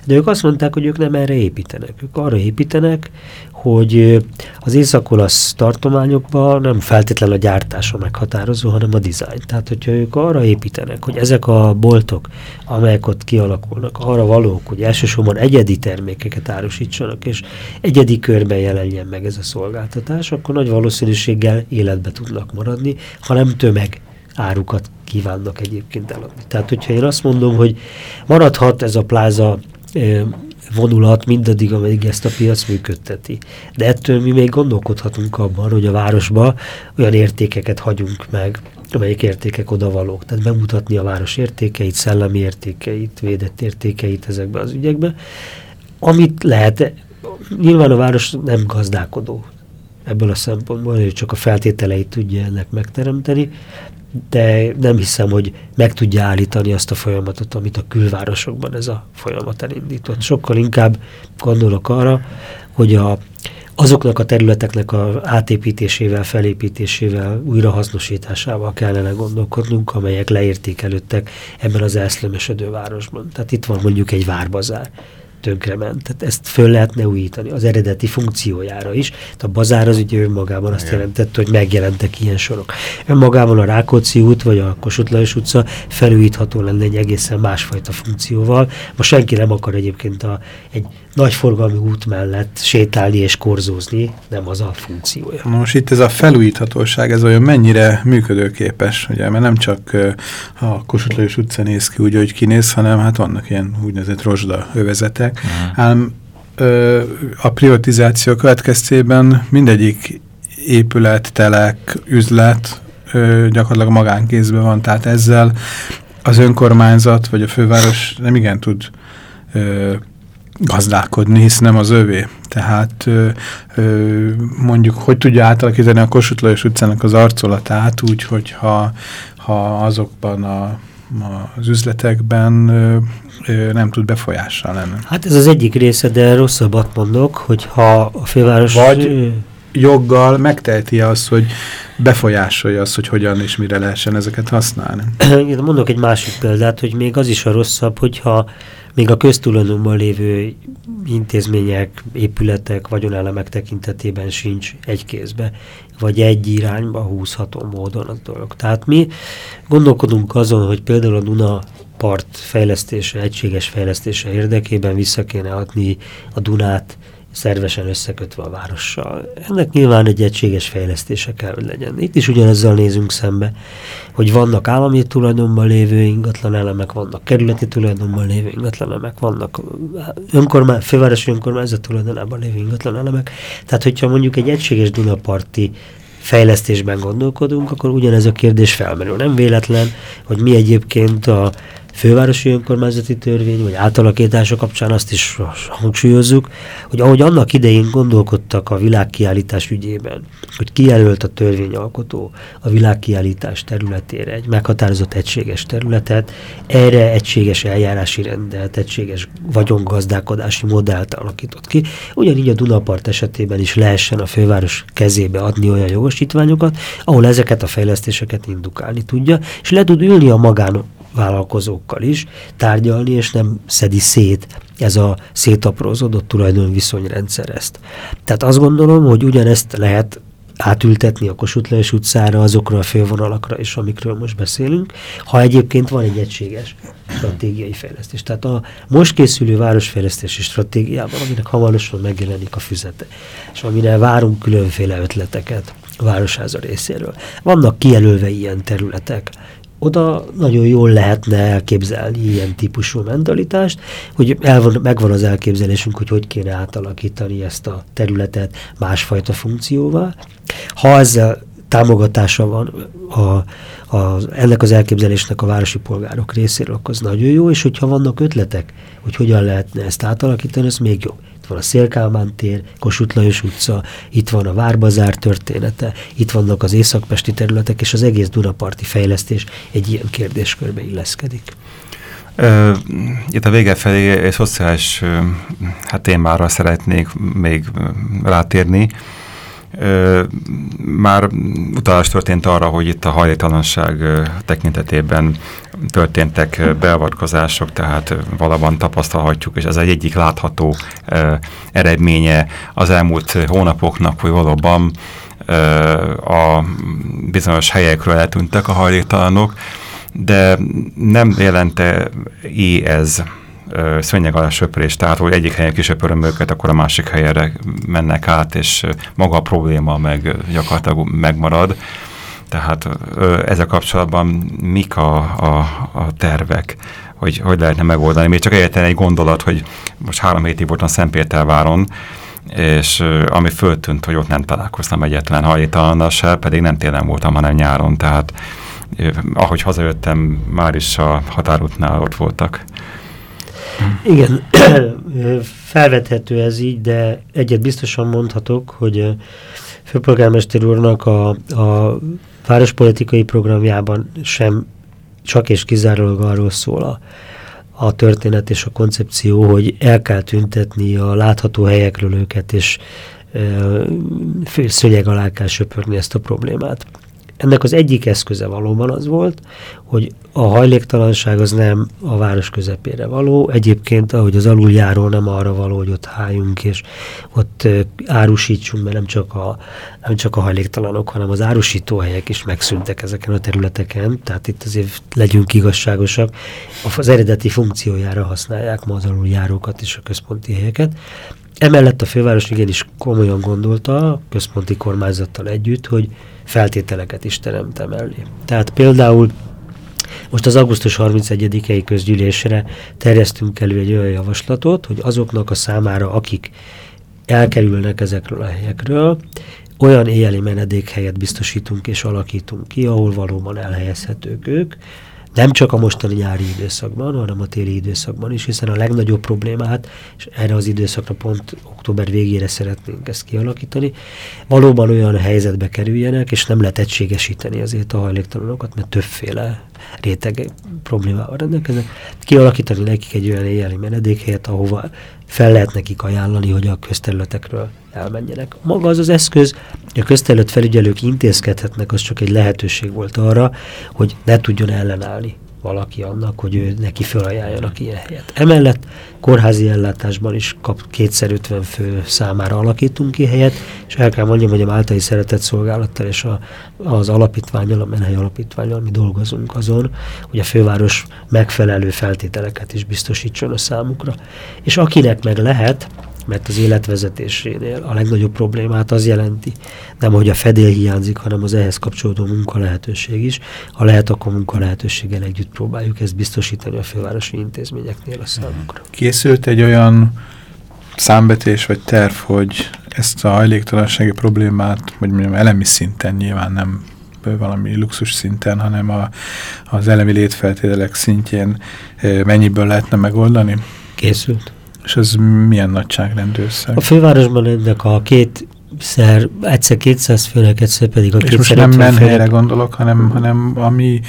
De ők azt mondták, hogy ők nem erre építenek. Ők arra építenek, hogy az észak-olasz tartományokban nem feltétlenül a gyártása meghatározó, hanem a dizájn. Tehát, hogyha ők arra építenek, hogy ezek a boltok, amelyek ott kialakulnak, arra valók, hogy elsősorban egyedi termékeket árusítsanak, és egyedi körben jelenjen meg ez a szolgáltatás, akkor nagy valószínűséggel életbe tudnak maradni, ha nem tömeg árukat kívánnak egyébként eladni. Tehát, hogyha én azt mondom, hogy maradhat ez a pláza vonulat mindaddig, ameddig ezt a piac működteti. De ettől mi még gondolkodhatunk abban, hogy a városba olyan értékeket hagyunk meg, amelyik értékek odavalók. Tehát bemutatni a város értékeit, szellemi értékeit, védett értékeit ezekbe az ügyekbe, amit lehet, nyilván a város nem gazdálkodó ebből a szempontból, hogy csak a feltételeit tudja ennek megteremteni, de nem hiszem, hogy meg tudja állítani azt a folyamatot, amit a külvárosokban ez a folyamat elindított. Sokkal inkább gondolok arra, hogy a, azoknak a területeknek a átépítésével, felépítésével, újrahasznosításával kellene gondolkodnunk, amelyek leértékelődtek ebben az elszlömösödő városban. Tehát itt van mondjuk egy várbazár tönkrement. Tehát ezt föl lehetne újítani az eredeti funkciójára is. Tehát a bazár az ugye önmagában azt Igen. jelentette, hogy megjelentek ilyen sorok. Önmagában a Rákóczi út vagy a Kossuth Lajos utca felújítható lenne egy egészen másfajta funkcióval. Most senki nem akar egyébként a, egy nagyforgalmi út mellett sétálni és korzózni, nem az a funkciója. Most itt ez a felújíthatóság, ez olyan mennyire működőképes, ugye, mert nem csak a Kossuth Lajos utca néz ki úgy, hogy kinéz, hanem hát vannak ilyen úgynevezett rozsda övezetek. -huh. Ám ö, a privatizáció következtében mindegyik épület, telek, üzlet ö, gyakorlatilag magánkézben van, tehát ezzel az önkormányzat vagy a főváros nem igen tud ö, gazdálkodni, hisz nem az övé. Tehát ö, ö, mondjuk, hogy tudja átalakítani a Kossuth Lajos utcának az arcolatát úgy, hogyha ha azokban a, az üzletekben nem tud befolyással lenni. Hát ez az egyik része, de rosszabbat mondok, hogy ha a főváros... Vagy joggal megteheti azt, hogy befolyásolja azt, hogy hogyan és mire lehessen ezeket használni. Mondok egy másik példát, hogy még az is a rosszabb, hogyha még a köztulajdonban lévő intézmények, épületek, vagyonelemek tekintetében sincs egy kézbe, vagy egy irányba húzható módon a dolog. Tehát mi gondolkodunk azon, hogy például a Duna part fejlesztése, egységes fejlesztése érdekében vissza kéne adni a Dunát szervesen összekötve a várossal. Ennek nyilván egy egységes fejlesztése kell, hogy legyen. Itt is ugyanezzel nézünk szembe, hogy vannak állami tulajdonban lévő ingatlan elemek, vannak kerületi tulajdonban lévő ingatlan elemek, vannak önkormány, fővárosi önkormányzat tulajdonában lévő ingatlan elemek. Tehát, hogyha mondjuk egy egységes Dunaparti fejlesztésben gondolkodunk, akkor ugyanez a kérdés felmerül. Nem véletlen, hogy mi egyébként a fővárosi önkormányzati törvény, vagy átalakítása kapcsán azt is hangsúlyozzuk, hogy ahogy annak idején gondolkodtak a világkiállítás ügyében, hogy kijelölt a törvényalkotó a világkiállítás területére egy meghatározott egységes területet, erre egységes eljárási rendet, egységes vagyongazdálkodási modellt alakított ki. Ugyanígy a Dunapart esetében is lehessen a főváros kezébe adni olyan jogosítványokat, ahol ezeket a fejlesztéseket indukálni tudja, és le tud ülni a magánvállalkozókkal is, tárgyalni, és nem szedi szét ez a szétaprózódott tulajdonviszonyrendszer ezt. Tehát azt gondolom, hogy ugyanezt lehet átültetni a Kossuth utcára, azokra a fővonalakra is, amikről most beszélünk, ha egyébként van egy egységes stratégiai fejlesztés. Tehát a most készülő városfejlesztési stratégiában, aminek hamarosan megjelenik a füzete, és amire várunk különféle ötleteket a városháza részéről. Vannak kijelölve ilyen területek, oda nagyon jól lehetne elképzelni ilyen típusú mentalitást, hogy elvan, megvan az elképzelésünk, hogy hogy kéne átalakítani ezt a területet másfajta funkcióval. Ha ezzel támogatása van a, a, ennek az elképzelésnek a városi polgárok részéről, akkor az nagyon jó, és hogyha vannak ötletek, hogy hogyan lehetne ezt átalakítani, az még jobb. Itt van a Szélkálmán tér, Kossuth Lajos utca, itt van a Várbazár története, itt vannak az északpesti területek, és az egész Dunaparti fejlesztés egy ilyen kérdéskörbe illeszkedik. Itt a vége felé egy szociális hát témára szeretnék még rátérni. Már utalás történt arra, hogy itt a hajléktalanság tekintetében történtek beavatkozások, tehát valóban tapasztalhatjuk, és ez egy egyik látható eredménye az elmúlt hónapoknak, hogy valóban a bizonyos helyekről eltűntek a hajléktalanok, de nem jelente így ez szőnyeg alá söprés, tehát hogy egyik helyen kisöpöröm őket, akkor a másik helyre mennek át, és maga a probléma meg gyakorlatilag megmarad. Tehát ezzel kapcsolatban mik a, a, a tervek, hogy hogy lehetne megoldani. Még csak egyetlen egy gondolat, hogy most három hétig voltam Szentpéterváron, és ami föltűnt, hogy ott nem találkoztam egyetlen hajléktalannal se, pedig nem télen voltam, hanem nyáron, tehát ahogy hazajöttem, már is a határútnál ott voltak. Igen, felvethető ez így, de egyet biztosan mondhatok, hogy főpolgármester úrnak a, a várospolitikai programjában sem csak és kizárólag arról szól a, a történet és a koncepció, hogy el kell tüntetni a látható helyekről őket, és e, szönyeg alá kell söpörni ezt a problémát. Ennek az egyik eszköze valóban az volt, hogy a hajléktalanság az nem a város közepére való, egyébként ahogy az aluljáró nem arra való, hogy ott hájunk és ott árusítsunk, mert nem csak a, nem csak a hajléktalanok, hanem az árusítóhelyek is megszűntek ezeken a területeken, tehát itt azért legyünk igazságosak, az eredeti funkciójára használják ma az aluljárókat és a központi helyeket. Emellett a főváros igenis komolyan gondolta, a központi kormányzattal együtt, hogy feltételeket is teremtem elé. Tehát például most az augusztus 31-i közgyűlésre terjesztünk elő egy olyan javaslatot, hogy azoknak a számára, akik elkerülnek ezekről a helyekről, olyan éjjeli menedékhelyet biztosítunk és alakítunk ki, ahol valóban elhelyezhetők ők, nem csak a mostani nyári időszakban, hanem a téli időszakban is, hiszen a legnagyobb problémát, és erre az időszakra pont október végére szeretnénk ezt kialakítani, valóban olyan helyzetbe kerüljenek, és nem lehet egységesíteni azért a hajléktalanokat, mert többféle réteg problémával rendelkeznek. Kialakítani nekik egy olyan éjjeli menedékhelyet, ahova fel lehet nekik ajánlani, hogy a közterületekről elmenjenek. Maga az az eszköz, hogy a közterület felügyelők intézkedhetnek, az csak egy lehetőség volt arra, hogy ne tudjon ellenállni valaki annak, hogy ő neki felajánljanak ilyen helyet. Emellett kórházi ellátásban is kap kétszer 50 fő számára alakítunk ki helyet, és el kell mondjam, hogy a Máltai Szeretett Szolgálattal és a, az alapítványal, a Menhely Alapítványal mi dolgozunk azon, hogy a főváros megfelelő feltételeket is biztosítson a számukra. És akinek meg lehet, mert az életvezetésénél a legnagyobb problémát az jelenti, nem hogy a fedél hiányzik, hanem az ehhez kapcsolódó munkalehetőség is. Ha lehet, akkor munkalehetőséggel együtt próbáljuk ezt biztosítani a fővárosi intézményeknél a számukra. Készült egy olyan számbetés vagy terv, hogy ezt a hajléktalansági problémát, vagy mondjam, elemi szinten nyilván nem valami luxus szinten, hanem a, az elemi létfeltételek szintjén mennyiből lehetne megoldani? Készült. És ez milyen nagyságrendű összeg? A fővárosban ennek a két szer, egyszer 200 főnek, egyszer pedig a És most nem menhelyre gondolok, hanem, hanem ami,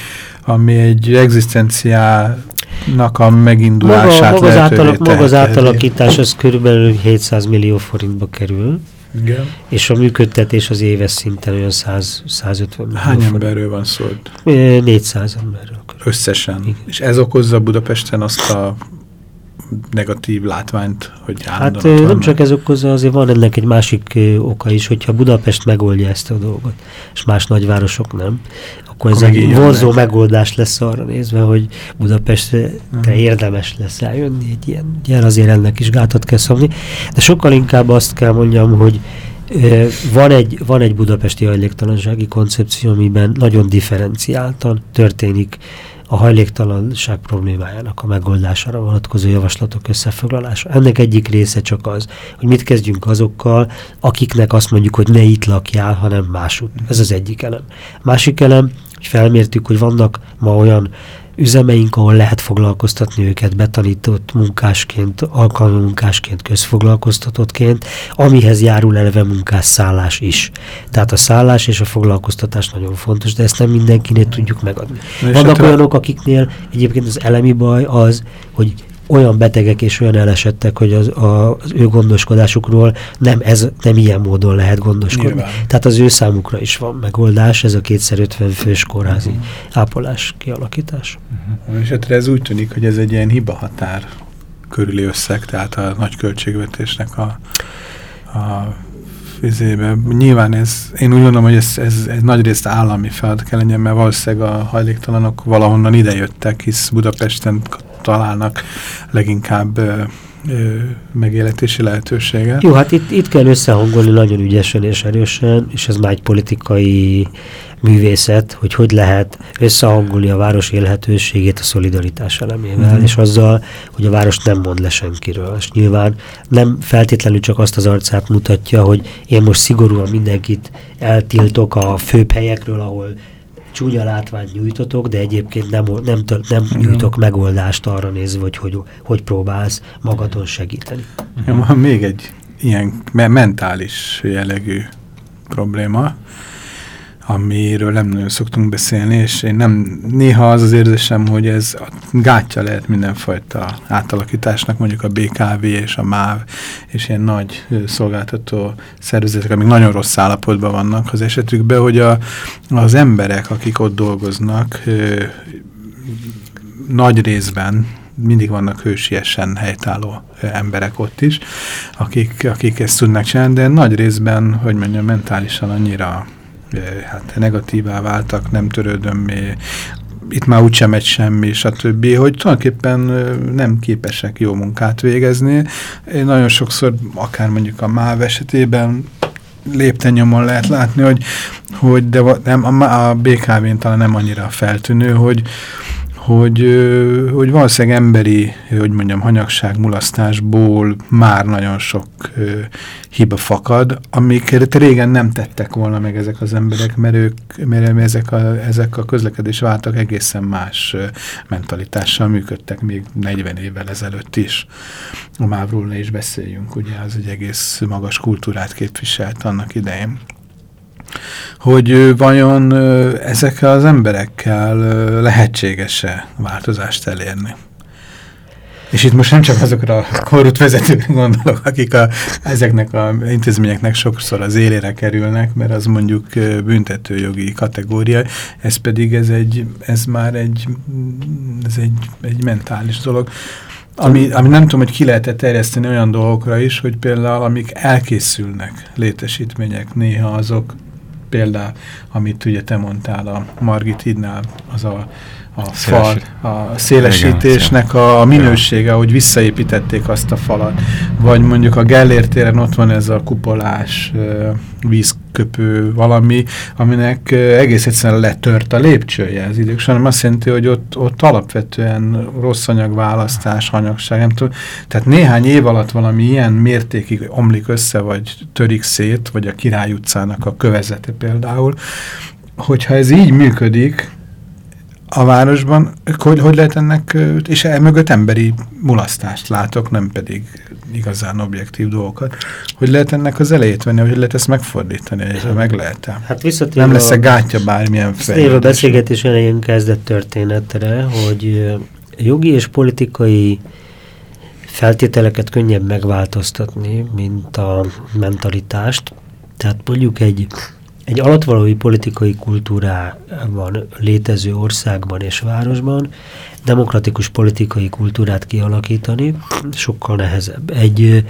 ami egy egzisztenciának a megindulását maga, maga, az, átalak, maga az átalakítás az körülbelül 700 millió forintba kerül. Igen. És a működtetés az éves szinten olyan 100, 150 millió Hány emberről van szó? 400 emberről. Összesen. Igen. És ez okozza Budapesten azt a negatív látványt, hogy Hát nem csak ez okozza, azért van ennek egy másik oka is, hogyha Budapest megoldja ezt a dolgot, és más nagyvárosok nem, akkor ez egy vonzó megoldás lesz arra nézve, hogy Budapestre -huh. érdemes lesz eljönni egy ilyen, ilyen azért ennek is gátat kell szabni, de sokkal inkább azt kell mondjam, hogy van egy, van egy budapesti hajléktalansági koncepció, amiben nagyon differenciáltan történik a hajléktalanság problémájának a megoldására vonatkozó javaslatok összefoglalása. Ennek egyik része csak az, hogy mit kezdjünk azokkal, akiknek azt mondjuk, hogy ne itt lakjál, hanem másút. Ez az egyik elem. Másik elem, hogy felmértük, hogy vannak ma olyan üzemeink, ahol lehet foglalkoztatni őket betanított munkásként, alkalmi munkásként, közfoglalkoztatottként, amihez járul eleve munkásszállás is. Tehát a szállás és a foglalkoztatás nagyon fontos, de ezt nem mindenkinél tudjuk megadni. Vannak olyanok, akiknél egyébként az elemi baj az, hogy olyan betegek és olyan elesettek, hogy az, a, az ő gondoskodásukról nem, ez, nem ilyen módon lehet gondoskodni. Nyilván. Tehát az ő számukra is van megoldás, ez a kétszer 50 fős kórházi ápolás kialakítás. És hát ez úgy tűnik, hogy ez egy ilyen hiba határ körüli összeg, tehát a nagy költségvetésnek a, a fizébe. Nyilván ez, én úgy gondolom, hogy ez, ez, ez nagy részt állami feladat kell legyen, mert valószínűleg a hajléktalanok valahonnan idejöttek, hisz Budapesten találnak leginkább ö, ö, megéletési lehetőséget. Jó, hát itt, itt kell összehangolni nagyon ügyesen és erősen, és ez már egy politikai művészet, hogy hogy lehet összehangolni a város élhetőségét a szolidaritás elemével, mm. és azzal, hogy a város nem mond le senkiről. És nyilván nem feltétlenül csak azt az arcát mutatja, hogy én most szigorúan mindenkit eltiltok a főbb helyekről, ahol csúnya látványt nyújtotok, de egyébként nem, nem, nem nyújtok megoldást arra nézve, hogy hogy, hogy próbálsz magadon segíteni. Ja, van még egy ilyen mentális jellegű probléma, amiről nem nagyon szoktunk beszélni, és én nem, néha az az érzésem, hogy ez gátja lehet mindenfajta átalakításnak, mondjuk a BKV és a MÁV, és ilyen nagy szolgáltató szervezetek, amik nagyon rossz állapotban vannak az esetükben, hogy a, az emberek, akik ott dolgoznak, nagy részben mindig vannak hősiesen helytálló emberek ott is, akik, akik ezt tudnak csinálni, de nagy részben, hogy mondjam, mentálisan annyira hát negatívá váltak, nem törődömmé, itt már úgysem megy semmi, stb., hogy tulajdonképpen nem képesek jó munkát végezni. Én nagyon sokszor, akár mondjuk a MÁV esetében lépten lehet látni, hogy, hogy de nem, a, a BKV-n talán nem annyira feltűnő, hogy, hogy, hogy valószínűleg emberi, hogy mondjam, hanyagság, mulasztásból már nagyon sok hiba fakad, amiket régen nem tettek volna meg ezek az emberek, mert, ők, mert ezek, a, ezek a közlekedés váltak egészen más mentalitással működtek még 40 évvel ezelőtt is. A Mávról is beszéljünk, ugye az egy egész magas kultúrát képviselt annak idején hogy vajon ezekkel az emberekkel lehetséges-e változást elérni. És itt most nem csak azokra a korút vezetőkre gondolok, akik a, ezeknek az intézményeknek sokszor az élére kerülnek, mert az mondjuk büntetőjogi kategória, ez pedig ez, egy, ez már egy, ez egy, egy mentális dolog. Ami, ami nem tudom, hogy ki lehet -e terjeszteni olyan dolgokra is, hogy például amik elkészülnek létesítmények, néha azok példa, amit ugye te mondtál a Margit hídnál, az a a fal, a szélesítésnek a, a minősége, hogy visszaépítették azt a falat. Vagy mondjuk a Gellért téren ott van ez a kupolás vízköpő valami, aminek egész egyszerűen letört a lépcsője az idők. Sajnálom azt jelenti, hogy ott, ott alapvetően rossz anyagválasztás, hanyagság, nem tudom. Tehát néhány év alatt valami ilyen mértékig omlik össze, vagy törik szét, vagy a Király utcának a kövezete például, hogyha ez így működik, a városban, hogy, hogy lehet ennek, és emögött emberi mulasztást látok, nem pedig igazán objektív dolgokat. Hogy lehet ennek az elejét venni, hogy lehet ezt megfordítani, hogy ez meg lehet -e? Hát visszatérve Nem lesz-e gátja bármilyen fejlődés? a beszélgetés elején kezdett történetre, hogy jogi és politikai feltételeket könnyebb megváltoztatni, mint a mentalitást. Tehát mondjuk egy egy alatvalói politikai kultúrában létező országban és városban demokratikus politikai kultúrát kialakítani sokkal nehezebb. Egy,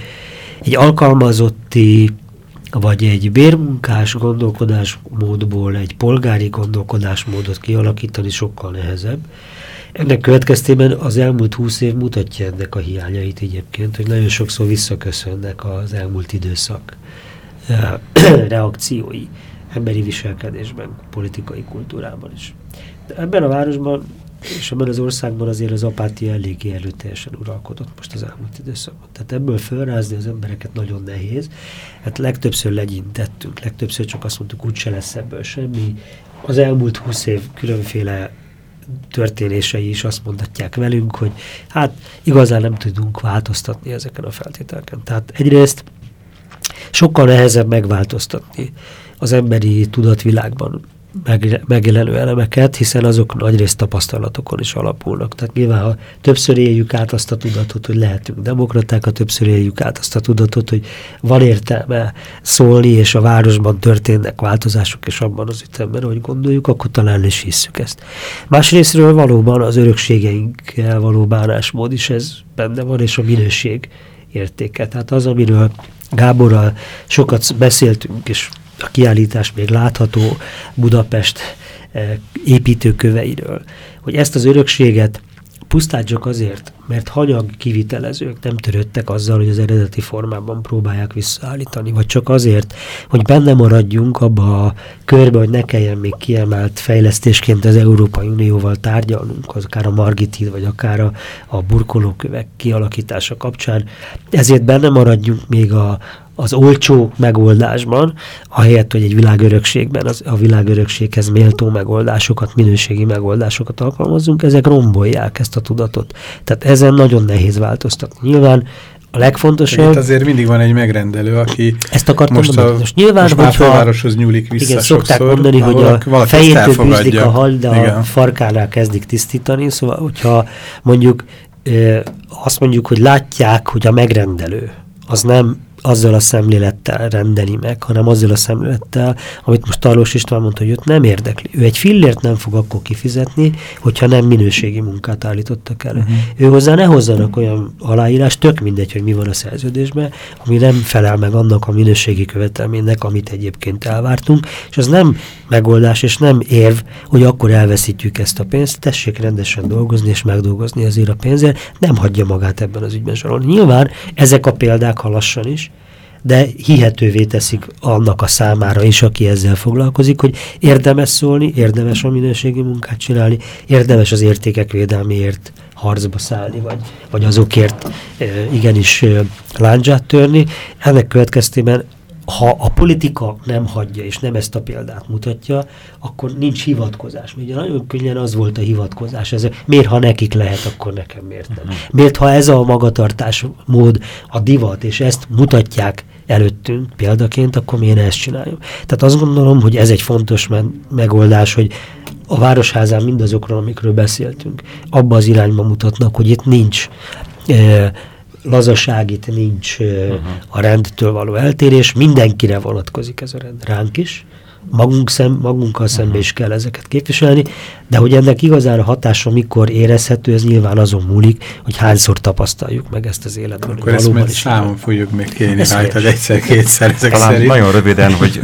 egy alkalmazotti vagy egy bérmunkás gondolkodásmódból egy polgári gondolkodásmódot kialakítani sokkal nehezebb. Ennek következtében az elmúlt húsz év mutatja ennek a hiányait egyébként, hogy nagyon sokszor visszaköszönnek az elmúlt időszak reakciói emberi viselkedésben, politikai kultúrában is. De ebben a városban és ebben az országban azért az apátia eléggé erőteljesen uralkodott most az elmúlt időszakban. Tehát ebből felrázni az embereket nagyon nehéz. Hát legtöbbször legyintettünk, legtöbbször csak azt mondtuk, úgyse lesz ebből semmi. Az elmúlt húsz év különféle történései is azt mondatják velünk, hogy hát igazán nem tudunk változtatni ezeken a feltételeken. Tehát egyrészt sokkal nehezebb megváltoztatni az emberi tudatvilágban megjelenő elemeket, hiszen azok nagyrészt tapasztalatokon is alapulnak. Tehát nyilván, ha többször éljük át azt a tudatot, hogy lehetünk demokraták, ha többször éljük át azt a tudatot, hogy van értelme szólni, és a városban történnek változások, és abban az ütemben, hogy gondoljuk, akkor talán is hisszük ezt. Másrésztről valóban az örökségeinkkel való bánásmód is ez benne van, és a minőség értéke. Tehát az, amiről Gáborral sokat beszéltünk, és a kiállítás még látható Budapest eh, építőköveiről, hogy ezt az örökséget pusztán azért, mert hanyag kivitelezők nem törődtek azzal, hogy az eredeti formában próbálják visszaállítani, vagy csak azért, hogy benne maradjunk abba a körbe, hogy ne kelljen még kiemelt fejlesztésként az Európai Unióval tárgyalnunk, az akár a Margit vagy akár a, a burkolókövek kialakítása kapcsán. Ezért benne maradjunk még a, az olcsó megoldásban, ahelyett, hogy egy világörökségben az, a világörökséghez méltó megoldásokat, minőségi megoldásokat alkalmazzunk, ezek rombolják ezt a tudatot. Tehát ezen nagyon nehéz változtatni. Nyilván a legfontosabb... Itt azért mindig van egy megrendelő, aki ezt akartam most, mondani. most nyilván, most már fővároshoz nyúlik vissza igen, sokszor, szokták mondani, hogy a fejétől küzdik a hal, de igen. a farkánál kezdik tisztítani, szóval hogyha mondjuk azt mondjuk, hogy látják, hogy a megrendelő az nem azzal a szemlélettel rendeli meg, hanem azzal a szemlélettel, amit most Tarlós István mondta, hogy őt nem érdekli. Ő egy fillért nem fog akkor kifizetni, hogyha nem minőségi munkát állítottak elő. Uh-huh. Ő hozzá ne hozzanak olyan aláírás, tök mindegy, hogy mi van a szerződésben, ami nem felel meg annak a minőségi követelménynek, amit egyébként elvártunk, és az nem megoldás, és nem érv, hogy akkor elveszítjük ezt a pénzt, tessék rendesen dolgozni, és megdolgozni azért a pénzért, nem hagyja magát ebben az ügyben sorolni. Nyilván ezek a példák, ha lassan is, de hihetővé teszik annak a számára is, aki ezzel foglalkozik, hogy érdemes szólni, érdemes a minőségi munkát csinálni, érdemes az értékek védelméért harcba szállni, vagy, vagy azokért igenis láncsát törni. Ennek következtében ha a politika nem hagyja, és nem ezt a példát mutatja, akkor nincs hivatkozás. Ugye nagyon könnyen az volt a hivatkozás. Ez, miért, ha nekik lehet, akkor nekem miért nem? Uh-huh. Miért, ha ez a magatartás mód, a divat, és ezt mutatják előttünk példaként, akkor miért ezt csináljuk? Tehát azt gondolom, hogy ez egy fontos me megoldás, hogy a Városházán mindazokról, amikről beszéltünk, abba az irányba mutatnak, hogy itt nincs e, lazaság, itt nincs e, uh-huh. a rendtől való eltérés, mindenkire vonatkozik ez a rend, ránk is, magunk szem, magunkkal szemben is kell ezeket képviselni, de hogy ennek igazára hatása mikor érezhető, ez nyilván azon múlik, hogy hányszor tapasztaljuk meg ezt az életben. Akkor ezt majd számon fogjuk még kérni rajtad egyszer-kétszer ezek Talán szerint. nagyon röviden, hogy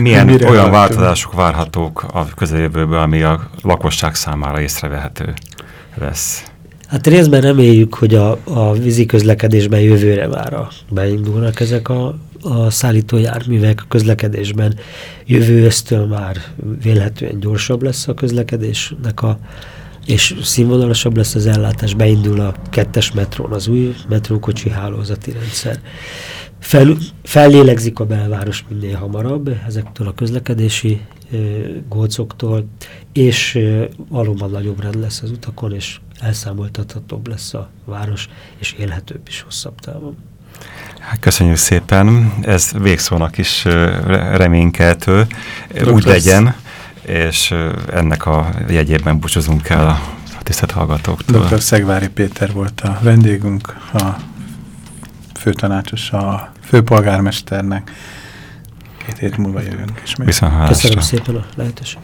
milyen Mire olyan vártunk? változások várhatók a közeljövőben, ami a lakosság számára észrevehető lesz. Hát részben reméljük, hogy a, a vízi közlekedésben jövőre már beindulnak ezek a a szállítójárművek. A közlekedésben jövő ösztől már vélhetően gyorsabb lesz a közlekedésnek a és színvonalasabb lesz az ellátás, beindul a kettes metrón az új metrókocsi hálózati rendszer. fel, fellélegzik a belváros minél hamarabb ezektől a közlekedési gócoktól, és valóban nagyobb rend lesz az utakon, és elszámoltathatóbb lesz a város, és élhetőbb is hosszabb távon. Hát köszönjük szépen, ez végszónak is reménykeltő, úgy legyen, és ennek a jegyében búcsúzunk el a tisztelt hallgatóktól. Dr. Szegvári Péter volt a vendégünk, a főtanácsos, a főpolgármesternek. Két hét múlva jövünk. És Köszönöm szépen a lehetőséget.